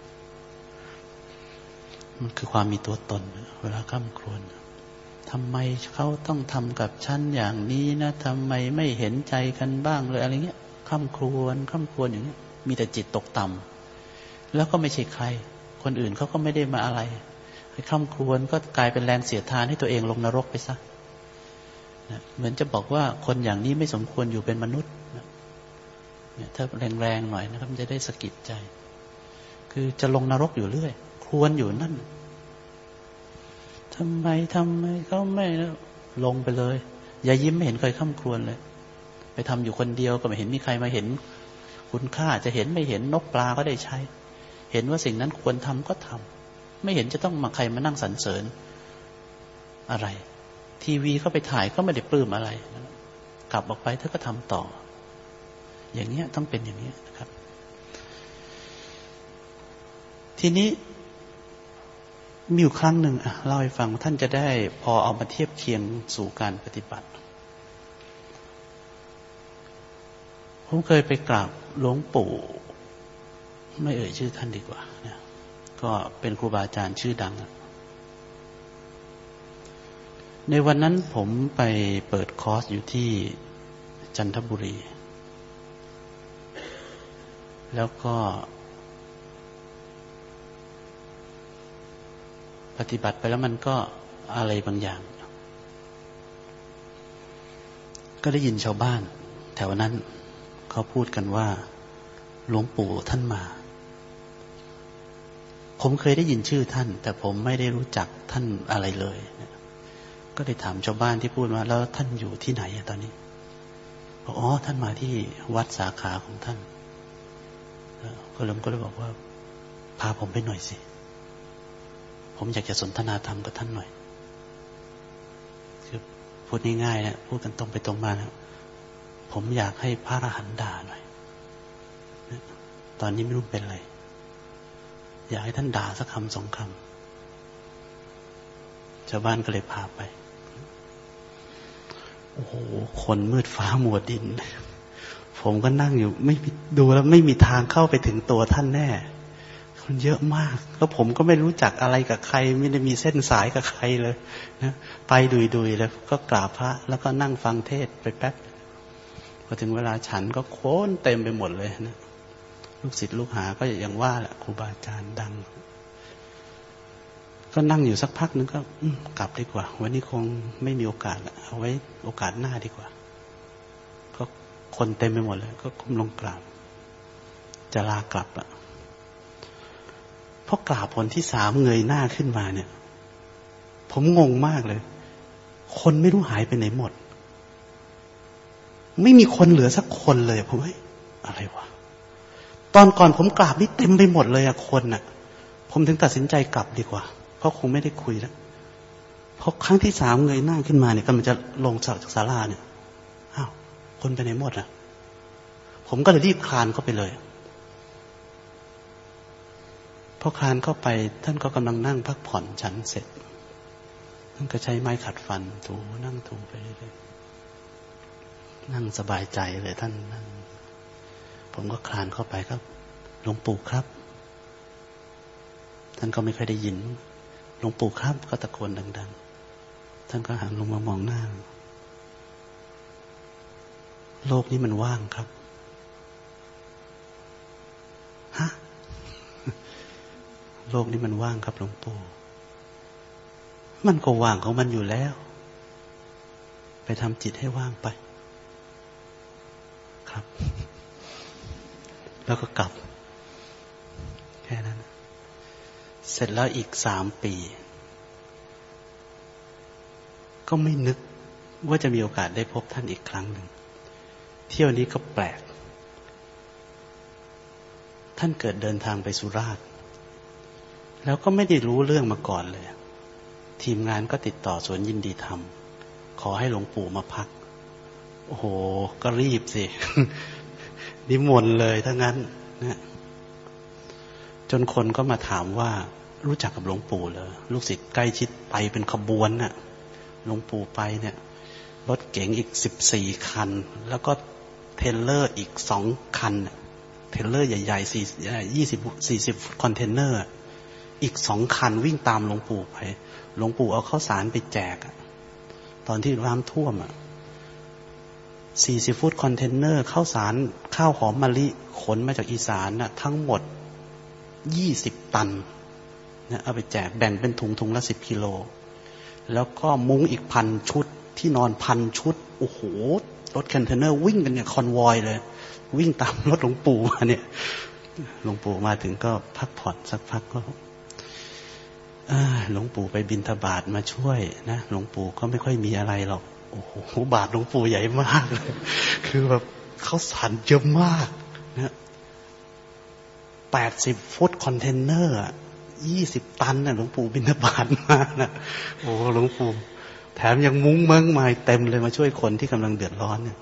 มันคือความมีตัวตน เวลาข้ามครวนทำไมเขาต้องทำกับฉันอย่างนี้นะทำไมไม่เห็นใจกันบ้างเลยอะไรเงี้ย ข้ามครวนข้ามครวนอย่างเงี้มีแต่จิตตกต่ำแล้วก็ไม่ใช่ใคร คนอื่นเขาก็ไม่ได้มาอะไรไปข้ามครวนก็กลายเป็นแรงเสียทานให้ตัวเองลงนรกไปซะเหมือนจะบอกว่าคนอย่างนี้ไม่สมควรอยู่เป็นมนุษย์เนี่ยถ้าแรงๆหน่อยนะครับจะได้สะกิดใจ คือจะลงนรกอยู่เรื่อย ควรอยู่นั่นทำไมทำไมเขาไม่ลงไปเลย อย่ายิ้มไม่เห็นเคยข้ามครวนเลย ไปทำอยู่คนเดียวก็ไม่เห็นมีใครมาเห็น คุณค่าจะเห็นไม่เห็นนกปลาก็ได้ใช้ เห็นว่าสิ่งนั้นควรทำก็ทำไม่เห็นจะต้องมาใครมานั่งสรรเสริญอะไร ทีวีเข้าไปถ่ายก็ไม่ได้ปลื้มอะไร กลับออกไปเธอก็ทำต่อ อย่างนี้ต้องเป็นอย่างนี้นะครับ ทีนี้มีอยู่ครั้งหนึ่งเล่าให้ฟังท่านจะได้พอเอามาเทียบเคียงสู่การปฏิบัติ ผมเคยไปกราบหลวงปู่ ไม่เอ่ยชื่อท่านดีกว่าเนี่ยก็เป็นครูบาอาจารย์ชื่อดัง ในวันนั้นผมไปเปิดคอร์สอยู่ที่จันทบุรี แล้วก็ปฏิบัติไปแล้วมันก็อะไรบางอย่าง ก็ได้ยินชาวบ้าน แถวนั้น เขาพูดกันว่า หลวงปู่ท่านมา ผมเคยได้ยินชื่อท่าน แต่ผมไม่ได้รู้จักท่านอะไรเลย ก็ได้ถามชาวบ้านที่พูดว่า แล้วท่านอยู่ที่ไหนตอนนี้บอกอ๋อท่านมาที่วัดสาขาของท่านก็เลยก็เลยบอกว่า พาผมไปหน่อยสิ ผมอยากจะสนทนาธรรมกับท่านหน่อย คือพูดง่ายๆนะพูดกันตรงไปตรงมานะ ผมอยากให้พระอรหันต์ด่าหน่อยตอนนี้ไม่รู้เป็นอะไร อยากให้ท่านด่าสักคำสองคำชาวบ้านก็เลยพาไป โอ้โห คนมืดฟ้ามัวดิน ผมก็นั่งอยู่ ไม่ดูแล้วไม่มีทางเข้าไปถึงตัวท่านแน่มันเยอะมาก แล้วผมก็ไม่รู้จักอะไรกับใคร ไม่ได้มีเส้นสายกับใครเลยนะไปดุยๆแล้วก็กราบพระ แล้วก็นั่งฟังเทศไปแป๊บ พอถึงเวลาฉันก็โค้นเต็มไปหมดเลยนะลูกศิษย์ลูกหาก็อย่างว่าแหละครูบาอาจารย์ดัง ก็นั่งอยู่สักพักนึงก็กลับดีกว่า วันนี้คงไม่มีโอกาสเอาไว้โอกาสหน้าดีกว่า ก็คนเต็มไปหมดเลย ก็ก้มลงกราบ จะลากลับอะพอกราบผลที่สามเงยหน้าขึ้นมาเนี่ย ผมงงมากเลย คนไม่รู้หายไปไหนหมด ไม่มีคนเหลือสักคนเลยผมเฮ้ยอะไรวะตอนก่อนผมกราบนี่เต็มไปหมดเลยอะคนน่ะผมถึงตัดสินใจกลับดีกว่า เพราะคงไม่ได้คุยแล้วพอครั้งที่สามเงยหน้าขึ้นมาเนี่ยก็มันจะลงจากศาลาเนี่ยอ้าวคนไปไหนหมดอะผมก็เลยรีบคลานเข้าไปเลยพอคลานเข้าไป ท่านก็กำลังนั่งพักผ่อนฉันเสร็จท่านก็ใช้ไม้ขัดฟันถูนั่งถูไปเรื่อย นั่งสบายใจเลยท่านนั่งผมก็คลานเข้าไปครับหลวงปู่ครับ ท่านก็ไม่เคยได้ยินหลวงปู่ครับก็ตะโกนดัง ๆ ท่านก็หันลงมามองหน้า โลกนี้มันว่างครับฮะโลกนี้มันว่างครับหลวงปู่ มันก็ว่างของมันอยู่แล้ว ไปทำจิตให้ว่างไป ครับ แล้วก็กลับ แค่นั้น เสร็จแล้วอีกสามปี ก็ไม่นึกว่าจะมีโอกาสได้พบท่านอีกครั้งหนึ่ง เที่ยวนี้ก็แปลก ท่านเกิดเดินทางไปสุราษฎร์แล้วก็ไม่ได้รู้เรื่องมาก่อนเลย ทีมงานก็ติดต่อสวนยินดีทำขอให้หลวงปู่มาพัก โอ้โห ก็รีบสิ นิมนต์เลยถ้างั้นนะจนคนก็มาถามว่ารู้จักกับหลวงปู่เลยลูกศิษย์ใกล้ชิดไปเป็นขบวนน่ะหลวงปู่ไปเนี่ยรถเก๋งอีกสิบสี่คัน แล้วก็เทรลเลอร์อีกสองคัน เทรลเลอร์ใหญ่ๆสี่ยี่สิบสี่สิบคอนเทนเนอร์ อีกสองคันวิ่งตามหลวงปู่ไป หลวงปู่เอาข้าวสารไปแจก ตอนที่น้ำท่วมอะ สี่สิบฟุตคอนเทนเนอร์ข้าวสารข้าวหอมมะลิขนมาจากอีสานน่ะทั้งหมดยี่สิบตันนะเอาไปแจกแบ่งเป็นถุงถุงละสิบกิโล แล้วก็มุ้งอีกพันชุดที่นอนพันชุด โอ้โห รถคอนเทนเนอร์วิ่งกันเนี่ย convoy เลย วิ่งตามรถหลวงปู่มาเนี่ยหลวงปู่มาถึงก็พักผ่อนสักพักก็หลวงปู่ไปบิณฑบาตมาช่วยนะหลวงปู่ก็ไม่ค่อยมีอะไรหรอก โอ้โหบาตรหลวงปู่ใหญ่มากเลย คือแบบเขาสันเยอะมากนะแปดสิบฟุตคอนเทนเนอร์ยี่สิบตันน่ะหลวงปู่บิณฑบาตมานะโอ้หลวงปู่ แถมยังมุ้งเมืองมาเต็มเลยมาช่วยคนที่กำลังเดือดร้อนเนี่ย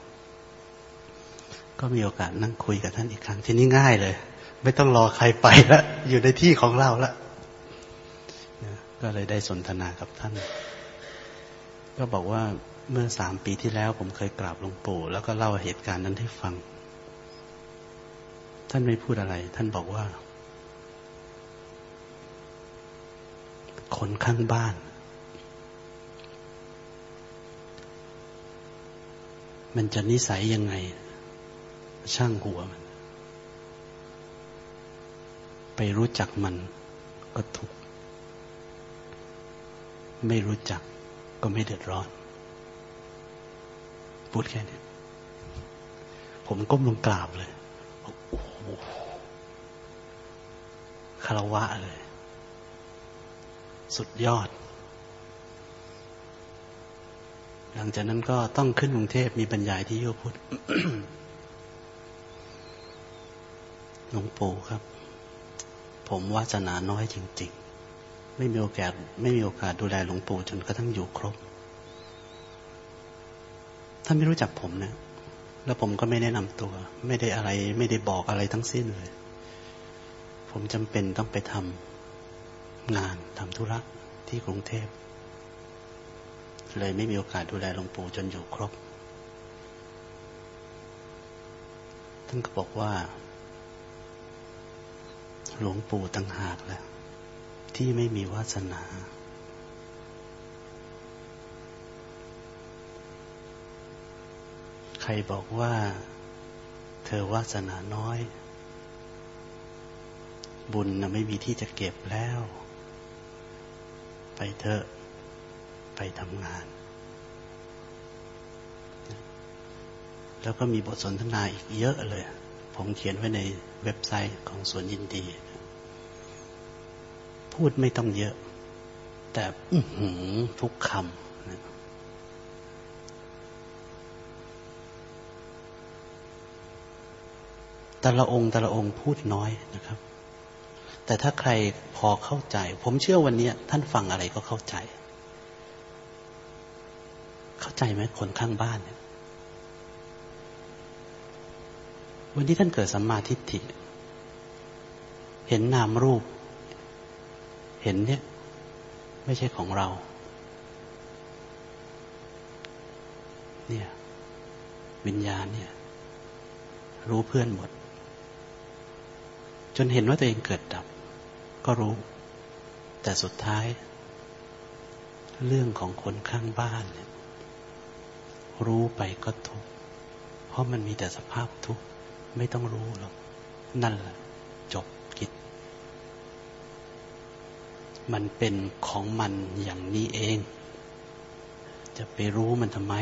ก็มีโอกาสนั่งคุยกับท่านอีกครั้ง ที่นี่ง่ายเลย ไม่ต้องรอใครไปแล้วอยู่ในที่ของเราแล้วก็เลยได้สนทนากับท่าน ก็บอกว่า เมื่อสามปีที่แล้วผมเคยกราบหลวงปู่ แล้วก็เล่าเหตุการณ์นั้นให้ฟัง ท่านไม่พูดอะไร ท่านบอกว่า คนข้างบ้าน มันจะนิสัยยังไง ช่างหัวมัน ไปรู้จักมันก็ทุกข์ไม่รู้จักก็ไม่เดือดร้อน พูดแค่นี้ผมก้มลงกราบเลยโอ้โหคารวะเลย สุดยอด หลังจากนั้นก็ต้องขึ้นกรุงเทพมีบรรยายที่โยพุทธหลวงปู่ครับ ผมวาสนาน้อยจริง ๆ ไม่มีโอกาส ไม่มีโอกาสดูแลหลวงปู่จนกระทั่งอยู่ครบ ท่านไม่รู้จักผมนะ แล้วผมก็ไม่แนะนำตัว ไม่ได้อะไร ไม่ได้บอกอะไรทั้งสิ้นเลย ผมจำเป็นต้องไปทำงานทำธุระที่กรุงเทพ เลยไม่มีโอกาสดูแลหลวงปู่จนอยู่ครบ ท่านก็บอกว่า หลวงปู่ตั้งหากแล้วที่ไม่มีวาสนา ใครบอกว่า เธอวาสนาน้อย บุญนะไม่มีที่จะเก็บแล้ว ไปเถอะ ไปทำงาน แล้วก็มีบทสนทนาอีกเยอะเลย ผมเขียนไว้ในเว็บไซต์ของสวนยินดี พูดไม่ต้องเยอะ แต่ทุกคำนะ แต่ละองค์แต่ละองค์พูดน้อยนะครับ แต่ถ้าใครพอเข้าใจ ผมเชื่อวันนี้ท่านฟังอะไรก็เข้าใจ เข้าใจไหมคนข้างบ้านเนี่ยวันนี้ท่านเกิดสัมมาทิฏฐิ เห็นนามรูป เห็นเนี่ย ไม่ใช่ของเรา เนี่ย วิญญาณเนี่ย รู้เพื่อนหมด จนเห็นว่าตัวเองเกิดดับ ก็รู้ แต่สุดท้าย เรื่องของคนข้างบ้านเนี่ยรู้ไปก็ทุกข์เพราะมันมีแต่สภาพทุกข์ไม่ต้องรู้หรอก นั่นแหละจบกิจ มันเป็นของมันอย่างนี้เอง จะไปรู้มันทำไม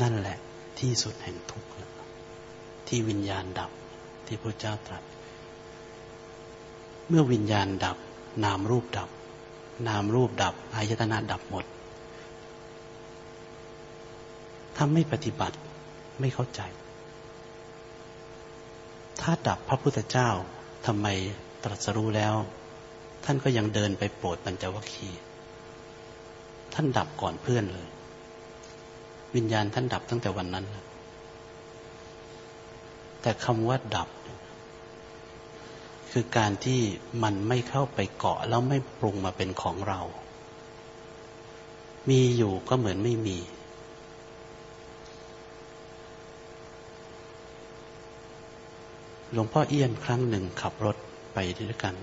นั่นแหละที่สุดแห่งทุกข์ ที่วิญญาณดับที่พระเจ้าตรัส เมื่อวิญญาณดับ นามรูปดับ นามรูปดับอายตนะดับหมดถ้าไม่ปฏิบัติไม่เข้าใจ ถ้าดับพระพุทธเจ้าทำไมตรัสรู้แล้ว ท่านก็ยังเดินไปโปรดปัญจวัคคีย์ท่านดับก่อนเพื่อนเลย วิญญาณท่านดับตั้งแต่วันนั้นแแต่คำว่าดับ คือการที่มันไม่เข้าไปเกาะแล้วไม่ปรุงมาเป็นของเรา มีอยู่ก็เหมือนไม่มี หลวงพ่อเอี้ยนครั้งหนึ่งขับรถไปด้วยกัน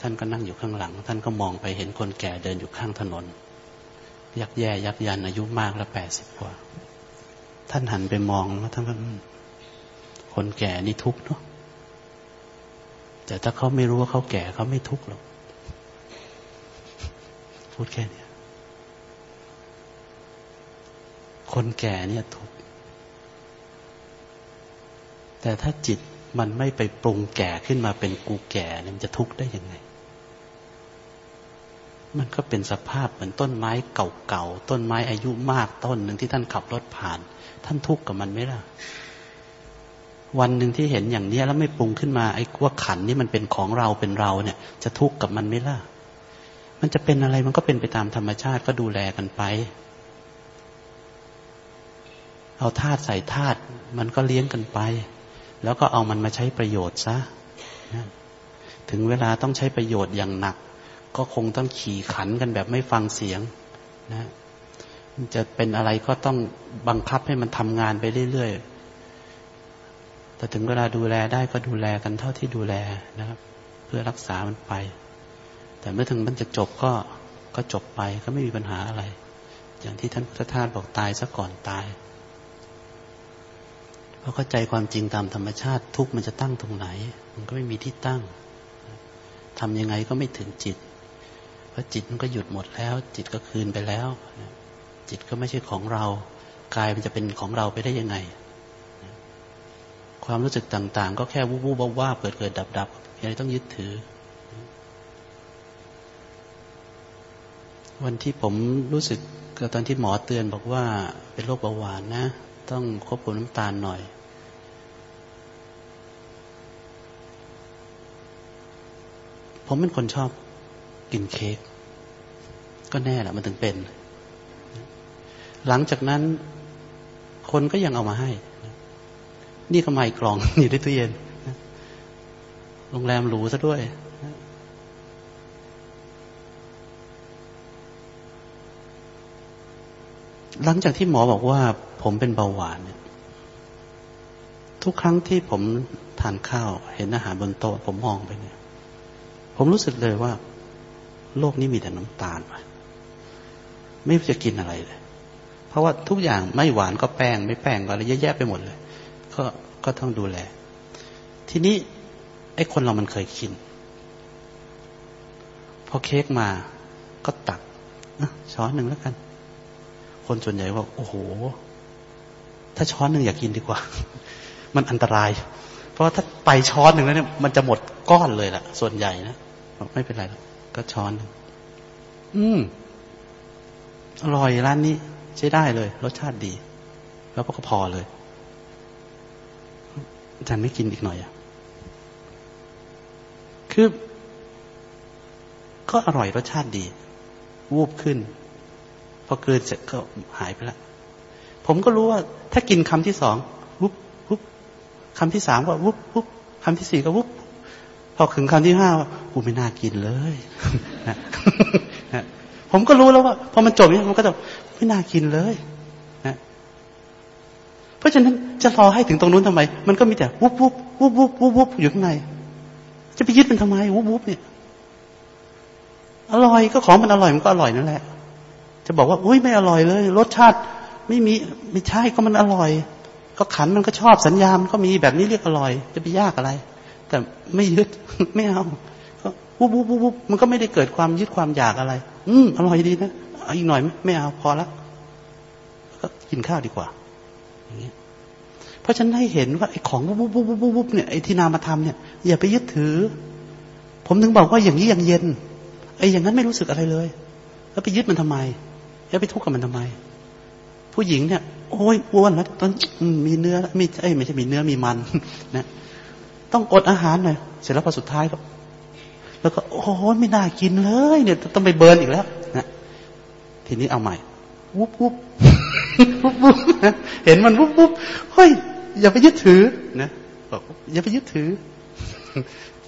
ท่านก็นั่งอยู่ข้างหลัง ท่านก็มองไปเห็นคนแก่เดินอยู่ข้างถนน ยักแย่ยักยันอายุมากแล้วแปดสิบกว่า ท่านหันไปมองแล้วท่านก็ คนแก่นี่ทุกข์เนาะแต่ถ้าเขาไม่รู้ว่าเขาแก่เขาไม่ทุกข์หรอก พูดแค่นี้คนแก่เนี่ยทุกข์ แต่ถ้าจิตมันไม่ไปปรุงแก่ขึ้นมาเป็นกูแก่เนี่ยมันจะทุกข์ได้ยังไง มันก็เป็นสภาพเหมือนต้นไม้เก่าๆ ต้นไม้อายุมากต้นหนึ่งที่ท่านขับรถผ่าน ท่านทุกข์กับมันไหมล่ะ วันหนึ่งที่เห็นอย่างนี้แล้วไม่ปรุงขึ้นมาไอ้ว่าขันนี่มันเป็นของเราเป็นเราเนี่ย จะทุกข์กับมันไหมล่ะ มันจะเป็นอะไรมันก็เป็นไปตามธรรมชาติก็ดูแลกันไป เอาธาตุใส่ธาตุมันก็เลี้ยงกันไป แล้วก็เอามันมาใช้ประโยชน์ซะถึงเวลาต้องใช้ประโยชน์อย่างหนัก ก็คงต้องขี่ขันกันแบบไม่ฟังเสียง นะจะเป็นอะไรก็ต้องบังคับให้มันทำงานไปเรื่อยๆ แต่ถึงเวลาดูแลได้ก็ดูแลกันเท่าที่ดูแลนะครับ เพื่อรักษามันไป แต่เมื่อถึงมันจะจบก็ก็จบไปก็ไม่มีปัญหาอะไร อย่างที่ท่านพุทธทาสบอกตายซะก่อนตายเพราะเข้าใจความจริงตามธรรมชาติ ทุกมันจะตั้งตรงไหน มันก็ไม่มีที่ตั้งทำยังไงก็ไม่ถึงจิต เพราะจิตมันก็หยุดหมดแล้ว จิตก็คืนไปแล้ว จิตก็ไม่ใช่ของเรา กายมันจะเป็นของเราไปได้ยังไง ความรู้สึกต่าง ๆ ก็แค่วูบวูบว่าเกิดเกิดดับดับยังต้องยึดถือ วันที่ผมรู้สึกก็ตอนที่หมอเตือนบอกว่าเป็นโรคเบาหวานนะ ต้องควบคุมน้ำตาลหน่อย ผมเป็นคนชอบกินเค้กก็แน่แหละมันถึงเป็น หลังจากนั้นคนก็ยังเอามาให้ นี่ก็ไมกล่องอยู่ในตู้เย็นโรงแรมหรูซะด้วย หลังจากที่หมอบอกว่า ผมเป็นเบาหวานเนี่ยทุกครั้งที่ผมทานข้าว เห็นอาหารบนโต๊ะผมมองไปเนี่ย ผมรู้สึกเลยว่า โลกนี้มีแต่น้ำตาลไปไม่จะกินอะไรเลย เพราะว่าทุกอย่างไม่หวานก็แป้ง ไม่แป้งก็อะไรเยอะแยะไปหมดเลย ก็ ก็ต้องดูแล ทีนี้ไอ้คนเรามันเคยกิน พอเค้กมาก็ตักช้อนหนึ่งแล้วกัน คนส่วนใหญ่ว่า โอ้โห ถ้าช้อนหนึ่งอยากกินดีกว่า มันอันตราย เพราะถ้าไปช้อนหนึ่งแล้วเนี่ยมันจะหมดก้อนเลยล่ะ ส่วนใหญ่นะไม่เป็นไรหรอกก็ช้อนหนึ่งอืมอร่อยร้านนี้ ใช้ได้เลย รสชาติดี แล้วก็พอเลย อาจารย์ไม่กินอีกหน่อยอะคือ ก็อร่อยรสชาติดี วูบขึ้น พอเกินเสร็จก็หายไปแล้วผมก็รู้ว่า ถ้ากินคำที่สองวุบวุบคำที่สามก็วุบวุบคำที่สี่ก็วุบพอถึงคำที่ห้าว่ากูไม่น่ากินเลยนะผมก็รู้แล้วว่าพอมันจบเนี่ยมันก็จะไม่น่ากินเลย เพราะฉะนั้นจะรอให้ถึงตรงนู้นทำไม มันก็มีแต่วุบวุบวุบวุบวุบวุบอยู่ข้างใน จะไปยึดมันทำไมวุบวุบเนี่ย อร่อยก็ของมันอร่อยมันก็อร่อยนั่นแหละ จะบอกว่าอุ้ยไม่อร่อยเลย รสชาติไม่มีไม่ใช่ก็มันอร่อย ก็ขันมันก็ชอบสัญญามันก็มีแบบนี้เรียกอร่อย จะไปยากอะไร แต่ไม่ยึดไม่เอาก็วุบวุบวุบวุบมันก็ไม่ได้เกิดความยึดความอยากอะไร อืมอร่อยดีนะอาอีกหน่อยไม่เอาพอละก็กินข้าวดีกว่า เพราะฉันให้เห็นว่าไอ้ของวุบวุบวุบวุบเนี่ยไอ้ที่นามธรรมเนี่ยอย่าไปยึดถือ ผมถึงบอกว่าอย่างนี้ยังเย็นไอ้อย่างนั้นไม่รู้สึกอะไรเลย แล้วไปยึดมันทำไม แล้วไปทุกข์กับมันทำไม ผู้หญิงเนี่ย โอ้ยอ้วนแล้วตอนมีเนื้อมีไอ้ไม่ใช่มีเนื้อมีมันนะต้องอดอาหารหน่อยเสร็จแล้วพอสุดท้ายก็ แล้วก็โอ้ยไม่น่ากินเลย เนี่ย ต้องไปเบิร์นอีกแล้วนะทีนี้เอาใหม่ วุบวุบวุบวุบเห็นมันวุบวุบเฮ้ย อย่าไปยึดถือนะบอกอย่าไปยึดถือ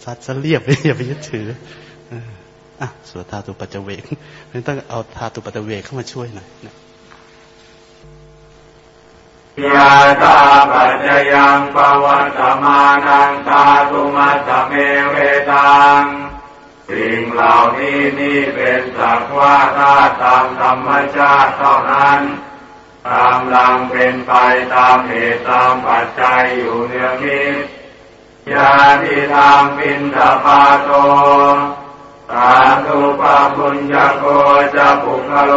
ซัดซะเรียบเลยอย่าไปยึดถืออะสวดธาตุปัจเจเวกนี่ต้องเอาธาตุปัจเจเวกเข้ามาช่วยหน่อยยาตาปัจจยังปวัตมานังตาตุมัตเมเวตัง สิ่งเหล่านี้นี่เป็นสักว่าธาตุตามธรรมชาติเท่านั้นตามลังเป็นไปตามเหตุตามปัจจัยอยู่เนื่องนี้ยาทิทางปินทปาโตตาตุปะบุญญโกจะปุคโล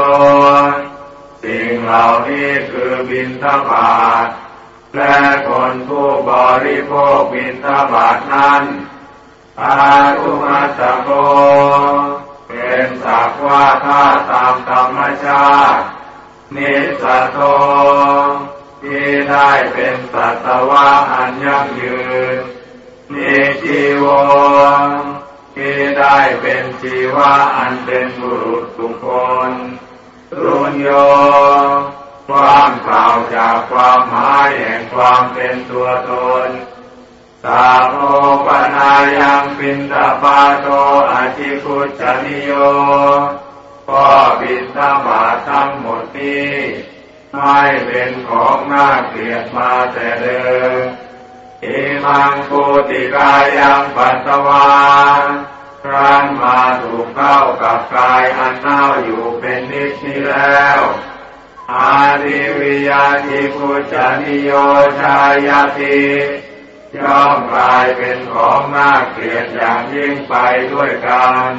สิ่งเหล่านี้คือบินทบาทและคนผู้บริโภคบินทบาทนั้น อาตุมัตโก เป็นสักว่าถ้าตามธรรมชาติ นิสโตที่ได้เป็นสัตวะอันยั่งยืน นิจีวที่ได้เป็นชีวะอันเป็นบุรุษบุคคลรุญโยความกล่าวจากความหมายแห่งความเป็นตัวตน สาโภปนายังปินตาปาโตอาชิคุจนิโยก็บินตาบาทั้งหมดนี้ไม่เป็นของน่าเกลียดมาแต่เดิมอิมังโกติกายังปัสสวาครั้นมาถูกเข้ากับกายอันเน่าอยู่เป็นนิดนี้แล้วอาริวิยาติพุจานิโยชายาติ ย่อมกลายเป็นของน่าเกลียดอย่างยิ่งไปด้วยกัน